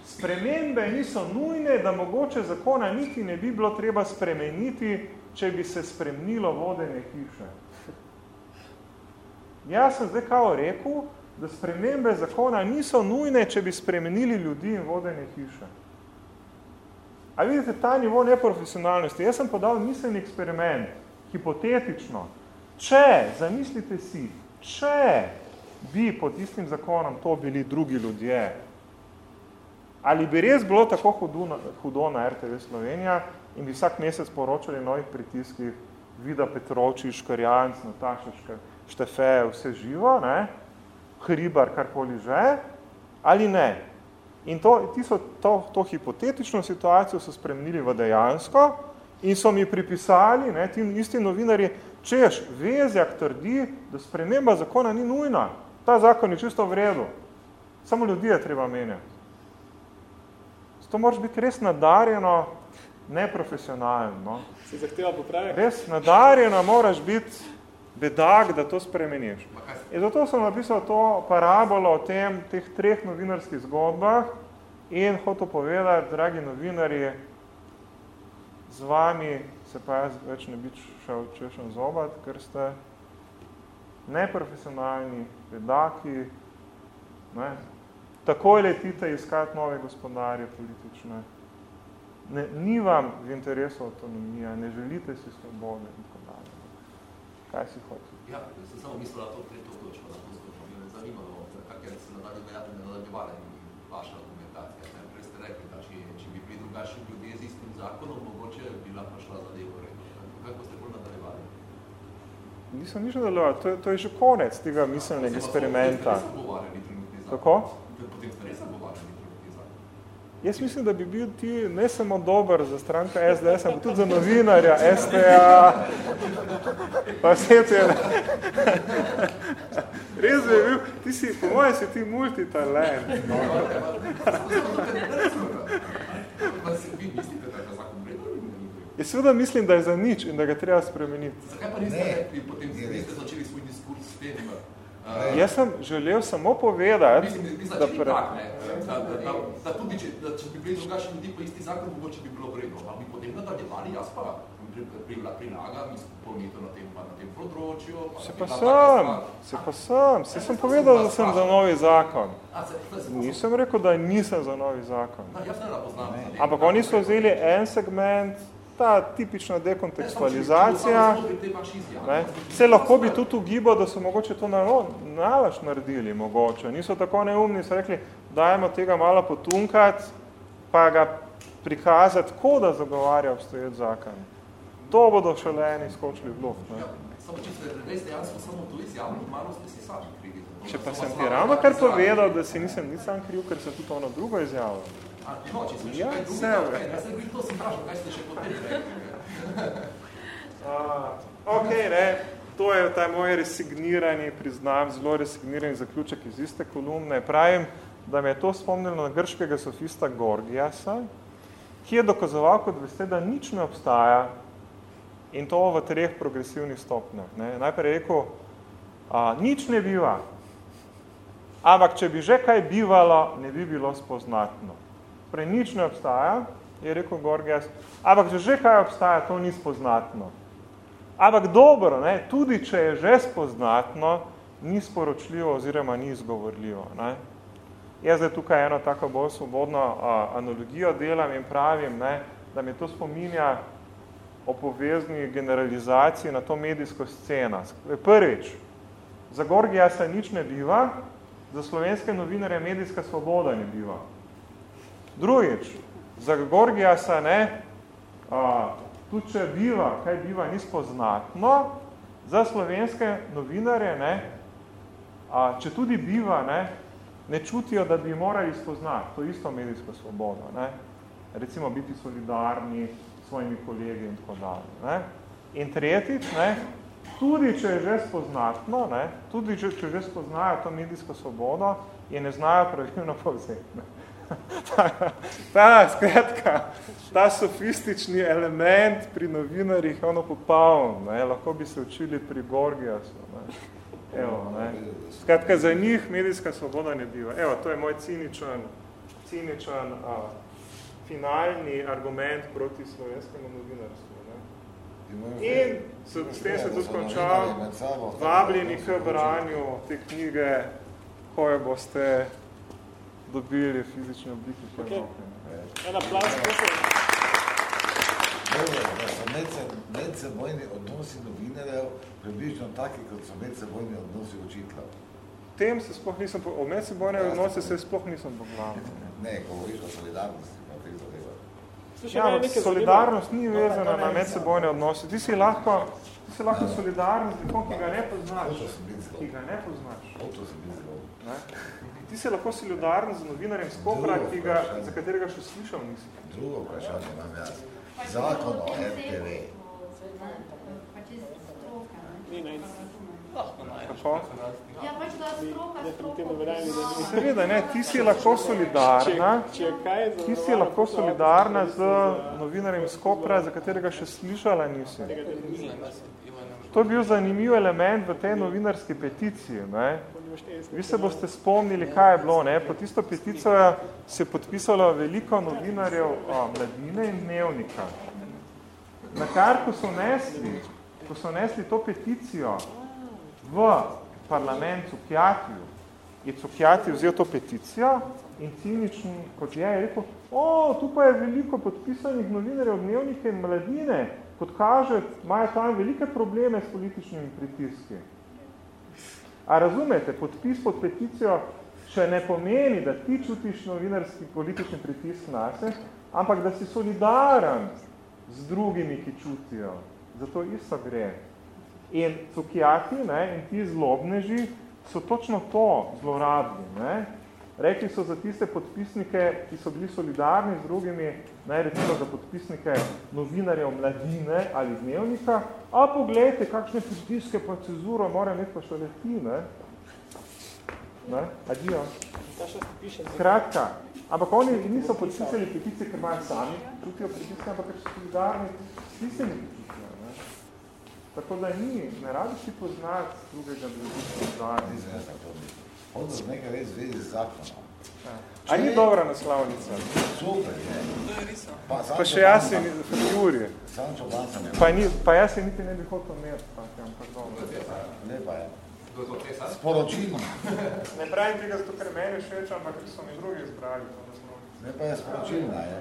spremembe niso nujne, da mogoče zakona niti ne bi bilo treba spremeniti, če bi se spremnilo vodenje hiše. Jaz sem zdaj kao rekel, da spremembe zakona niso nujne, če bi spremenili ljudi in vodenje hiše. A vidite ta nivo neprofesionalnosti? Jaz sem podal miselni eksperiment, hipotetično. Če, zamislite si, če bi pod istim zakonom to bili drugi ljudje, ali bi res bilo tako hudo na, hudo na RTV Slovenija in bi vsak mesec poročali novih pritiskih Vida Petrovči, Škarjanc, Nataša Štefe, vse živo, ne? Hribar, karkoli že, ali ne? In to, ti so to, to hipotetično situacijo so spremenili v dejansko in so mi pripisali, ne, ti isti novinari, Češ, Vezjak trdi, da sprememba zakona ni nujna. Ta zakon je čisto v redu. Samo ljudi je treba menjati. To moraš biti res nadarjeno, neprofesionalno. No. Se zahteva popravek? Res nadarjeno moraš biti bedak, da to spremeniš. In zato sem napisal to parabolo o tem, teh treh novinarskih zgodbah in hotel povedati, dragi novinarji, z vami se pa jaz več ne bi šel češen zobat, ker ste neprofesionalni, bedaki, ne, takoj letite iskati nove gospodarje politične. Ne, ni vam v interesu autonomija, ne želite si svobode in tako dalje. Kaj si hotel? Ja, sem samo mislila to tretjo točko, da to zgodbo mi zanimalo, kak je se nadalje vejati na nadaljevale vaša argumentacija. Ne? Prej ste rekli, da če, če bi bili drugačni ljudje z istim zakonom, mogoče bi lahko šla zadevo redo. Kako ste bolj nadaljevali? Nisem nič nadaljeval, to, to je že konec tega miselnega eksperimenta. Kako? Jaz mislim, da bi bil ti ne samo dober za stranka SDS, ampak tudi za novinarja STA. Pa vse te... Res bi bil, ti si, po moje si ti multitalent. No. Jaz seveda mislim, da je za nič in da ga treba spremeniti. Zakaj pa niste potem niste začeli svoj diskurs s tem, Uh, jaz sem želel samo povedati, mislim, mislim, da, pre... tak, da, da, da, da tudi, če, da, če bi bili drugačni ljudi po isti zakon, mogoče bi bilo vredno. Pa bi potem nadaljevali, jaz pa prilagam izpolnitev na tem, pa na tem področju. Pa se pa sem, se pa sem. Se sem povedal, da sem za novi zakon. Nisem rekel, da nisem za novi zakon. Ampak oni so vzeli en segment, ta tipična dekontekstualizacija. Ne, se lahko bi tudi ugibal, da so mogoče to nalaž naredili, mogoče. Niso tako neumni, so rekli, dajmo tega malo potunkati, pa ga prikazati, ko da zagovarja obstoječ zakon. To bodo šele eni skočili v luft. Ne. Samo če ste res dejansko samo to izjavno, malo ste si sami krivi. Če pa sem ti ravno kar povedal, da si nisem nisem kriv, ker sem tudi ono drugo izjavil. No, če sem ja, še kaj drugega, kaj, jaz sem to sem prašal, kaj ste še potem Ok, ne, to je ta moj resignirani, priznam, zelo resignirani zaključek iz iste kolumne. Pravim, da me je to spomnilo na grškega sofista Gorgiasa, ki je dokazoval, kot veste, da nič ne obstaja in to v treh progresivnih stopnjah. Ne. Najprej rekel, a, nič ne biva, ampak če bi že kaj bivalo, ne bi bilo spoznatno prej nič ne obstaja, je rekel Gorgias, ampak če že kaj obstaja, to ni spoznatno. Ampak dobro, ne, tudi če je že spoznatno, ni sporočljivo oziroma ni izgovorljivo. Ne. Jaz zdaj tukaj eno tako bolj svobodno a, analogijo delam in pravim, ne, da mi to spominja o povezni generalizaciji na to medijsko sceno. Prvič, za Gorgiasa nič ne biva, za slovenske novinarje medijska svoboda ne biva. Drugič, za Gorgiasa, ne, a, tudi če biva, kaj biva, ni spoznatno, za slovenske novinarje, ne, a, če tudi biva, ne, ne čutijo, da bi morali spoznati to isto medijsko svobodo. Ne. Recimo biti solidarni s svojimi kolegi in tako dalje. Ne. In tretjič, ne, tudi če je že spoznatno, ne, tudi če, če že spoznajo to medijsko svobodo, je ne znajo pravilno povzeti. Ne ta, skratka, ta sofistični element pri novinarjih je ono popoln, ne, lahko bi se učili pri Gorgiasu. Ne. Evo, ne. Skratka, za njih medijska svoboda ne biva. Evo, to je moj ciničen, ciničen a, finalni argument proti slovenskemu novinarstvu. In s tem se tudi končal vabljeni k branju te knjige, ko jo boste dobili fizične oblike. Okay. Plas, da so medsebojni odnosi novinarjev približno taki, kot so medsebojni odnosi učiteljev. Tem se sploh nisem, o medsebojne ja, odnose se sploh nisem poglavil. Ne, govoriš o solidarnosti. Ja, solidarnost ni vezana na medsebojne odnose. Ti si lahko, ti si lahko solidarni z nekom, ki ga ne poznaš. Ki ga ne poznaš. Ne? Ti se lahko solidaren z novinarjem Skopra, ki ga, za katerega še slišal nisi. Drugo vprašanje imam jaz. Zakon o RTV. Ni na Kako? Ja, pač da stroka, stroka. Seveda, ne, ti si lahko solidarna, ti si lahko solidarna z novinarjem iz Kopra, za katerega še slišala nisi. To je bil zanimiv element v tej novinarski peticiji. Ne? Vi se boste spomnili, kaj je bilo. Ne? Po tisto peticijo se je podpisalo veliko novinarjev o, mladine in dnevnika. Na kar, ko so nesli, ko so nesli to peticijo v parlament Cukjatiju, je Cukjati vzel to peticijo in ciničen, kot je, je rekel, o, tu pa je veliko podpisanih novinarjev dnevnike in mladine, kot kaže, imajo tam velike probleme s političnimi pritiski. A razumete, podpis pod peticijo še ne pomeni, da ti čutiš novinarski politični pritisk nase, ampak da si solidaren z drugimi, ki čutijo. Zato isto gre. In cukijaki ne, in ti zlobneži so točno to zlorabni. Rekli so za tiste podpisnike, ki so bili solidarni z drugimi, ne, recimo za podpisnike novinarjev mladine ali dnevnika, a pogledajte, kakšne pritiske pa cezuro mora imeti pa še leti, ne. Ne, adijo. Kratka, ampak oni niso podpisali peticije, ker imajo sami, čutijo pritiske, ampak ker so solidarni s tistimi peticijo, ne. Tako da ni, ne radi si poznati drugega, da bi solidarni. Odnos nekaj res zvezi z zakonom. A ni dobra naslavnica? Super je. Pa, pa še jaz se Juri. Sančo Bansan je. Pa, ni, pa jaz se niti ne bi hotel imeti, pa, ampak dobro. Lepa je. Sporočilno. Ne pravim tega, zato ker meni všeč, ampak so mi drugi izbrali to naslovnico. Ne pa je sporočilna, je.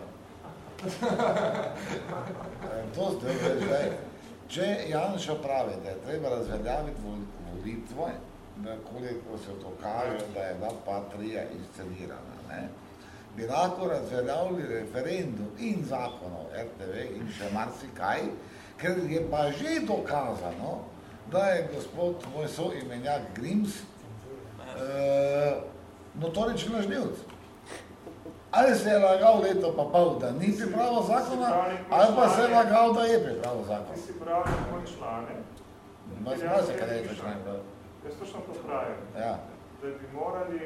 to zdaj, zdaj. Če Janša pravi, da je treba razveljaviti volitve, koliko se to kaže, da je ta patrija inscenirana, ne? bi lahko razveljavili referendum in zakon o RTV in še marsikaj, ker je pa že dokazano, da je gospod moj soimenjak Grims uh, notorični lažnivc. Ali se je lagal leto pa pol, da ni pripravo zakona, ali pa se je lagal, da je pripravo zakona. Ti si pravi moj člane. Ma zna se, kaj je član prav. Jaz točno to pravim. Ja. Da bi morali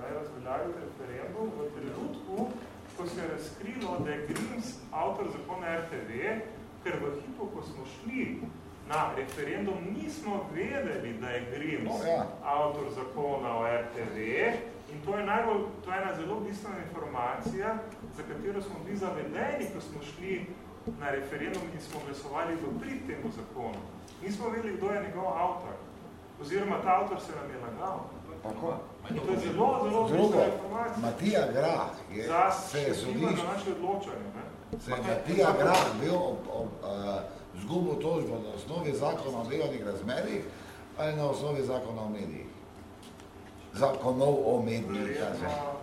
naj razveljaviti referendum v trenutku, ko se je razkrilo, da je Grims avtor zakona RTV, ker v hipu, ko smo šli na referendum, nismo vedeli, da je Grims no, ja. avtor zakona o RTV, In to je, najbolj, to je ena zelo bistvena informacija, za katero smo bili zavedeni, ko smo šli na referendum in smo glasovali v prid temu zakonu. Nismo vedeli, kdo je njegov avtor. Oziroma, ta avtor se nam je lagal. Tako. To je zelo, zelo bistvena informacija. Matija Grah je, se je na naše odločanje. Ne? Se je Matija Grah bil ob, ob uh, zgubo tožbo na osnovi zakona o delovnih razmerih ali na osnovi zakona o medijih zakonov o medijih.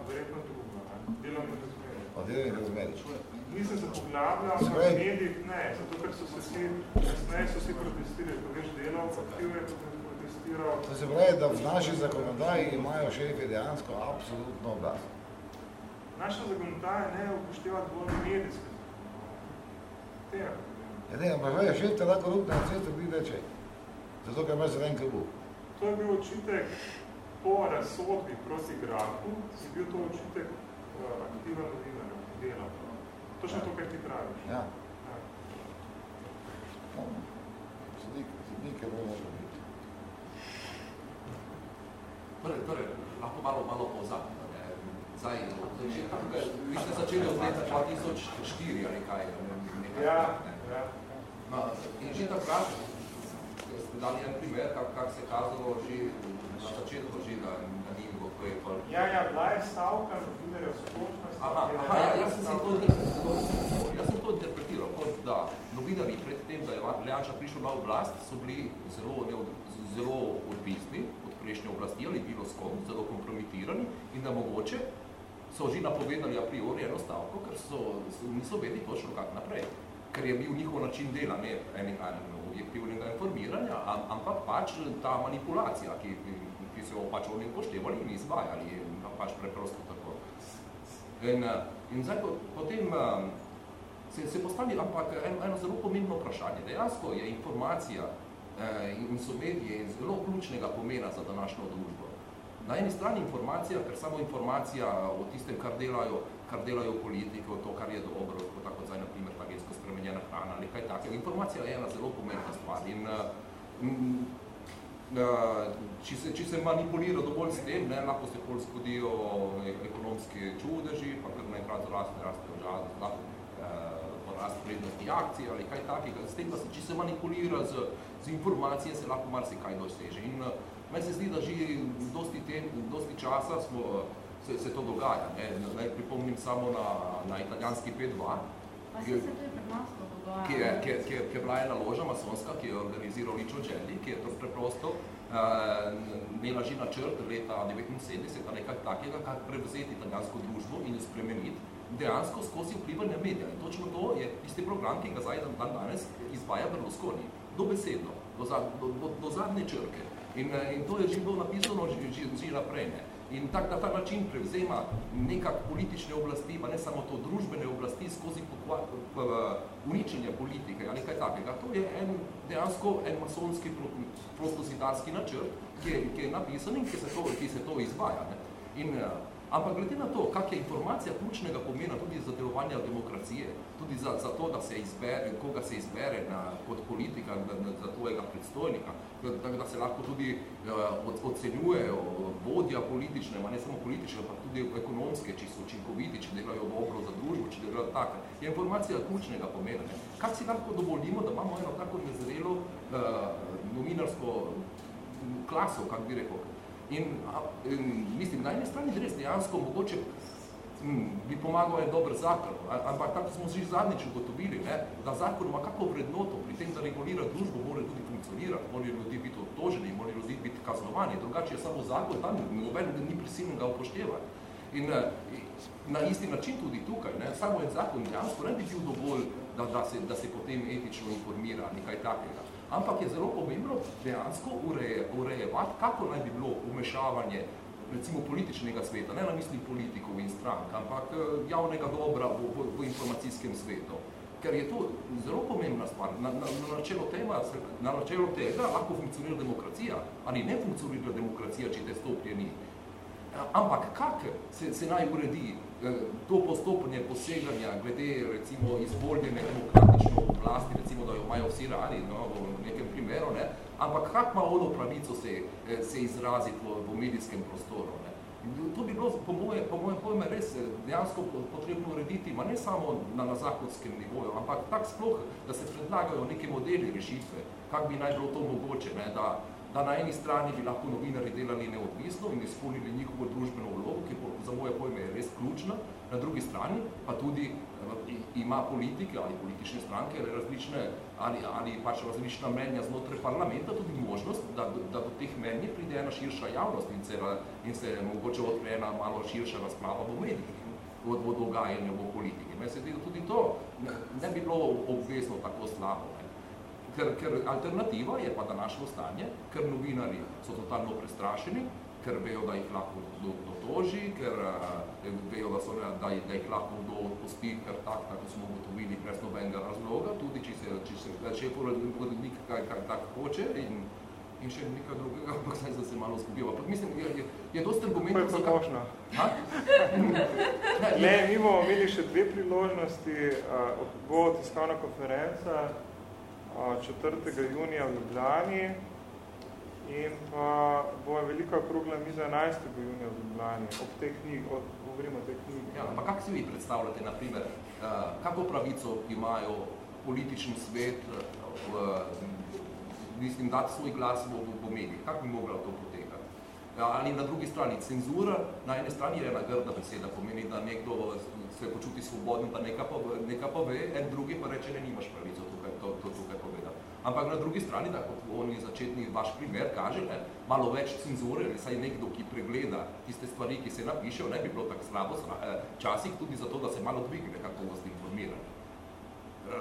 Verjetno drugo, delovnih razmerih. O delovnih razmerih. Nisem se poglabljal na medijih, ne, zato ker so se vsi, kasneje so vsi protestirali, ko veš delal, aktiv je protestiral. To se pravi, da v naši zakonodaji imajo šefi dejansko absolutno oblast. Naša zakonodaja ne upošteva dovolj medijske zakonodaje. Ja ne, ampak veš, šef te lahko rupne na cestu bi reče, zato ker imaš zelen krbu. To je bil očitek po razsodbi proti grafu, je bil to očitek uh, aktiva novinarja, dela. Točno ja. to, kar ti praviš. Ja. ja. No, sodnik, sodnik je bolj biti. Torej, torej, lahko malo, malo pozabim. Zdaj, vi ste začeli od leta 2004 ali kaj? Nekaj, ja, ne? ja. No, in že takrat ste dali en primer, kak, kak se kazalo že na začetku že, da, da ni bilo ko je pa... Ja, ja, bila je stavka novinarjev splošnosti. Aha, aha ja, jaz sem to, jaz sem to interpretiral, kot da novinarji pred tem, da je Lejanča prišel na oblast, so bili zelo, zelo odvisni od prejšnje oblasti ali bilo s kom, zelo kompromitirani in da mogoče so že napovedali a priori eno stavko, ker so, niso vedeli točno kak naprej. Ker je bil njihov način dela, ne enega objektivnega informiranja, ampak pač ta manipulacija, ki, ki so jo pač oni upoštevali in izvajali, pač preprosto tako. In, in zdaj potem se, se postavi ampak eno, eno zelo pomembno vprašanje. Dejansko je informacija in so medije zelo ključnega pomena za današnjo družbo. Na eni strani informacija, ker samo informacija o tistem, kar delajo, kar delajo politike, o to, kar je dobro, kot tako zdaj, na primer, ta gensko spremenjena hrana ali kaj takega. Informacija je ena zelo pomembna stvar in uh, če, se, če se manipulira dovolj s tem, ne, lahko se pol zgodijo ekonomski čudeži, pa kar najkrat raste, raste ožad, rast prednosti akcije ali kaj takega. S tem, da se, če se manipulira z, z informacije, se lahko marsikaj doseže. In uh, meni se zdi, da že dosti, tem, dosti časa smo, uh, se, se to dogaja. Ne? Naj pripomnim samo na, na italijanski P2, ki, ki, je, ki, ki, ki je bila ena loža masonska, ki je organiziral Ličo Dželli, ki je to preprosto uh, imela že načrt leta 79 ali nekaj takega, kar prevzeti italijansko družbo in jo spremeniti dejansko skozi vplivanje medija. In točno to je tisti program, ki ga zdaj dan danes izvaja Berlusconi. Dobesedno, do, do, do, do zadnje črke. In, eh, in to je že bilo napisano že, že, že naprej. Ne. In tak, na ta način prevzema nekak politične oblasti, pa ne samo to družbene oblasti, skozi pokvar, uničenje politike ali kaj takega. To je en, dejansko en masonski prostozidarski načrt, ki ki je napisan in ki se to, ki se to izvaja. Ne. In eh, Ampak glede na to, kak je informacija ključnega pomena tudi za delovanje demokracije, tudi za, za to, da se izbere, koga se izbere na, kot politika na, na, za tvojega predstojnika, da, da se lahko tudi uh, ocenjuje vodja politične, ne samo politične, pa tudi ekonomske, či so učinkoviti, če delajo dobro za družbo, če delajo tako. Je informacija ključnega pomena. Ne? Kak si lahko dovolimo, da imamo eno tako nezrelo uh, novinarsko klaso, kak bi rekel, In, in mislim, na eni strani res dejansko mogoče hm, bi pomagal en dober zakon, ampak tako smo že zadnjič ugotovili, ne, da zakon ima kako vrednoto pri tem, da regulira družbo, mora tudi funkcionirati, morajo ljudi biti obtoženi, morajo ljudi biti kaznovani, drugače je samo zakon, tam noben ni prisilno ga upoštevati. In, in na isti način tudi tukaj, ne, samo en zakon dejansko ne bi bil dovolj, da, da, se, da se potem etično informira, nekaj takega ampak je zelo pomembno dejansko ureje, urejevati, kako naj bi bilo umešavanje recimo političnega sveta, ne na mislim politikov in strank, ampak eh, javnega dobra v, v, v informacijskem svetu. Ker je to zelo pomembna stvar. Na, na, na, načelo tema, na načelo tega lahko funkcionira demokracija, ali ne funkcionira demokracija, če te stopnje ni. Ampak kak se, se naj uredi eh, to postopanje poseganja glede recimo izvoljene demokratične oblasti, recimo da jo imajo vsi radi no, v nekem primeru, ne? ampak kak ima ono pravico se, eh, se izraziti v, v medijskem prostoru. Ne? To bi bilo po moje, po moje pojme res eh, dejansko potrebno urediti, ma ne samo na, na zahodskem nivoju, ampak tak sploh, da se predlagajo neke modeli rešitve, kak bi naj bilo to mogoče, ne? Da, da na eni strani bi lahko novinari delali neodvisno in izpolnili njihovo družbeno vlogo, ki za moje pojme je res ključna, na drugi strani pa tudi eh, ima politike ali politične stranke različne, ali, ali pač različna mnenja znotraj parlamenta tudi možnost, da, da do teh mnenj pride ena širša javnost in se, in se mogoče odpre ena malo širša razprava v medijih v, v dogajanju v politiki. Me se tudi to ne, ne bi bilo obvezno tako slabo. Ker, ker alternativa je pa današnjo stanje, ker novinari so totalno prestrašeni, ker vejo, da jih lahko kdo dotoži, ker uh, vejo, da, so, da, da jih lahko kdo odpusti, ker tak, tako smo ugotovili brez nobenega razloga, tudi če se, če se če porodnik kaj, kaj tak hoče in, in še nekaj drugega, ampak zdaj se malo zgubil. Ampak mislim, je, je, je dosti argumentov... To je možno. ne, mi bomo imeli še dve priložnosti, uh, bo tiskovna konferenca, 4. junija v Ljubljani in pa bo velika okrugla miza 11. junija v Ljubljani, ob tej knjigi, od, govorimo o tej knjigi. Ja, pa kako si vi predstavljate, na primer, kako pravico imajo politični svet, v, mislim, dati svoj glas v, v medijih, kako bi mogla to potekati? Ali na drugi strani cenzura, na ene strani je ena grda beseda, pomeni, da nekdo se počuti svobodno, pa nekaj pa, neka pa ve, en drugi pa reče, ne, nimaš pravico tukaj, to, to tukaj povedati. Ampak na drugi strani, da kot on je začetni vaš primer, kaže, ne, malo več cenzure, ali saj nekdo, ki pregleda tiste stvari, ki se napišejo, ne bi bilo tako slabo, eh, časih tudi zato, da se malo dvigne, kako vas informirati.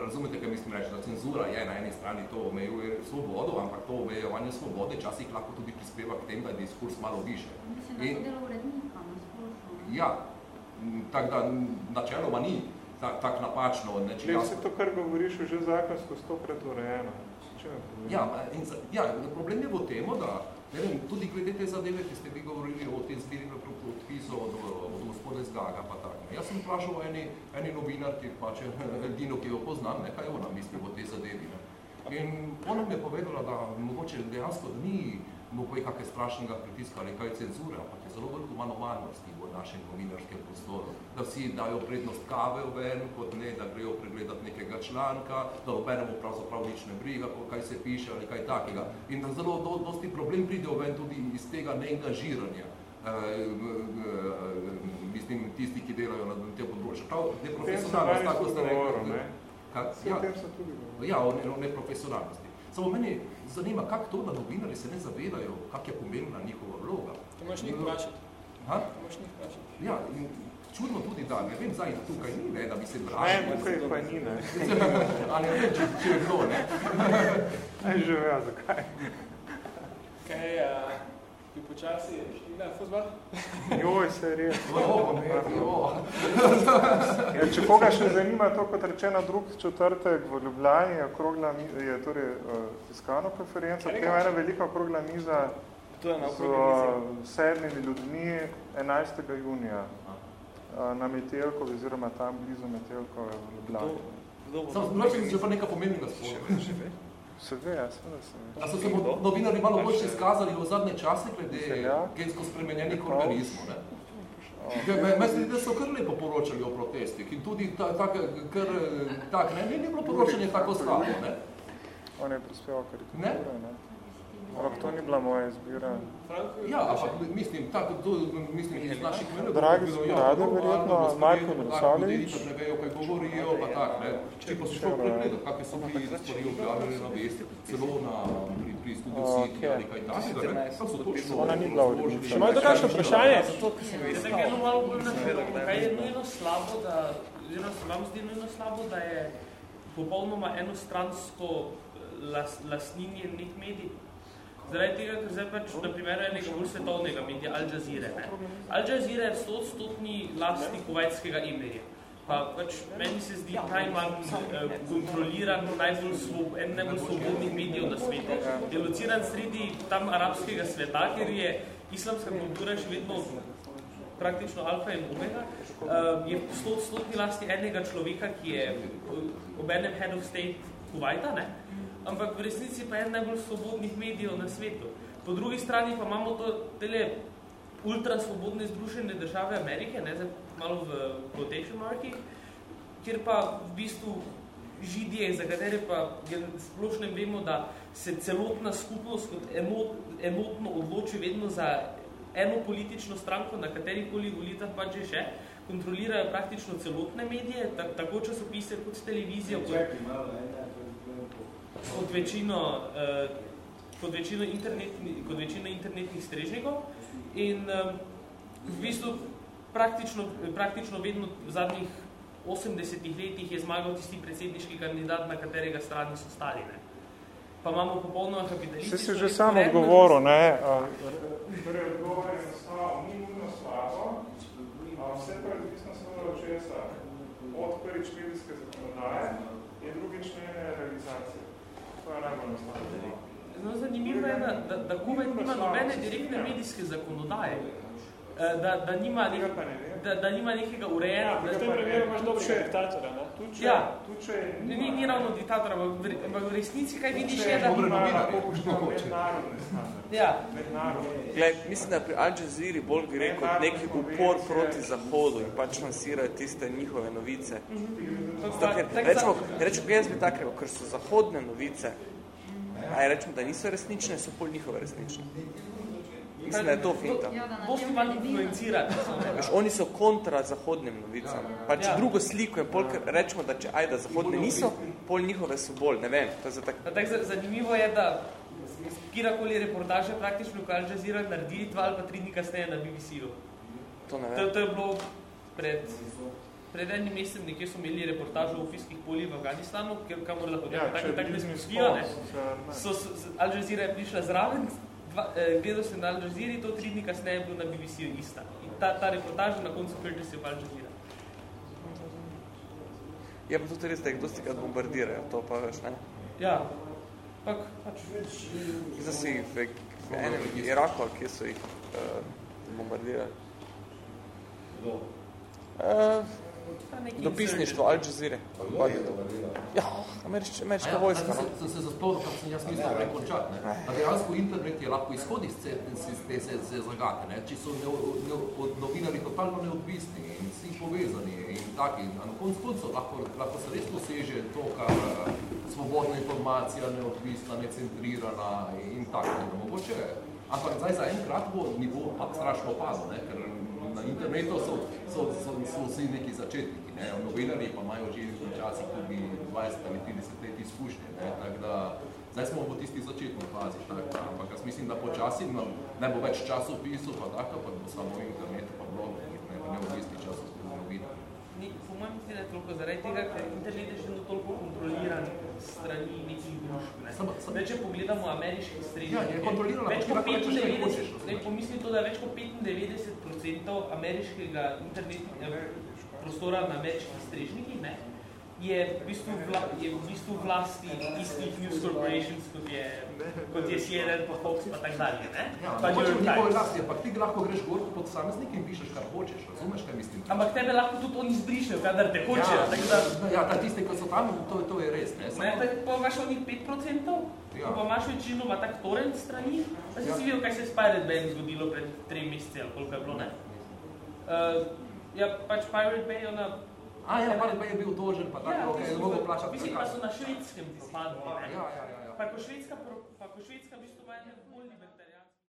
Razumete, kaj mislim reči, da cenzura je na eni strani to omejuje svobodo, ampak to omejevanje svobode časih lahko tudi prispeva k tem, da je diskurs malo više. Mislim, da je to delo urednika, na splošno. Ja, tako da načeloma ni tako tak napačno. Ne, če se to, kar govoriš, že zakonsko sto urejeno. Ja, in za, ja, problem je v tem, da ne vem, tudi glede te zadeve, ki ste vi govorili o tem zbirjenju podpisov od, od gospode Zgaga, pa tak. Ne. Jaz sem vprašal eni, eni novinarki, pač edino, ki jo poznam, ne, kaj ona misli o tej zadevi. Ne. In ona mi je povedala, da mogoče dejansko ni mogoče kakaj strašnega pritiska ali kaj cenzure, ampak je zelo veliko manovalnosti v našem novinarskem prostoru. Da vsi dajo prednost kave ven, kot ne, da grejo pregledati nekega članka, da obenemo pravzaprav nič ne briga, kaj se piše ali kaj takega. In da zelo do, dosti problem pride ven tudi iz tega neengažiranja. E, e, mislim, tisti, ki delajo na tem področju. Prav, neprofesionalnost, tako ste rekli. Ja, ja, o, ne, o neprofesionalnosti. Samo meni zanima, kako to, da novinari se ne zavedajo, kak je pomembna njihova vloga. To moraš njih vprašati. Ha? To moraš njih vprašati. Ja, in čudno tudi, da ne vem, zdaj tukaj ni, ne, da bi se brali. Ne, tukaj pa ni, ne. Ali ne vem, če, če je bilo, ne. Aj, že veja, zakaj. Kaj, uh, bi počasi šli na fuzbal? Joj, se je res. Ne. Ja, če koga še zanima to, kot rečeno, drug četrtek v Ljubljani je, okrogla, je torej uh, tiskalna konferenca, potem je ena velika okrogla miza to je na z sedmimi ljudmi 11. junija uh, na Metelkovi, oziroma tam blizu Metelkove v Ljubljani. Samo zbračim, če pa nekaj pomembnega spolu. Se ve, ja, seveda se ve. A so se novinari malo bolj izkazali v zadnje čase glede gensko spremenjenih organizmov, ne? Se da so kar lepo poročali o protestih in tudi tak, kar, tak, ne, ni bilo poročanje tako slabo, ne? On je prispeval karikature, ne? Ampak to ni bila moja izbira. Ja, ampak mislim, tako, to, mislim, iz naših menov... Dragi spirade, verjetno, Marko Mrosavljevič. Ne vejo, kaj govorijo, pa tak, ne. Če pa so šel pregledati, kakve so bili stvari objavljene na vesti, celo na, pri, pri studiu City ali kaj takega, ne. Pa so točno... Ona ni bila urednica. Še imate kakšno vprašanje? Zato, ker sem vesel. Tako je malo bolj na Kaj je nujno slabo, da, oziroma se vam zdi nujno slabo, da je popolnoma enostransko las, lasninje nek medij? Zaradi tega, ker zdaj pač na primeru enega bolj svetovnega medija, Al Jazeera. Ne? Al Jazeera je 100-stotni lastni kuvajtskega emirja. Pa pač meni se zdi najmanj eh, kontroliran, najbolj svob, en najbolj svobodnih medijev na svetu. Je lociran sredi tam arabskega sveta, ker je islamska kultura še vedno praktično alfa in omega, uh, je 100-stotni lasti enega človeka, ki je obenem head of state Kuwaita, ne? Ampak v resnici pa je en najbolj svobodnih medijev na svetu. Po drugi strani pa imamo to tele ultrasvobodne združene države Amerike, ne, zdaj malo v quotation markih, kjer pa v bistvu židije, za katere pa splošno vemo, da se celotna skupnost kot enot, enotno odloči vedno za eno politično stranko, na katerikoli volitvah pač že še, kontrolirajo praktično celotne medije, tako časopise kot televizijo, kot, kot večino, uh, kot večino, internetni, kot večino internetnih strežnikov in um, v bistvu praktično, praktično vedno v zadnjih 80 letih je zmagal tisti predsedniški kandidat, na katerega strani so stali. Ne? Pa imamo popolnoma kapitalistično... Se si že sam odgovoril, ne? Torej, odgovor je nastavil, ni nujno slabo, vse pa je odvisno samo od česa. Od prvič medijske zakonodaje je drugič njene realizacije. No, zanimivo je, da, da, da Kuwait nima nobene direktne medijske zakonodaje, eh, da, da, nima nek, da, da nima nekega urejena. Ja, v tem primeru imaš dobro diktatora, ne? Tuče, ja, tuče ni, ni, ni ravno diktatora, ampak v resnici kaj vidiš je, da... Ja. Gled, mislim, da pri Al Jazeera bolj gre kot neki upor proti Zahodu in pač lansirajo tiste njihove novice. Zato, ker, rečemo, rečemo, jaz bi tak rekel, ker so zahodne novice, a rečemo, da niso resnične, so pol njihove resnične. Mislim, da je to finta. Bosti malo influencirati. Veš, oni so kontra zahodnim novicam. Pač ja. drugo sliko je pol, ker rečemo, da če ajda zahodne niso, pol njihove so bolj, ne vem. To je za tak... tak zanimivo je, da kjerakoli reportaže praktično v Al Jazeera naredi dva ali pa tri dni kasneje na BBC-u. To ne vem. To, to je bilo pred, pred enim mesecem, nekje so imeli reportažo v ufijskih poljih v Afganistanu, kjer kamor lahko ja, tako tak ne. So, so, Al Jazeera je prišla zraven, dva, eh, gledal sem na Al Jazeera, to tri dni kasneje je bil na BBC-u ista. In ta, ta reportaža na koncu prejte se v Al Jazeera. Je pa tudi res, da jih dosti krat bombardirajo, to pa veš, ne? Ja. Pak, pač. Zdaj si v, v enem Iraku, kje so jih uh, bombardirali. Uh, dopisništvo Al Jazeera. Ja, američ, ameriška ja, vojska. No? Sem se zaspomnil, kar sem jaz mislil prekončati. Ne? A dejansko internet je lahko izhod iz te, te se, se zagate, ne? če so ne, ne, od novinarji totalno neodvisni in vsi povezani in taki. A na koncu koncu lahko, lahko se res poseže to, kar svobodna informacija, neodvisna, necentrirana in tako. Mogoče, ampak zdaj za enkrat bo nivo pa strašno opazno, ne? ker na internetu so, so, so, so vsi neki začetniki, ne? novinarji pa imajo že včasih tudi 20 ali 30 let izkušnje, ne? tako da zdaj smo v tisti začetni fazi, tako, ampak jaz mislim, da počasi no, ne bo več časopisov, pa tako, pa bo samo internet, pa blog, ne bo neodvisni časopis novinar. Ni, po mojem mislim, da je toliko zaradi tega, ker internet je še toliko kontroliran strani nekih družb. Ne? Če pogledamo ameriških strežnikov, Ja, je kontrolirano, več kot lahko rečeš, kaj 95, hočeš, ne, pomisli to, da je več kot 95% ameriškega internetnega prostora na ameriških strežnikih, ne, je v bistvu, vla, je v bistvu vlasti istih news corporations, kot je, kot je CNN, pa Fox, pa tak dalje, ne? Ja, pa New York Times. lasti, ampak ti lahko greš gor pod posameznik in pišeš, kar hočeš, razumeš, kaj mislim? Ampak tebe lahko tudi oni zbrišejo, kadar te hočejo, ja, tako da... Ja, da tiste, ki so tam, to, to je res, ne? Ne, tako pa imaš onih 5%, Ja. pa imaš večinoma tak torrent strani, pa si Ja. si videl, kaj se je Pirate Bay zgodilo pred trem meseci, ali koliko je bilo, ne? Uh, ja, pač Pirate Bay, ona... A ja, Pirate Bay je bil tožen, pa tako, ja, okej, ne mogo plačati Mislim, pa so na švedskem propadli, ne? Ja, ja, ja, ja. Pa ko švedska, pa ko švedska v bistvu